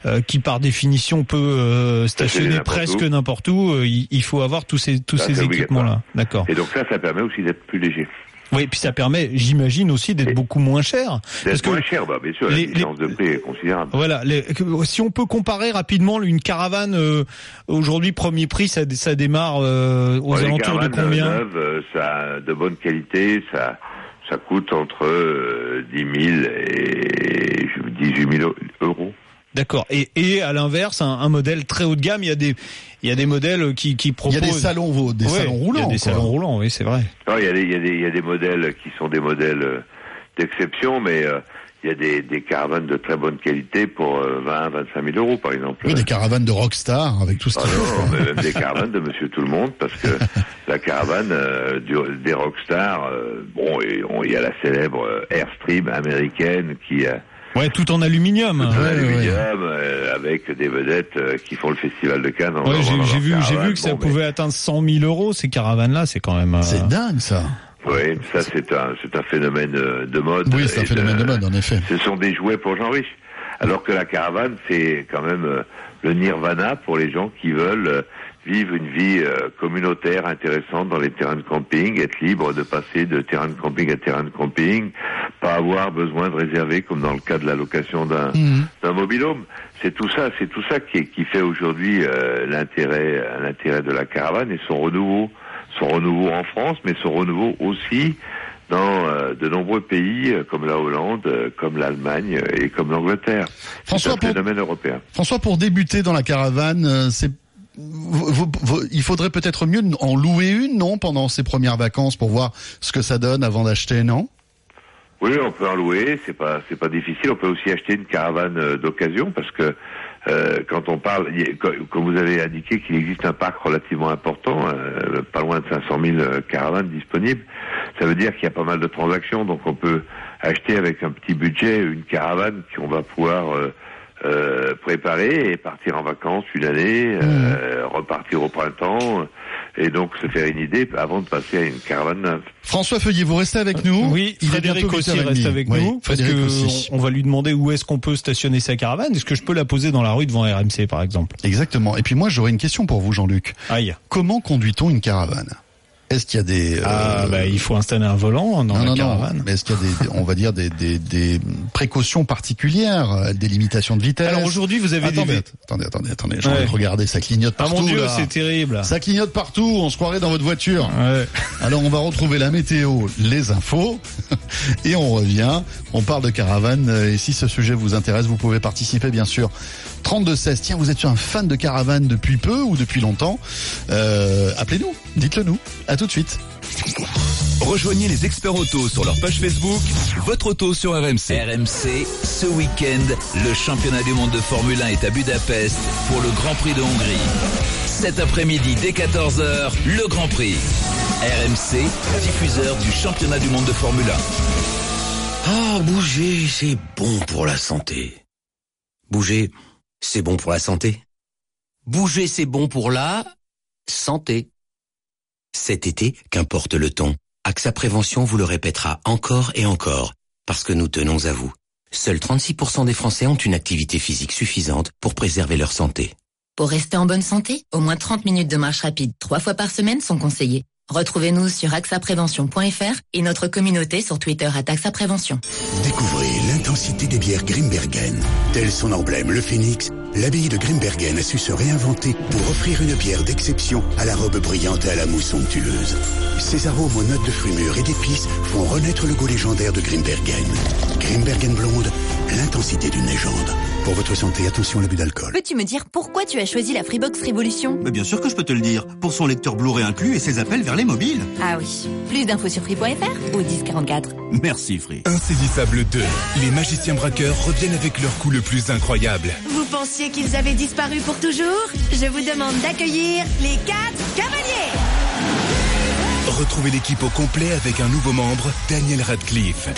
euh, qui par définition peut euh, stationner presque n'importe où, euh, il, il faut avoir tous ces tous Ça, ces équipements-là. D'accord. Et donc ça, ça permet aussi d'être plus léger. Oui, puis ça permet, j'imagine aussi, d'être beaucoup moins cher. D'être moins cher, bah, bien sûr, les- la différence de prix est considérable. Voilà, les- si on peut comparer rapidement une caravane euh, aujourd'hui premier prix, ça, ça démarre euh, aux Bon, alentours de caravanes combien neuves, euh, ça de bonne qualité, ça ça coûte entre euh, 10 000 et 18 000 euros. D'accord. Et, et à l'inverse, un, un modèle très haut de gamme, il y a des il y a des modèles qui qui Il y proposent a des salons, des Ouais, salons Il y roulants. a des quoi. salons roulants, oui, c'est vrai. Non, il y a des, il y a des, il y a des modèles qui sont des modèles euh, d'exception, mais euh, il y a des, des caravanes de très bonne qualité pour euh, 20, 25 000 euros, par exemple. Oui, des caravanes de rockstar avec tout ce Ah non, mais même des caravanes de Monsieur Tout le Monde, parce que la caravane euh, du- des rockstars, euh, bon, il y a la célèbre Airstream américaine qui a Ouais, tout en aluminium. Ouais, ouais. aluminium euh, avec des vedettes euh, qui font le festival de Cannes. en Ouais, j'ai vu, j'ai vu que ça Bon, mais- pouvait atteindre 100 000 euros ces caravanes-là. C'est quand même. euh, C'est dingue ça. Oui, ça c'est un c'est un phénomène de mode. Oui, c'est un phénomène de mode, en effet. Ce sont des jouets pour gens riches. Alors que la caravane, c'est quand même euh, le nirvana pour les gens qui veulent euh, vivre une vie euh, communautaire intéressante dans les terrains de camping, être libre de passer de terrain de camping à terrain de camping, pas avoir besoin de réserver comme dans le cas de la location d'un d'un mobilhome. C'est tout ça, c'est tout ça qui, qui fait aujourd'hui euh, l'intérêt l'intérêt de la caravane et son renouveau, son renouveau en France, mais son renouveau aussi dans euh, de nombreux pays euh, comme la Hollande, euh, comme l'Allemagne euh, et comme l'Angleterre. François, un pour- phénomène européen. François, pour débuter dans la caravane, euh, c'est il faudrait peut-être mieux en louer une, non, pendant ces premières vacances pour voir ce que ça donne avant d'acheter, non? Oui, on peut en louer, c'est pas c'est pas difficile. On peut aussi acheter une caravane euh, d'occasion parce que euh, quand on parle, comme vous avez indiqué qu'il existe un parc relativement important, euh, pas loin de 500 000 euh, caravanes disponibles, ça veut dire qu'il y a pas mal de transactions. Donc on peut acheter avec un petit budget une caravane qu'on va pouvoir euh, préparer et partir en vacances une année, euh, repartir au printemps et donc se faire une idée avant de passer à une caravane neuve. François Feuillet, vous restez avec nous? Oui, Il Frédéric aussi 8h30. reste avec Oui, nous parce Frédéric que aussi. on, on va lui demander où est-ce qu'on peut stationner sa caravane. Est-ce que je peux la poser dans la rue devant RMC par exemple? Exactement. Et puis moi, j'aurais une question pour vous, Jean-Luc. Aïe. Comment conduit-on une caravane? Est-ce qu'il y a des... Ah, euh, bah, il faut installer un volant dans non, la non, caravane. non. Mais est-ce qu'il y a des, on va dire des, des, des précautions particulières, euh, des limitations de vitesse Alors aujourd'hui, vous avez attendez, des... attendez, attendez, attendez. Je Ouais. regardez, ça clignote Ah partout. mon dieu, c'est terrible. Ça clignote partout. On se croirait dans votre voiture. Alors on va retrouver la météo, les infos, et on revient. On parle de caravane. euh, Et si ce sujet vous intéresse, vous pouvez participer, bien sûr. 32-16. Tiens, vous êtes un fan de caravane depuis peu ou depuis longtemps? Euh, Appelez-nous. Dites-le nous. À tout de suite. Rejoignez les experts auto sur leur page Facebook, votre auto sur RMC. RMC, ce week-end, le championnat du monde de Formule 1 est à Budapest pour le Grand Prix de Hongrie. Cet après-midi, dès 14h, le Grand Prix. RMC, diffuseur du championnat du monde de Formule 1. Ah, bouger, c'est bon pour la santé. Bouger, c'est bon pour la santé. Bouger, c'est bon pour la santé. Cet été, qu'importe le ton, AXA Prévention vous le répétera encore et encore, parce que nous tenons à vous. Seuls 36% des Français ont une activité physique suffisante pour préserver leur santé. Pour rester en bonne santé, au moins 30 minutes de marche rapide trois fois par semaine sont conseillées. Retrouvez-nous sur axaprévention.fr et notre communauté sur Twitter à Taxa Prévention. Découvrez l'intensité des bières Grimbergen. Tel son emblème, le phénix, l'abbaye de Grimbergen a su se réinventer pour offrir une bière d'exception à la robe brillante et à la mousse somptueuse. Ses arômes aux notes de fruits mûrs et d'épices font renaître le goût légendaire de Grimbergen. Grimbergen blonde, l'intensité d'une légende. Pour votre santé, attention à l'abus d'alcool. Peux-tu me dire pourquoi tu as choisi la Freebox Révolution? Mais bien sûr que je peux te le dire. Pour son lecteur Blu-ray inclus et ses appels vers les mobiles. Ah oui. Plus d'infos sur free.fr ou 1044. Merci Free. Insaisissable 2. Les magiciens braqueurs reviennent avec leur coup le plus incroyable. Vous pensiez qu'ils avaient disparu pour toujours Je vous demande d'accueillir les quatre cavaliers Retrouvez l'équipe au complet avec un nouveau membre, Daniel Radcliffe.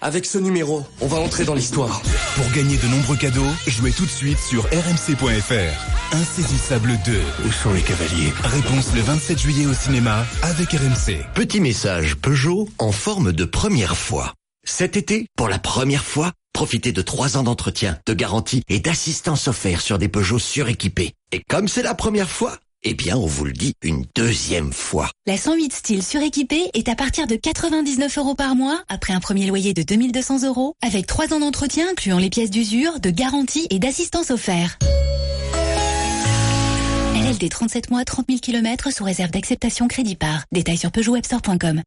Avec ce numéro, on va entrer dans l'histoire. Pour gagner de nombreux cadeaux, jouez tout de suite sur rmc.fr. Insaisissable 2. Où sont les cavaliers Réponse le 27 juillet au cinéma avec RMC. Petit message Peugeot en forme de première fois. Cet été, pour la première fois, profitez de trois ans d'entretien, de garantie et d'assistance offerte sur des Peugeot suréquipés. Et comme c'est la première fois, eh bien, on vous le dit une deuxième fois. La 108 style suréquipée est à partir de 99 euros par mois, après un premier loyer de 2200 euros, avec 3 ans d'entretien incluant les pièces d'usure, de garantie et d'assistance offert. LLD 37 mois, 30 000 km sous réserve d'acceptation crédit par. Détails sur peugeotwebstore.com.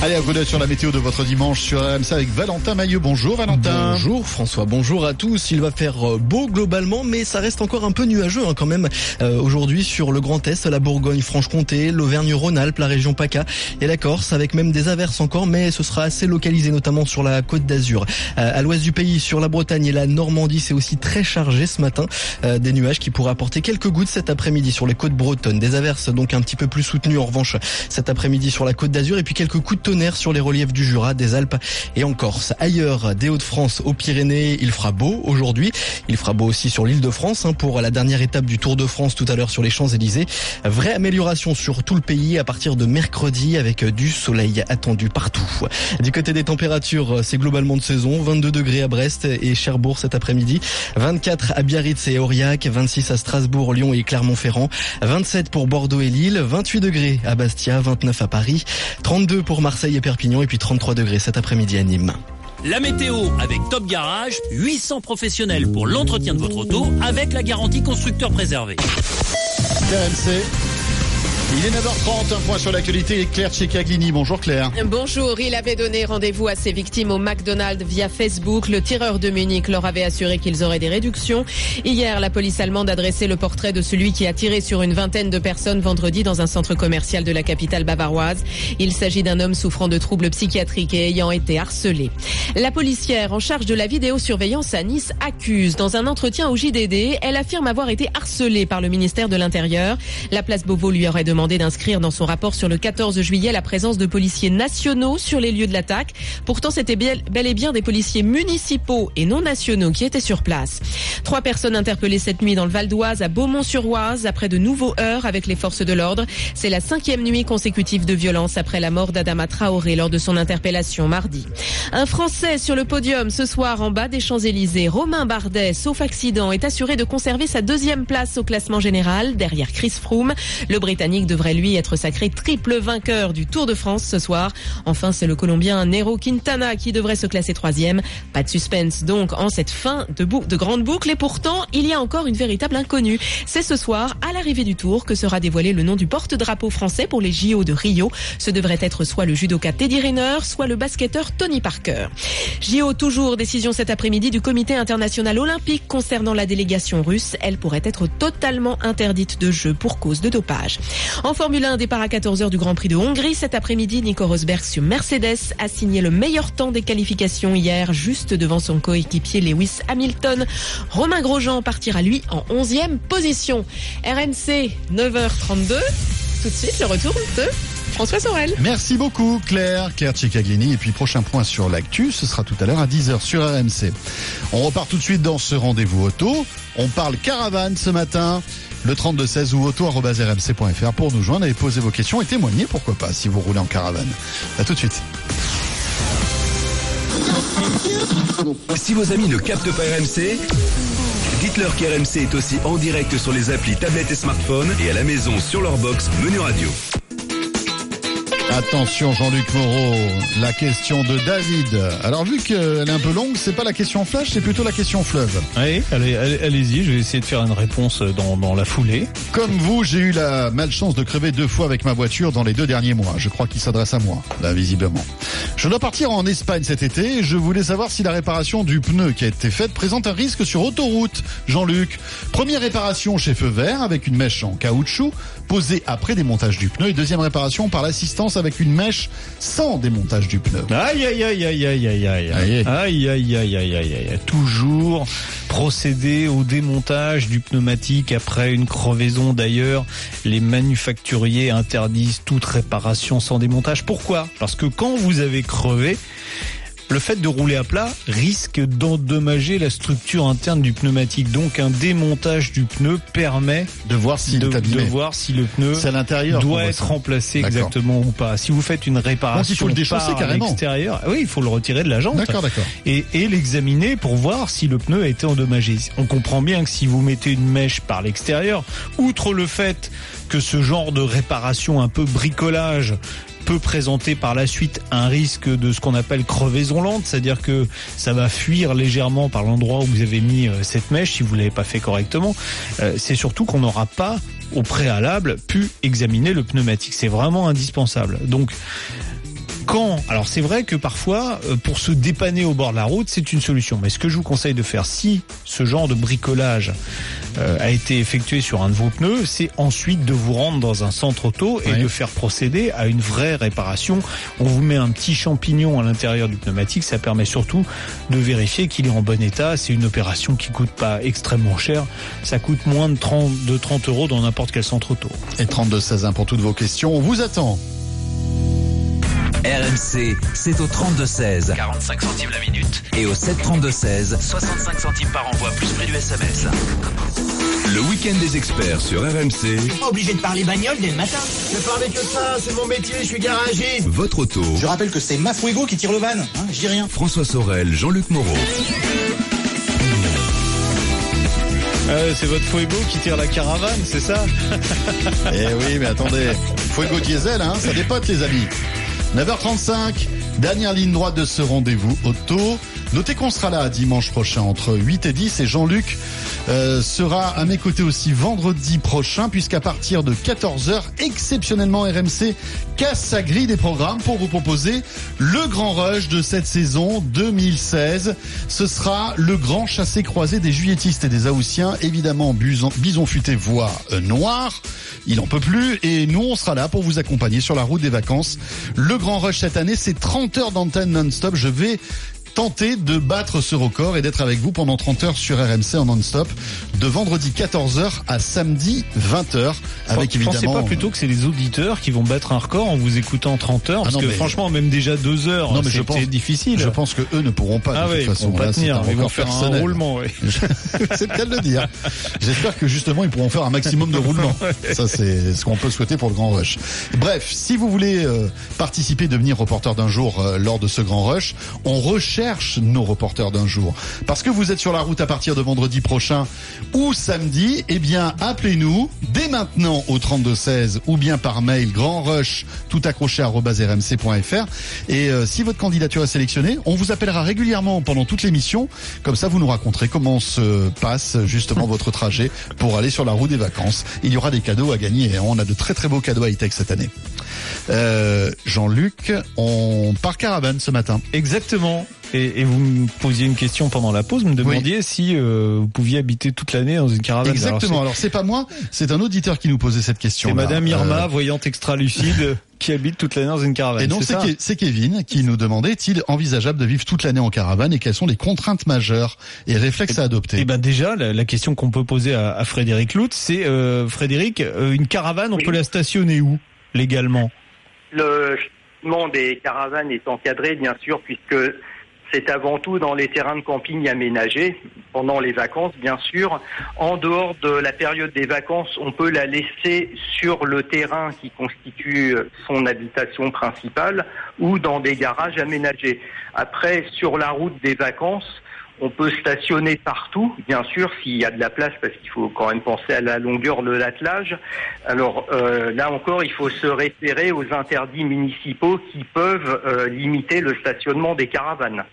Allez, coup d'œil sur la météo de votre dimanche sur RMC avec Valentin Maillot. Bonjour Valentin. Bonjour François, bonjour à tous. Il va faire euh, beau globalement, mais ça reste encore un peu nuageux hein, quand même. Euh, Aujourd'hui sur le Grand Est, la Bourgogne-Franche-Comté, l'Auvergne-Rhône-Alpes, la région PACA et la Corse, avec même des averses encore, mais ce sera assez localisé, notamment sur la Côte d'Azur. Euh, à l'ouest du pays, sur la Bretagne et la Normandie, c'est aussi très chargé ce matin. Euh, des nuages qui pourraient apporter quelques gouttes cet après-midi sur les côtes bretonnes. Des averses donc un petit peu plus soutenues en revanche cet après-midi sur la Côte d'Azur et puis quelques coups de tonnerre sur les reliefs du Jura, des Alpes et en Corse. Ailleurs, des Hauts-de-France aux Pyrénées, il fera beau aujourd'hui. Il fera beau aussi sur l'île de France hein, pour la dernière étape du Tour de France tout à l'heure sur les Champs-Élysées. Vraie amélioration sur tout le pays à partir de mercredi avec du soleil attendu partout. Du côté des températures, c'est globalement de saison. 22 degrés à Brest et Cherbourg cet après-midi. 24 à Biarritz et Aurillac. 26 à Strasbourg, Lyon et Clermont-Ferrand. 27 pour Bordeaux et Lille. 28 degrés à Bastia. 29 à Paris. 32 pour Marseille et Perpignan. Et puis 33 degrés cet après-midi à Nîmes. La météo avec Top Garage, 800 professionnels pour l'entretien de votre auto avec la garantie constructeur préservé. RMC. Il est 9h30, un point sur l'actualité. Claire Tchekaglini, bonjour Claire. Bonjour, il avait donné rendez-vous à ses victimes au McDonald's via Facebook. Le tireur de Munich leur avait assuré qu'ils auraient des réductions. Hier, la police allemande a dressé le portrait de celui qui a tiré sur une vingtaine de personnes vendredi dans un centre commercial de la capitale bavaroise. Il s'agit d'un homme souffrant de troubles psychiatriques et ayant été harcelé. La policière en charge de la vidéosurveillance à Nice accuse dans un entretien au JDD, elle affirme avoir été harcelée par le ministère de l'Intérieur. La place Beauvau lui aurait demandé d'inscrire dans son rapport sur le 14 juillet la présence de policiers nationaux sur les lieux de l'attaque. Pourtant, c'était bel et bien des policiers municipaux et non nationaux qui étaient sur place. Trois personnes interpellées cette nuit dans le Val d'Oise à Beaumont-sur-Oise après de nouveaux heurts avec les forces de l'ordre. C'est la cinquième nuit consécutive de violence après la mort d'Adama Traoré lors de son interpellation mardi. Un Français sur le podium ce soir en bas des Champs-Élysées, Romain Bardet, sauf accident, est assuré de conserver sa deuxième place au classement général derrière Chris Froome. Le Britannique devrait lui être sacré triple vainqueur du Tour de France ce soir. Enfin, c'est le Colombien Nero Quintana qui devrait se classer troisième. Pas de suspense donc en cette fin de, de grande boucle et pourtant, il y a encore une véritable inconnue. C'est ce soir, à l'arrivée du Tour, que sera dévoilé le nom du porte-drapeau français pour les JO de Rio. Ce devrait être soit le judoka Teddy Riner, soit le basketteur Tony Parker. JO toujours, décision cet après-midi du comité international olympique concernant la délégation russe. Elle pourrait être totalement interdite de jeu pour cause de dopage. En Formule 1, départ à 14h du Grand Prix de Hongrie. Cet après-midi, Nico Rosberg sur Mercedes a signé le meilleur temps des qualifications hier, juste devant son coéquipier Lewis Hamilton. Romain Grosjean partira lui en 11e position. RMC 9h32. Tout de suite, le retour de François Sorel. Merci beaucoup Claire, Claire Tchekaglini. Et puis prochain point sur l'actu, ce sera tout à l'heure à 10h sur RMC. On repart tout de suite dans ce rendez-vous auto. On parle caravane ce matin le 3216 ou auto.rmc.fr pour nous joindre et poser vos questions et témoigner, pourquoi pas, si vous roulez en caravane. À tout de suite. Si vos amis ne captent pas RMC, dites-leur qu'RMC est aussi en direct sur les applis tablettes et smartphones et à la maison sur leur box Menu Radio. Attention Jean-Luc Moreau, la question de David. Alors vu qu'elle est un peu longue, c'est pas la question flash, c'est plutôt la question fleuve. Oui, allez, allez-y, je vais essayer de faire une réponse dans, dans la foulée. Comme vous, j'ai eu la malchance de crever deux fois avec ma voiture dans les deux derniers mois. Je crois qu'il s'adresse à moi, là visiblement. Je dois partir en Espagne cet été et je voulais savoir si la réparation du pneu qui a été faite présente un risque sur autoroute. Jean-Luc, première réparation chez Feu Vert avec une mèche en caoutchouc posée après démontage du pneu et deuxième réparation par l'assistance avec une mèche sans démontage du pneu. Aïe aïe aïe aïe aïe aïe aïe. Aïe aïe aïe aïe aïe aïe toujours procéder au démontage du pneumatique après une crevaison. D'ailleurs les manufacturiers interdisent toute réparation sans démontage. Pourquoi? Parce que quand vous avez crevé le fait de rouler à plat risque d'endommager la structure interne du pneumatique. Donc un démontage du pneu permet de voir, si de, de voir si le pneu doit être remplacé exactement ou pas. Si vous faites une réparation il faut le déchausser par carrément. l'extérieur, oui, il faut le retirer de la jante. D'accord, d'accord. Et, et l'examiner pour voir si le pneu a été endommagé. On comprend bien que si vous mettez une mèche par l'extérieur, outre le fait que ce genre de réparation un peu bricolage peut présenter par la suite un risque de ce qu'on appelle crevaison lente, c'est-à-dire que ça va fuir légèrement par l'endroit où vous avez mis cette mèche si vous l'avez pas fait correctement. Euh, c'est surtout qu'on n'aura pas au préalable pu examiner le pneumatique. C'est vraiment indispensable. Donc quand Alors c'est vrai que parfois, pour se dépanner au bord de la route, c'est une solution. Mais ce que je vous conseille de faire, si ce genre de bricolage euh, a été effectué sur un de vos pneus, c'est ensuite de vous rendre dans un centre auto et Oui. de faire procéder à une vraie réparation. On vous met un petit champignon à l'intérieur du pneumatique, ça permet surtout de vérifier qu'il est en bon état. C'est une opération qui coûte pas extrêmement cher, ça coûte moins de 30, de 30 euros dans n'importe quel centre auto. Et 32 16 1 pour toutes vos questions. On vous attend. RMC, c'est au 32-16. 45 centimes la minute. Et au 732-16. 65 centimes par envoi, plus prix du SMS. Le week-end des experts sur RMC. Pas obligé de parler bagnole dès le matin. Je parlais que ça, c'est mon métier, je suis garagiste. Votre auto. Je rappelle que c'est ma Fuego qui tire le van, hein, je dis rien. François Sorel, Jean-Luc Moreau. Euh, c'est votre Fuego qui tire la caravane, c'est ça? Eh oui, mais attendez, Fuego Diesel, hein, ça dépote les amis. 9h35, dernière ligne droite de ce rendez-vous auto. Notez qu'on sera là dimanche prochain entre 8 et 10 et Jean-Luc euh, sera à mes côtés aussi vendredi prochain, puisqu'à partir de 14h, exceptionnellement RMC casse sa grille des programmes pour vous proposer le grand rush de cette saison 2016. Ce sera le grand chassé-croisé des juilletistes et des Haussiens, évidemment bison, bison futé voix euh. Il en peut plus et nous on sera là pour vous accompagner sur la route des vacances. Le grand rush cette année, c'est 30 heures d'antenne non-stop. Je vais tenter de battre ce record et d'être avec vous pendant 30 heures sur RMC en non-stop de vendredi 14h à samedi 20h avec Pensez évidemment pas plutôt que c'est les auditeurs qui vont battre un record en vous écoutant 30 heures Ah parce non, que mais- franchement même déjà deux heures Non, mais je c'est- pense- difficile. Je pense que eux ne pourront pas Ah de ouais, toute façon. pas Là, tenir, un ils vont faire un personnel. roulement, ouais. c'est le cas de le dire. J'espère que justement ils pourront faire un maximum de roulements. Ça c'est ce qu'on peut souhaiter pour le Grand Rush. Bref, si vous voulez euh, participer, devenir reporter d'un jour euh, lors de ce Grand Rush, on recherche nos reporters d'un jour. Parce que vous êtes sur la route à partir de vendredi prochain ou samedi, eh bien appelez-nous dès maintenant au 3216 ou bien par mail grand rush tout accroché arobase rmc.fr et euh, si votre candidature est sélectionnée, on vous appellera régulièrement pendant toute l'émission. Comme ça, vous nous raconterez comment se passe justement votre trajet pour aller sur la route des vacances. Il y aura des cadeaux à gagner. et On a de très très beaux cadeaux high-tech cette année. Euh, Jean-Luc, on part caravane ce matin. Exactement. Et, et vous me posiez une question pendant la pause, vous me demandiez si euh, vous pouviez habiter toute l'année dans une caravane. Exactement. Alors, c'est pas moi, c'est un auditeur qui nous posait cette question. c'est Madame Irma, voyante extra lucide, qui habite toute l'année dans une caravane. Et donc c'est Kevin qui nous demandait est-il envisageable de vivre toute l'année en caravane et quelles sont les contraintes majeures et réflexes à adopter Eh ben déjà, la, la question qu'on peut poser à, à Frédéric Lout, c'est euh, Frédéric, euh, une caravane, on peut la stationner où? Légalement Le cheminement des caravanes est encadré, bien sûr, puisque c'est avant tout dans les terrains de camping aménagés, pendant les vacances, bien sûr. En dehors de la période des vacances, on peut la laisser sur le terrain qui constitue son habitation principale ou dans des garages aménagés. Après, sur la route des vacances, on peut stationner partout, bien sûr, s'il y a de la place, parce qu'il faut quand même penser à la longueur de l'attelage. Alors euh, là encore, il faut se référer aux interdits municipaux qui peuvent euh, limiter le stationnement des caravanes.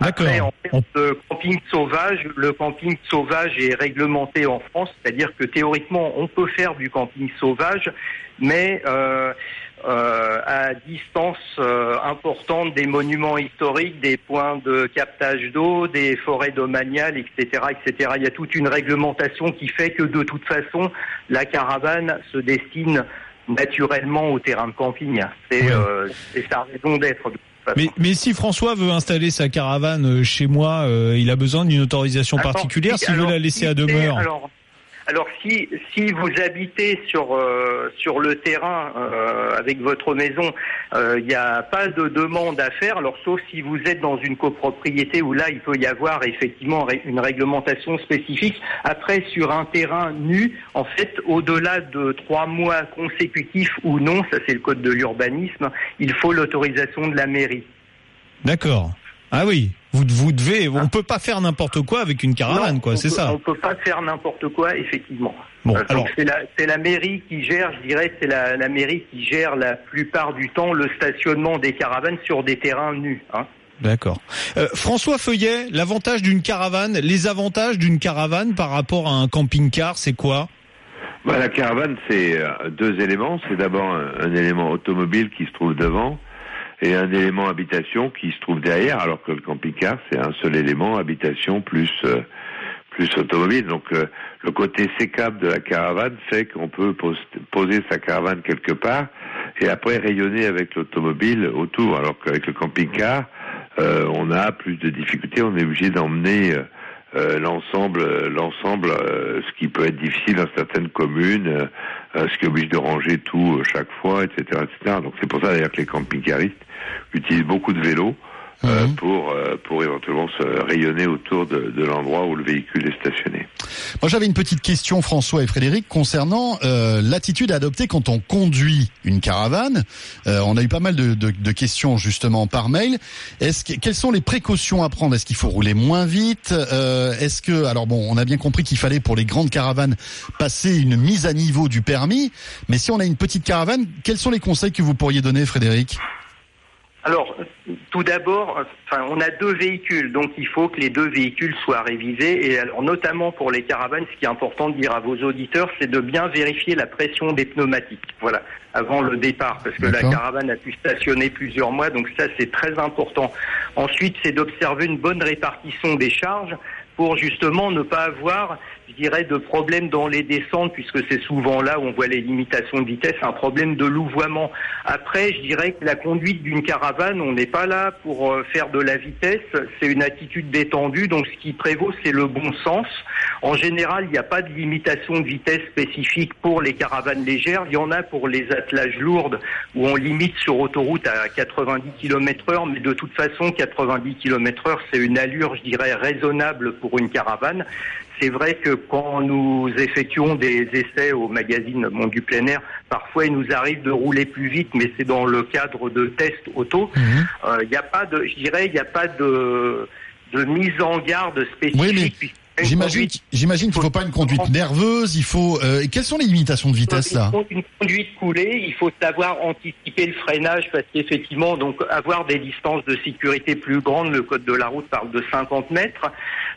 Après, en termes de camping sauvage, le camping sauvage est réglementé en France, c'est-à-dire que théoriquement, on peut faire du camping sauvage, mais euh, euh, à distance euh, importante des monuments historiques, des points de captage d'eau, des forêts domaniales, etc., etc. Il y a toute une réglementation qui fait que de toute façon, la caravane se destine naturellement au terrain de camping. C'est euh, sa raison d'être. mais, mais si François veut installer sa caravane euh, chez moi, il a besoin d'une autorisation Alors, particulière si- s'il veut la laisser à demeure. Alors, alors si si vous habitez sur euh, sur le terrain euh, avec votre maison, euh, il n'y a pas de demande à faire. Alors sauf si vous êtes dans une copropriété où là il peut y avoir effectivement une réglementation spécifique. Après sur un terrain nu, en fait, au-delà de trois mois consécutifs ou non, ça c'est le code de l'urbanisme, il faut l'autorisation de la mairie. D'accord. Ah oui, vous, vous devez, on peut pas faire n'importe quoi avec une caravane, Non, quoi, c'est ça. On peut pas faire n'importe quoi, effectivement. Bon, Euh, alors- c'est la, c'est la mairie qui gère, je dirais, c'est la, la mairie qui gère la plupart du temps le stationnement des caravanes sur des terrains nus. Hein. D'accord. Euh, François Feuillet, l'avantage d'une caravane, les avantages d'une caravane par rapport à un camping-car, c'est quoi? Bah, la caravane, c'est euh, deux éléments. C'est d'abord un, un élément automobile qui se trouve devant et un élément habitation qui se trouve derrière, alors que le camping-car, c'est un seul élément, habitation plus euh, plus automobile. Donc euh, le côté sécable de la caravane fait qu'on peut pos- poser sa caravane quelque part et après rayonner avec l'automobile autour, alors qu'avec le camping-car, euh, on a plus de difficultés, on est obligé d'emmener l'ensemble, euh, l'ensemble, euh, ce qui peut être difficile dans certaines communes, euh, euh, ce qui oblige de ranger tout euh, chaque fois, etc., etc. Donc c'est pour ça d'ailleurs que les camping-caristes utilisent beaucoup de vélos euh, pour euh, pour éventuellement se rayonner autour de, de l'endroit où le véhicule est stationné. Moi, j'avais une petite question, François et Frédéric, concernant euh, l'attitude à adopter quand on conduit une caravane. Euh, on a eu pas mal de, de- de questions justement par mail. Est-ce que, quelles sont les précautions à prendre? Est-ce qu'il faut rouler moins vite? Euh, Est-ce que, alors bon, on a bien compris qu'il fallait pour les grandes caravanes passer une mise à niveau du permis. Mais si on a une petite caravane, quels sont les conseils que vous pourriez donner, Frédéric? Alors, tout d'abord, enfin, on a deux véhicules, donc il faut que les deux véhicules soient révisés. Et alors, notamment pour les caravanes, ce qui est important de dire à vos auditeurs, c'est de bien vérifier la pression des pneumatiques. Voilà, avant le départ, parce que la caravane a pu stationner plusieurs mois, donc ça c'est très important. Ensuite, c'est d'observer une bonne répartition des charges pour justement ne pas avoir, je dirais, de problème dans les descentes, puisque c'est souvent là où on voit les limitations de vitesse, un problème de louvoiement. Après, je dirais que la conduite d'une caravane, on n'est pas là pour euh, faire de la vitesse, c'est une attitude détendue, donc ce qui prévaut, c'est le bon sens. En général, il n'y a pas de limitation de vitesse spécifique pour les caravanes légères, il y en a pour les attelages lourdes, où on limite sur autoroute à 90 km heure, mais de toute façon, 90 km heure, c'est une allure, je dirais, raisonnable pour une caravane. C'est vrai que quand nous effectuons des essais au magazine Monde du plein air, parfois il nous arrive de rouler plus vite, mais c'est dans le cadre de tests auto. Euh, Il n'y a pas de, je dirais, il n'y a pas de, de mise en garde spécifique. J'imagine, qu'il faut pas une conduite nerveuse. Il faut. euh, et quelles sont les limitations de vitesse là? Une conduite coulée, il faut savoir anticiper le freinage parce qu'effectivement, donc avoir des distances de sécurité plus grandes, le code de la route parle de 50 mètres,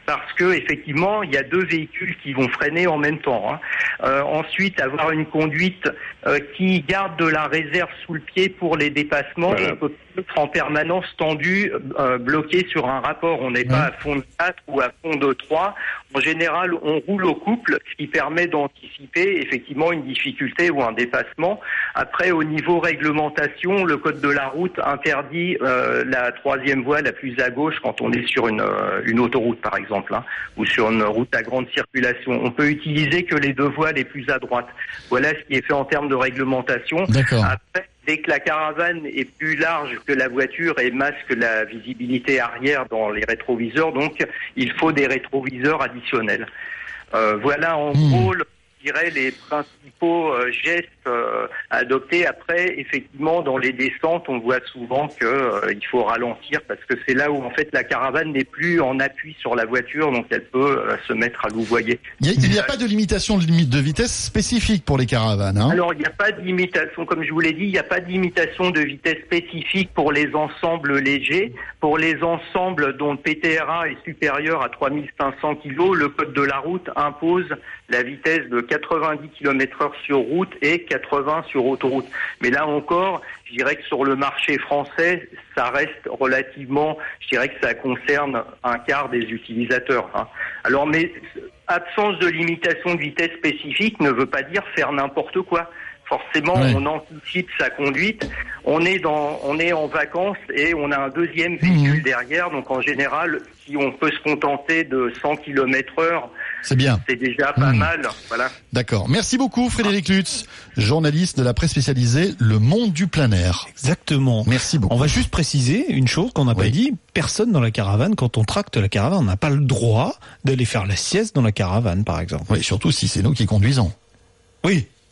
parce que effectivement, il y a deux véhicules qui vont freiner en même temps. hein. Euh, ensuite, avoir une conduite euh, qui garde de la réserve sous le pied pour les dépassements. On peut en permanence tendu, euh, bloqué sur un rapport. On n'est pas à fond de 4 ou à fond de 3. En général, on roule au couple, ce qui permet d'anticiper effectivement une difficulté ou un dépassement. Après, au niveau réglementation, le code de la route interdit euh, la troisième voie la plus à gauche quand on est sur une, euh, une autoroute, par exemple, hein, ou sur une route à grande circulation. On peut utiliser que les deux voies les plus à droite. Voilà ce qui est fait en termes de réglementation. D'accord. Après, dès que la caravane est plus large que la voiture et masque la visibilité arrière dans les rétroviseurs, donc il faut des rétroviseurs additionnels. Euh, voilà en gros, le- je dirais, les principaux euh, gestes euh. Après, effectivement, dans les descentes, on voit souvent que euh, il faut ralentir parce que c'est là où en fait la caravane n'est plus en appui sur la voiture, donc elle peut euh, se mettre à louvoyer. Il n'y a, pas de limitation de limite de vitesse spécifique pour les caravanes. Hein? Alors, il n'y a pas de limitation, comme je vous l'ai dit, il n'y a pas de limitation de vitesse spécifique pour les ensembles légers. Pour les ensembles dont le PTRA est supérieur à 3500 kg, le code de la route impose la vitesse de 90 km heure sur route et 80 sur autoroute. Mais là encore, je dirais que sur le marché français, ça reste relativement, je dirais que ça concerne un quart des utilisateurs. hein. Alors, mais absence de limitation de vitesse spécifique ne veut pas dire faire n'importe quoi. Forcément, on anticipe sa conduite. On est dans, on est en vacances et on a un deuxième véhicule derrière. Donc, en général, si on peut se contenter de 100 km heure, C'est bien. c'est déjà pas mal. Voilà. D'accord. Merci beaucoup Frédéric Lutz, journaliste de la presse spécialisée Le Monde du plein air. Exactement. Merci beaucoup. On va juste préciser une chose qu'on n'a pas dit. Personne dans la caravane, quand on tracte la caravane, on n'a pas le droit d'aller faire la sieste dans la caravane, par exemple. Oui, surtout si c'est nous qui conduisons. Oui.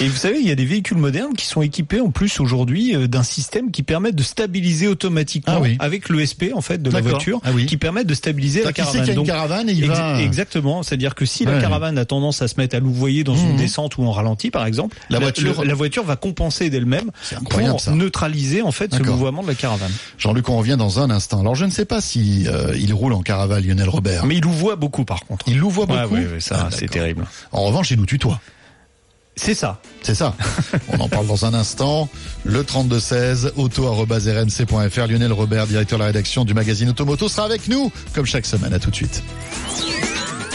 Et vous savez, il y a des véhicules modernes qui sont équipés en plus aujourd'hui euh, d'un système qui permet de stabiliser automatiquement Ah oui. avec l'ESP en fait de la voiture, Ah oui. qui permet de stabiliser la caravane. qu'il y a une Donc, caravane et il ex- va- Exactement, c'est-à-dire que si la caravane a tendance à se mettre à louvoyer dans une Mhm. descente ou en ralenti par exemple, La voiture- le- la voiture va compenser d'elle-même pour ça. neutraliser en fait ce louvoiement de la caravane. Jean-Luc, on revient dans un instant. Alors je ne sais pas si euh, il roule en caravane Lionel Robert. Mais il louvoie beaucoup par contre. Il louvoie beaucoup. ça Ah, c'est terrible. En revanche, il nous tutoie. C'est ça. C'est ça. On en parle dans un instant. Le 3216, auto.rmc.fr. Lionel Robert, directeur de la rédaction du magazine Automoto, sera avec nous, comme chaque semaine. À tout de suite.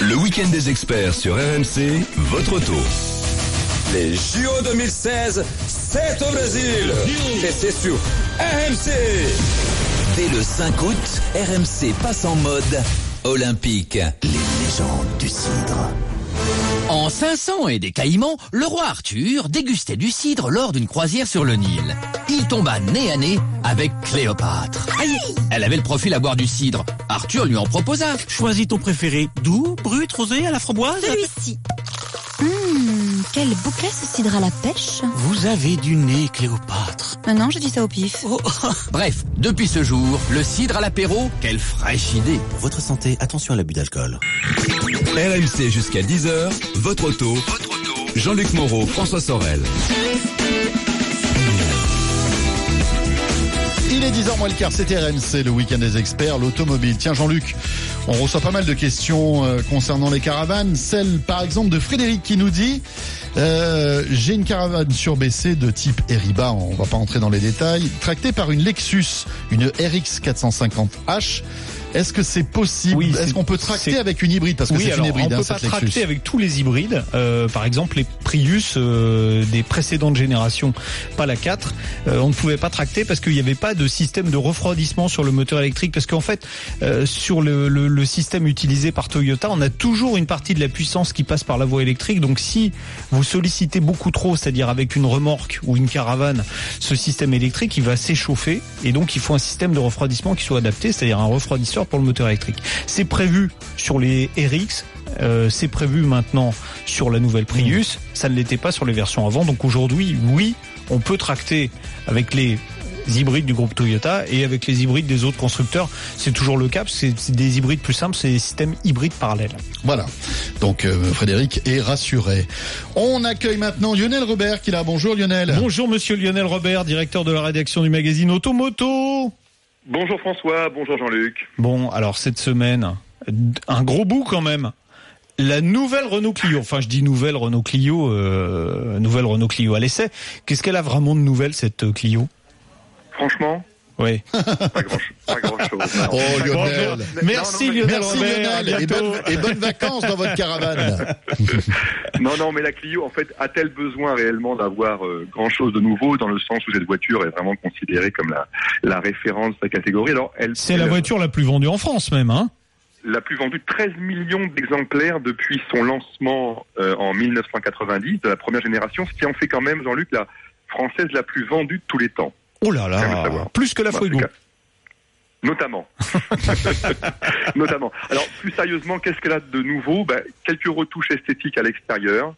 Le week-end des experts sur RMC, votre auto. Les JO 2016, c'est au Brésil. Et c'est sur RMC. Dès le 5 août, RMC passe en mode olympique. Les légendes du cidre. En 500 et des Caïmans, le roi Arthur dégustait du cidre lors d'une croisière sur le Nil. Il tomba nez à nez avec Cléopâtre. Elle avait le profil à boire du cidre. Arthur lui en proposa. Choisis ton préféré. Doux, brut, rosé, à la framboise? Celui-ci. Hum, quel bouquet ce cidre à la pêche Vous avez du nez, Cléopâtre. Ah non, je dis ça au pif. Bref, depuis ce jour, le cidre à l'apéro, quelle fraîche idée. Pour votre santé, attention à l'abus d'alcool. RMC jusqu'à 10h, votre auto. Jean-Luc Moreau, François Sorel. Il est 10h moins le quart, c'était RMC, le week-end des experts, l'automobile. Tiens Jean-Luc, on reçoit pas mal de questions euh, concernant les caravanes. Celle par exemple de Frédéric qui nous dit euh, j'ai une caravane surbaissée de type Eriba, on va pas entrer dans les détails, tractée par une Lexus, une RX 450H. Est-ce que c'est possible Oui, Est-ce qu'on peut tracter avec une hybride Parce que oui, c'est une hybride, on hein, peut pas tracter Lexus. avec tous les hybrides. Euh, par exemple, les Prius euh, des précédentes générations, pas la 4, euh, on ne pouvait pas tracter parce qu'il n'y avait pas de système de refroidissement sur le moteur électrique. Parce qu'en fait, euh, sur le, le- le système utilisé par Toyota, on a toujours une partie de la puissance qui passe par la voie électrique. Donc, si vous sollicitez beaucoup trop, c'est-à-dire avec une remorque ou une caravane, ce système électrique, il va s'échauffer et donc il faut un système de refroidissement qui soit adapté, c'est-à-dire un refroidisseur pour le moteur électrique. C'est prévu sur les RX, euh, c'est prévu maintenant sur la nouvelle Prius, ça ne l'était pas sur les versions avant. Donc aujourd'hui, oui, on peut tracter avec les hybrides du groupe Toyota et avec les hybrides des autres constructeurs. C'est toujours le cas, parce que c'est c'est des hybrides plus simples, c'est des systèmes hybrides parallèles. Voilà. Donc euh, Frédéric est rassuré. On accueille maintenant Lionel Robert qui est là. Bonjour Lionel. Bonjour monsieur Lionel Robert, directeur de la rédaction du magazine Automoto. Bonjour François, bonjour Jean-Luc. Bon, alors cette semaine, un gros bout quand même. La nouvelle Renault Clio, enfin je dis nouvelle Renault Clio, euh, nouvelle Renault Clio à l'essai. Qu'est-ce qu'elle a vraiment de nouvelle cette euh, Clio? Franchement, Oui. pas grand, pas grand chose. Oh Lionel. Merci Non, non, mais- Lionel Merci Lionel et et bonnes vacances dans votre caravane. Non, non, mais la Clio, en fait, a-t-elle besoin réellement d'avoir euh, grand chose de nouveau dans le sens où cette voiture est vraiment considérée comme la, la référence de sa catégorie? Alors, elle, C'est la voiture la plus vendue en France même, hein la plus vendue, 13 millions d'exemplaires depuis son lancement euh, en 1990 de la première génération, ce qui en fait quand même, Jean-Luc, la française la plus vendue de tous les temps. Oh là là, plus que la cas, Notamment. Notamment. Alors, plus sérieusement, qu'est-ce qu'elle a de nouveau? Ben, Quelques retouches esthétiques à l'extérieur,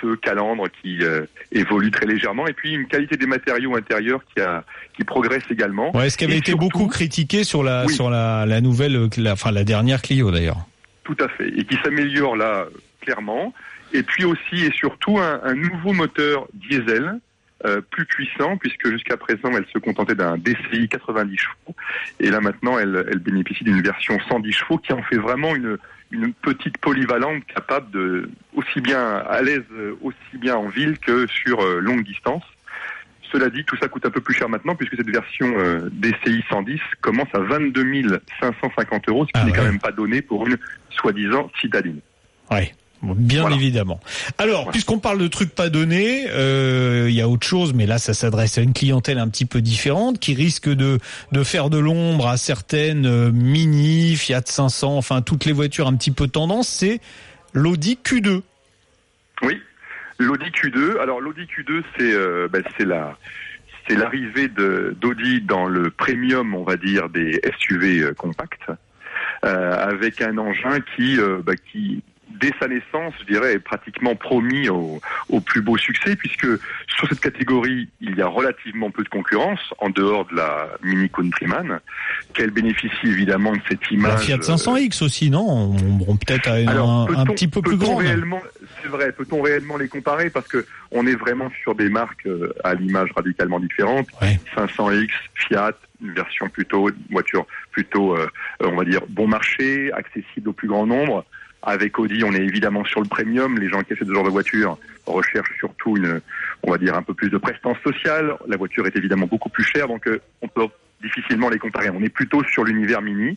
feu calandre qui euh, évolue très légèrement, et puis une qualité des matériaux intérieurs qui, a, qui progresse également. Ouais, ce qui avait Et été surtout- beaucoup critiqué sur la Oui. sur la, la nouvelle, la, enfin la dernière Clio d'ailleurs? Tout à fait. Et qui s'améliore là, clairement. Et puis aussi et surtout un, un nouveau moteur diesel. Euh, plus puissant puisque jusqu'à présent elle se contentait d'un DCI 90 chevaux et là maintenant elle, elle bénéficie d'une version 110 chevaux qui en fait vraiment une, une petite polyvalente capable de aussi bien à l'aise aussi bien en ville que sur euh, longue distance. Cela dit, tout ça coûte un peu plus cher maintenant puisque cette version euh, DCI 110 commence à 22 550 euros, ce qui Ah n'est quand même pas donné pour une soi-disant citadine. Ouais. Bien Voilà. évidemment. Alors, puisqu'on parle de trucs pas donnés, euh, il y a autre chose, mais là, ça s'adresse à une clientèle un petit peu différente, qui risque de de faire de l'ombre à certaines euh, Mini, Fiat 500, enfin toutes les voitures un petit peu tendance. C'est l'Audi Q2. Oui, l'Audi Q2. Alors l'Audi Q2, c'est euh, ben, c'est la c'est l'arrivée de d'Audi dans le premium, on va dire, des SUV compacts, euh, avec un engin qui euh, ben, qui dès sa naissance, je dirais, est pratiquement promis au, au plus beau succès, puisque sur cette catégorie, il y a relativement peu de concurrence, en dehors de la Mini Countryman, qu'elle bénéficie évidemment de cette La image. Fiat euh, 500X aussi, non? On, peut-être à une- alors, un, petit peu plus grand. réellement, c'est vrai, peut-on réellement les comparer? Parce que on est vraiment sur des marques euh, à l'image radicalement différente. 500X, Fiat, une version plutôt une voiture plutôt, euh, on va dire bon marché, accessible au plus grand nombre. Avec Audi, on est évidemment sur le premium. Les gens qui achètent ce genre de voiture recherchent surtout une, on va dire un peu plus de prestance sociale. La voiture est évidemment beaucoup plus chère, donc euh, on peut difficilement les comparer. On est plutôt sur l'univers mini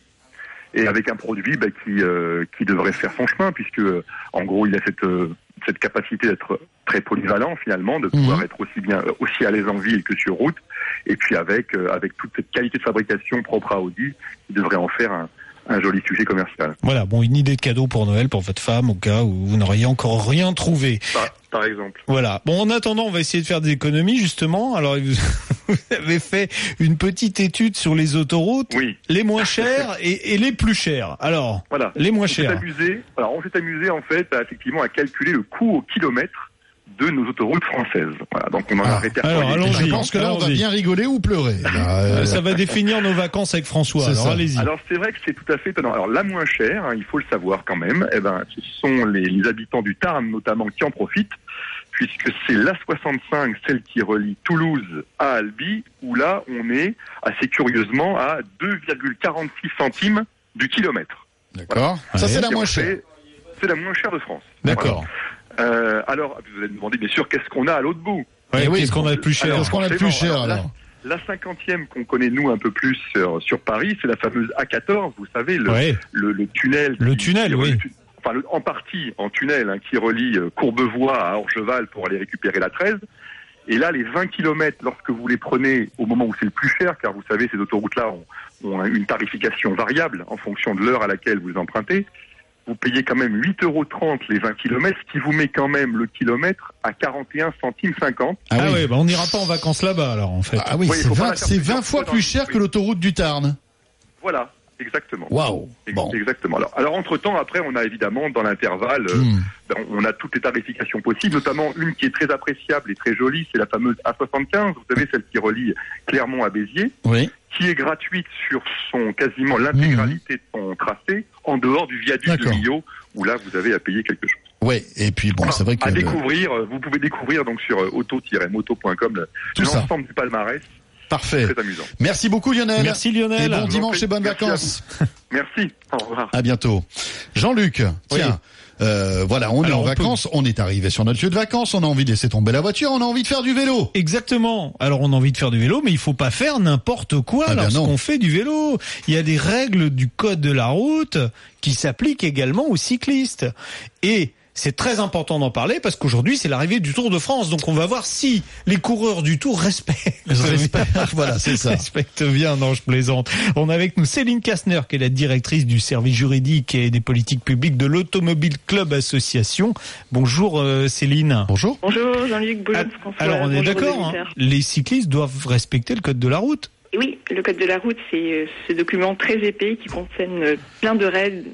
et avec un produit bah, qui euh, qui devrait faire son chemin puisque euh, en gros il a cette euh, cette capacité d'être très polyvalent finalement de pouvoir être aussi bien aussi à l'aise en ville que sur route et puis avec euh, avec toute cette qualité de fabrication propre à Audi il devrait en faire un, un joli sujet commercial Voilà, bon, une idée de cadeau pour Noël pour votre femme au cas où vous n'auriez encore rien trouvé. par, par exemple Voilà. Bon, en attendant, on va essayer de faire des économies justement. Alors, vous vous avez fait une petite étude sur les autoroutes, oui. les moins chères et, et les plus chères. Alors, voilà les moins chères. alors on s'est amusé en fait à, effectivement à calculer le coût au kilomètre de nos autoroutes françaises voilà donc on en a répertorié alors, allons-y. Je pense que là, on va bien rigoler ou pleurer. Là, euh, Ça va définir nos vacances avec François. Alors, allez-y. Alors c'est vrai que c'est tout à fait étonnant. Alors la moins chère, hein, il faut le savoir quand même, eh ben, ce sont les, les habitants du Tarn notamment qui en profitent, puisque c'est l'A65, celle qui relie Toulouse à Albi, où là, on est assez curieusement à 2,46 centimes du kilomètre. D'accord. Ça, c'est la moins chère. C'est la moins chère de France. D'accord. Voilà. Euh, alors, vous allez me demander, bien sûr, qu'est-ce qu'on a à l'autre bout Ouais, oui, qu'est-ce qu'on a de plus cher Alors, Qu'est-ce qu'on a de plus cher la- alors La cinquantième qu'on connaît nous un peu plus sur, sur Paris, c'est la fameuse A14. Vous savez le, Ouais. le, le tunnel. Le qui- tunnel, qui oui. Enfin, le- en partie en tunnel hein, qui relie euh, Courbevoie à Orgeval pour aller récupérer la 13. Et là, les 20 km, lorsque vous les prenez au moment où c'est le plus cher, car vous savez, ces autoroutes-là ont, ont une tarification variable en fonction de l'heure à laquelle vous empruntez, vous payez quand même 8,30 euros les 20 km, ce qui vous met quand même le kilomètre à 41 centimes 50. Ah, ouais, bah on n'ira pas en vacances là-bas alors en fait. Ah oui, Oui, c'est faut pas 20, la faire c'est plusieurs 20 fois plus cher que l'autoroute du Tarn. Voilà, exactement. Waouh. Bon. Exactement. Alors, alors entre temps, après, on a évidemment dans l'intervalle, euh, Hmm. ben, on a toutes les tarifications possibles, notamment une qui est très appréciable et très jolie, c'est la fameuse A75. Vous savez, celle qui relie Clermont à Béziers, Oui. qui est gratuite sur son quasiment l'intégralité de son tracé, en dehors du viaduc de Hmm. Millau, où là, vous avez à payer quelque chose. Ouais. Et puis bon, c'est vrai que à découvrir, euh, vous pouvez découvrir donc sur euh, auto-moto.com l'ensemble du palmarès. Parfait. Très amusant. Merci beaucoup Lionel. Merci Lionel. Et bon Je dimanche et bonnes Merci vacances. Merci. Au revoir. À bientôt. Jean-Luc, tiens. euh, voilà, on Alors, est en on peut- vacances, on est arrivé sur notre lieu de vacances, on a envie de laisser tomber la voiture, on a envie de faire du vélo. Exactement. Alors on a envie de faire du vélo, mais il faut pas faire n'importe quoi Ah ben non. lorsqu'on fait du vélo. Il y a des règles du code de la route qui s'appliquent également aux cyclistes. Et c'est très important d'en parler parce qu'aujourd'hui c'est l'arrivée du Tour de France. Donc on va voir si les coureurs du Tour respectent. voilà, c'est ça. Respecte bien, non, je plaisante. On a avec nous Céline Kastner, qui est la directrice du service juridique et des politiques publiques de l'Automobile Club Association. Bonjour euh, Céline. Bonjour. Bonjour Jean-Luc, bonjour François. Alors on est d'accord, hein, les cyclistes doivent respecter le code de la route. Oui, le code de la route, c'est euh, ce document très épais qui contient euh, plein de règles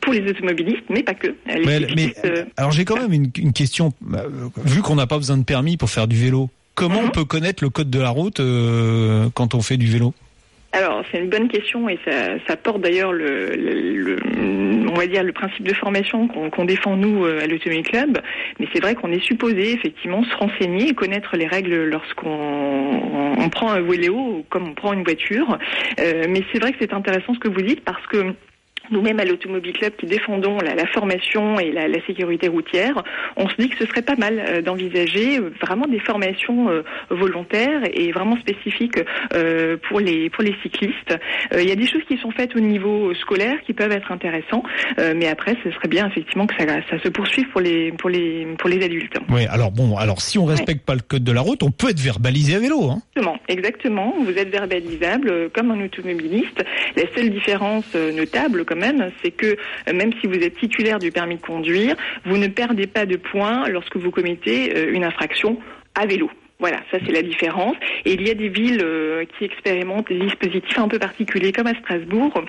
pour les automobilistes, mais pas que. Euh, Les Mais, mais cyclistes, euh, alors j'ai quand même une, une question. Euh, Vu qu'on n'a pas besoin de permis pour faire du vélo, comment Mhm. on peut connaître le code de la route euh, quand on fait du vélo? Alors, c'est une bonne question et ça, ça porte d'ailleurs le, le- le- on va dire le principe de formation qu'on défend nous euh, à l'Automobile Club. Mais c'est vrai qu'on est supposé effectivement se renseigner et connaître les règles lorsqu'on on, prend un vélo comme on prend une voiture. Euh, mais c'est vrai que c'est intéressant ce que vous dites parce que nous-mêmes à l'Automobile Club qui défendons la, la formation et la, la sécurité routière, on se dit que ce serait pas mal euh, d'envisager euh, vraiment des formations euh, volontaires et vraiment spécifiques euh, pour les pour les cyclistes. Il y a des choses qui sont faites au niveau scolaire qui peuvent être intéressantes, mais après ce serait bien effectivement que ça, ça se poursuive pour les pour les pour les adultes. Oui, alors bon, alors si on respecte pas le code de la route, on peut être verbalisé à vélo. Hein. Exactement, exactement. Vous êtes verbalisable comme un automobiliste. La seule différence notable quand c'est que euh, même si vous êtes titulaire du permis de conduire, vous ne perdez pas de points lorsque vous commettez euh, une infraction à vélo. Voilà, ça c'est la différence. Et il y a des villes euh, qui expérimentent des dispositifs un peu particuliers, comme à Strasbourg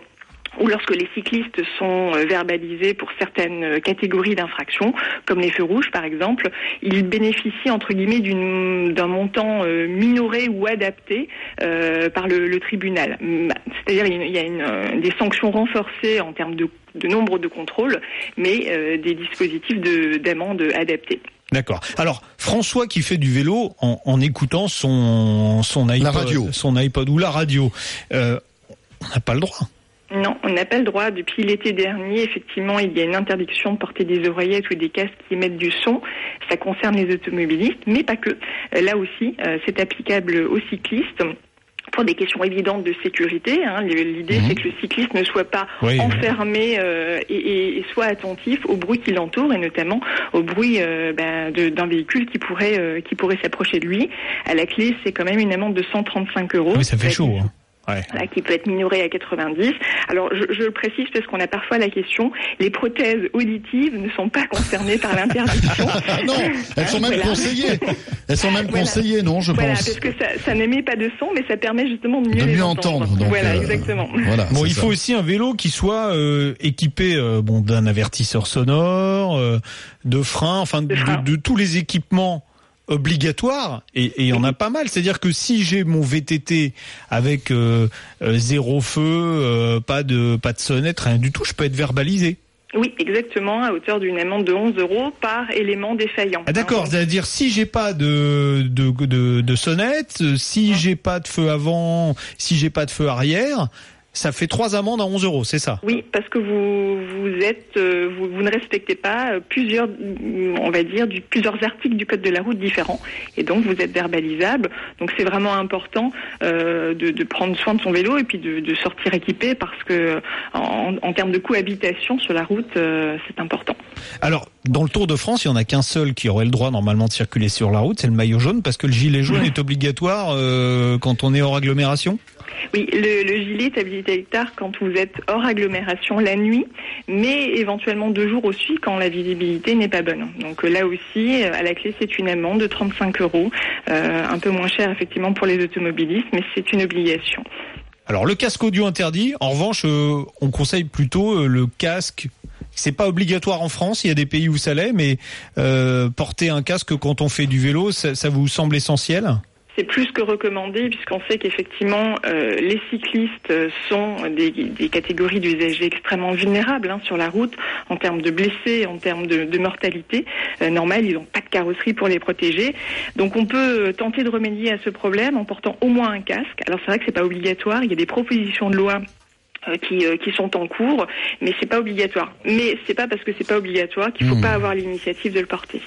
ou lorsque les cyclistes sont euh, verbalisés pour certaines euh, catégories d'infractions, comme les feux rouges par exemple, ils bénéficient entre guillemets d'une- d'un montant euh, minoré ou adapté euh, par le, le tribunal. Mm, C'est-à-dire il y a une, des sanctions renforcées en termes de, de nombre de contrôles, mais euh, des dispositifs de- d'amende adaptés. D'accord. Alors François qui fait du vélo en, en écoutant son son iPod, radio. son iPod ou la radio, euh, on n'a pas le droit. Non, on n'a pas le droit. Depuis l'été dernier, effectivement, il y a une interdiction de porter des oreillettes ou des casques qui émettent du son. Ça concerne les automobilistes, mais pas que. Là aussi, euh, c'est applicable aux cyclistes. Pour des questions évidentes de sécurité, hein. l'idée c'est que le cycliste ne soit pas Oui, enfermé euh, et, soit attentif au bruit qui l'entoure et notamment au bruit euh, ben, d'un véhicule qui pourrait euh, qui pourrait s'approcher de lui. À la clé, c'est quand même une amende de 135 euros. Oui, ça fait chaud. Hein. Ouais. voilà, qui peut être minoré à 90. Alors, je, je le précise parce qu'on a parfois la question, les prothèses auditives ne sont pas concernées par l'interdiction. Ah non, elles sont même Voilà. conseillées. Elles sont même Voilà. conseillées, non, je Voilà, pense. parce que ça, ça n'émet pas de son, mais ça permet justement de mieux, De les mieux entendre. entendre, donc, voilà, euh, exactement. Voilà. Bon, il ça. faut aussi un vélo qui soit euh, équipé euh, bon d'un avertisseur sonore, euh, de freins, enfin de, de- de tous les équipements obligatoires. Et il y en a pas mal. C'est-à-dire que si j'ai mon VTT avec euh, euh, zéro feu, euh, pas de pas de sonnette, rien du tout, je peux être verbalisé. Oui, exactement, à hauteur d'une amende de 11 euros par élément défaillant. Ah, D'accord, c'est-à-dire si j'ai pas de de, de, de sonnette, si j'ai pas de feu avant, si j'ai pas de feu arrière, ça fait trois amendes à 11 euros, c'est ça? Oui, parce que vous vous êtes euh, vous, vous ne respectez pas euh, plusieurs on va dire du, plusieurs articles du code de la route différents et donc vous êtes verbalisable. Donc c'est vraiment important euh, de, de prendre soin de son vélo et puis de, de sortir équipé parce que en, en termes de cohabitation sur la route euh, c'est important. Alors, dans le Tour de France, il n'y en a qu'un seul qui aurait le droit normalement de circuler sur la route, c'est le maillot jaune, parce que le gilet jaune est obligatoire euh, quand on est hors agglomération? Oui, le, le gilet est habilité à hectare quand vous êtes hors agglomération la nuit, mais éventuellement deux jours aussi quand la visibilité n'est pas bonne. Donc euh, là aussi, euh, à la clé, c'est une amende de 35 euros, euh, un peu moins cher effectivement pour les automobilistes, mais c'est une obligation. Alors, le casque audio interdit, en revanche, on conseille plutôt le casque c'est pas obligatoire en France, il y a des pays où ça l'est, mais porter un casque quand on fait du vélo, ça, ça vous semble essentiel? C'est plus que recommandé puisqu'on sait qu'effectivement euh, les cyclistes euh, sont des, des catégories d'usagers extrêmement vulnérables hein, sur la route en termes de blessés, en termes de, mortalité. Euh, normal, ils n'ont pas de carrosserie pour les protéger. Donc on peut euh, tenter de remédier à ce problème en portant au moins un casque. Alors c'est vrai que c'est pas obligatoire, il y a des propositions de loi qui, euh, qui sont en cours, mais c'est pas obligatoire. Mais c'est pas parce que c'est pas obligatoire qu'il faut Hmm. pas avoir l'initiative de le porter.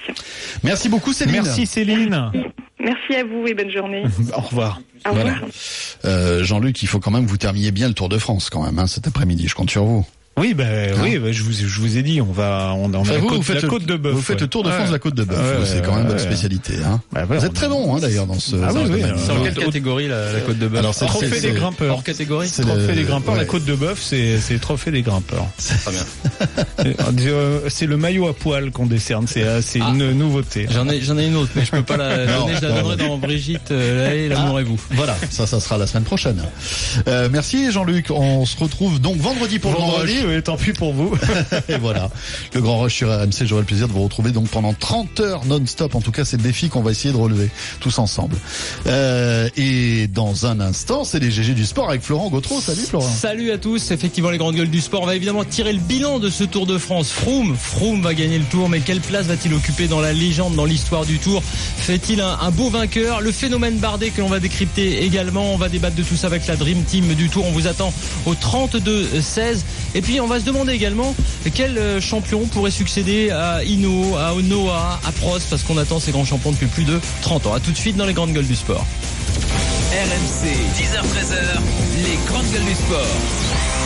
Merci beaucoup Céline. Merci Céline. Merci à vous et bonne journée. Au revoir. Au revoir. Voilà. Euh, Jean-Luc, il faut quand même que vous terminiez bien le Tour de France quand même hein, cet après-midi. Je compte sur vous. Oui, ben Hein oui, ben, je vous je vous ai dit, on va on, on a Enfin, la vous, côte, vous faites la le- côte de bœuf. Vous faites le Tour de France de la côte de bœuf. Ouais, c'est quand ouais, même votre spécialité. Hein. Bah, ouais, vous êtes très bon hein, d'ailleurs dans ce. Ah dans oui, C'est en quelle catégorie la, la côte de bœuf Alors, c'est- Trophée des grimpeurs. Hors catégorie c'est Trophée des grimpeurs, la côte de bœuf, c'est c'est le trophée des grimpeurs. Très bien. Euh, C'est le maillot à poil qu'on décerne, c'est euh, c'est Ah. une nouveauté. J'en ai, j'en ai une autre, mais je peux pas la donner. Je la donnerai dans Brigitte, euh, l'amour et vous. Voilà, ça, ça sera la semaine prochaine. Euh, merci Jean-Luc. On se retrouve donc vendredi pour Vendredi, oui, tant pis pour vous. Et voilà, le Grand Rush sur RMC. J'aurai le plaisir de vous retrouver donc pendant 30 heures non-stop. En tout cas, c'est le défi qu'on va essayer de relever tous ensemble. Euh, et dans un instant, c'est les GG du sport avec Florent Gautreau. Salut Florent. Salut à tous. Effectivement, les grandes gueules du sport. On va évidemment tirer le bilan de ce Tour de France. Froome, Froome va gagner le Tour, mais quelle place va-t-il occuper dans la légende, dans l'histoire du Tour? Fait-il un, un beau vainqueur? Le phénomène Bardet que l'on va décrypter également. On va débattre de tout ça avec la Dream Team du Tour. On vous attend au 32-16. Et puis, on va se demander également quel euh, champion pourrait succéder à Ino, à Noah, à Prost, parce qu'on attend ces grands champions depuis plus de 30 ans. À tout de suite dans les grandes gueules du sport. RMC, 10h-13h, les grandes gueules du sport.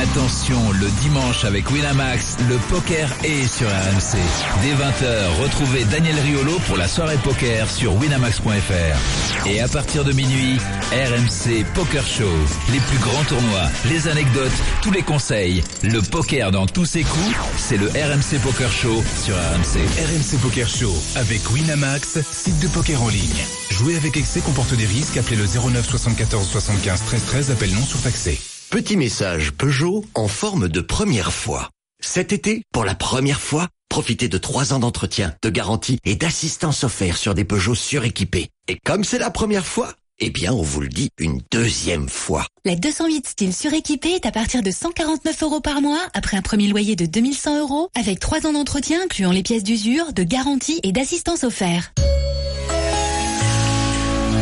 Attention, le dimanche avec Winamax, le poker est sur RMC. Dès 20h, retrouvez Daniel Riolo pour la soirée poker sur winamax.fr. Et à partir de minuit, RMC Poker Show. Les plus grands tournois, les anecdotes, tous les conseils. Le poker dans tous ses coups, c'est le RMC Poker Show sur RMC. RMC Poker Show avec Winamax, site de poker en ligne. Jouer avec excès comporte des risques. Appelez le 09 74 75 13 13. Appel non surtaxé. Petit message Peugeot en forme de première fois. Cet été, pour la première fois, profitez de trois ans d'entretien, de garantie et d'assistance offerte sur des Peugeot suréquipés. Et comme c'est la première fois, eh bien, on vous le dit une deuxième fois. La 208 style suréquipée est à partir de 149 euros par mois après un premier loyer de 2100 euros avec 3 ans d'entretien incluant les pièces d'usure, de garantie et d'assistance offert.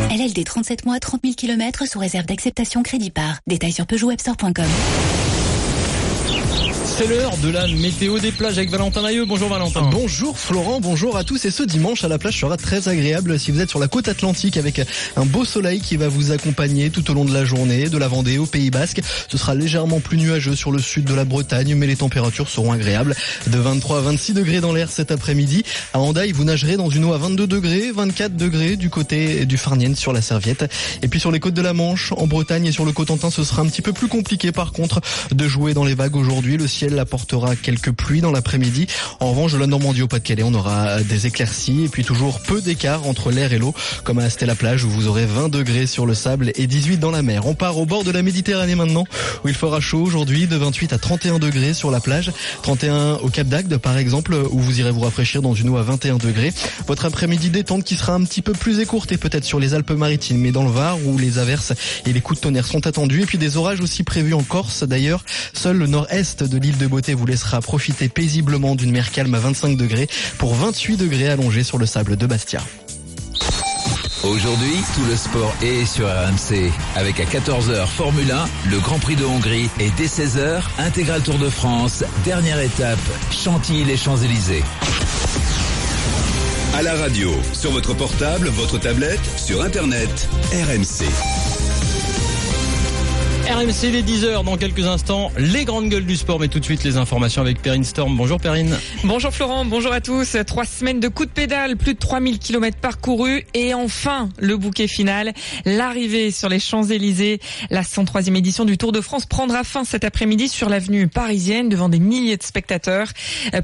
LLD 37 mois, 30 000 km sous réserve d'acceptation crédit par. Détails sur peugeotwebstore.com. C'est l'heure de la météo des plages avec Valentin Mailleux. Bonjour Valentin. Bonjour Florent, bonjour à tous et ce dimanche à la plage sera très agréable si vous êtes sur la côte atlantique avec un beau soleil qui va vous accompagner tout au long de la journée, de la Vendée au Pays Basque. Ce sera légèrement plus nuageux sur le sud de la Bretagne mais les températures seront agréables de 23 à 26 degrés dans l'air cet après-midi. À Hendaye, vous nagerez dans une eau à 22 degrés, 24 degrés du côté du Farnienne sur la serviette. Et puis sur les côtes de la Manche, en Bretagne et sur le Cotentin, ce sera un petit peu plus compliqué par contre de jouer dans les vagues aujourd'hui. Le ciel apportera quelques pluies dans l'après-midi. En revanche, la Normandie au Pas-de-Calais, on aura des éclaircies et puis toujours peu d'écart entre l'air et l'eau, comme à Stella Plage où vous aurez 20 degrés sur le sable et 18 dans la mer. On part au bord de la Méditerranée maintenant, où il fera chaud aujourd'hui, de 28 à 31 degrés sur la plage, 31 au Cap d'Agde par exemple, où vous irez vous rafraîchir dans une eau à 21 degrés. Votre après-midi détente qui sera un petit peu plus écourtée peut-être sur les Alpes-Maritimes, mais dans le Var où les averses et les coups de tonnerre sont attendus, et puis des orages aussi prévus en Corse. D'ailleurs, seul le nord-est de l'île de beauté vous laissera profiter paisiblement d'une mer calme à 25 degrés pour 28 degrés allongés sur le sable de Bastia. Aujourd'hui, tout le sport est sur RMC. Avec à 14h Formule 1, le Grand Prix de Hongrie et dès 16h, Intégral Tour de France, dernière étape, Chantilly les Champs-Élysées. À la radio, sur votre portable, votre tablette, sur Internet, RMC. RMC les 10h dans quelques instants, les grandes gueules du sport, mais tout de suite les informations avec Perrine Storm. Bonjour Perrine. Bonjour Florent, bonjour à tous. Trois semaines de coups de pédale, plus de 3000 km parcourus et enfin le bouquet final, l'arrivée sur les Champs-Élysées. La 103e édition du Tour de France prendra fin cet après-midi sur l'avenue parisienne devant des milliers de spectateurs.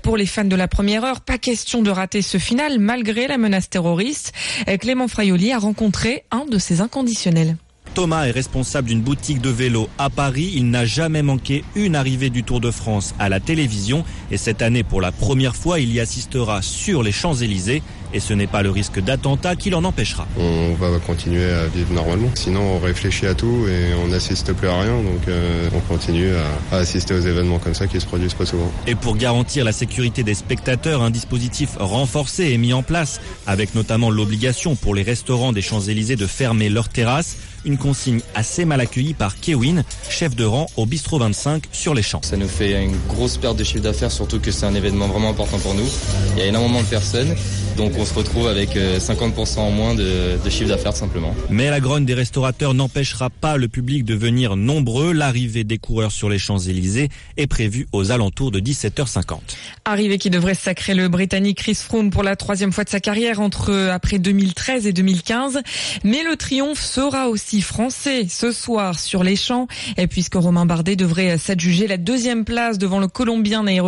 Pour les fans de la première heure, pas question de rater ce final malgré la menace terroriste. Clément Fraioli a rencontré un de ses inconditionnels. Thomas est responsable d'une boutique de vélo à Paris. Il n'a jamais manqué une arrivée du Tour de France à la télévision. Et cette année, pour la première fois, il y assistera sur les Champs-Élysées. Et ce n'est pas le risque d'attentat qui l'en empêchera. On va continuer à vivre normalement. Sinon, on réfléchit à tout et on n'assiste plus à rien. Donc, euh, on continue à, à, assister aux événements comme ça qui se produisent pas souvent. Et pour garantir la sécurité des spectateurs, un dispositif renforcé est mis en place, avec notamment l'obligation pour les restaurants des Champs-Élysées de fermer leurs terrasses une consigne assez mal accueillie par Kewin, chef de rang au Bistro 25 sur les champs. Ça nous fait une grosse perte de chiffre d'affaires, surtout que c'est un événement vraiment important pour nous. Il y a énormément de personnes, donc on se retrouve avec 50% en moins de, de chiffre d'affaires simplement. Mais la grogne des restaurateurs n'empêchera pas le public de venir nombreux. L'arrivée des coureurs sur les Champs-Élysées est prévue aux alentours de 17h50. Arrivée qui devrait sacrer le Britannique Chris Froome pour la troisième fois de sa carrière entre après 2013 et 2015. Mais le triomphe sera aussi français ce soir sur les champs, puisque Romain Bardet devrait s'adjuger la deuxième place devant le Colombien Nairo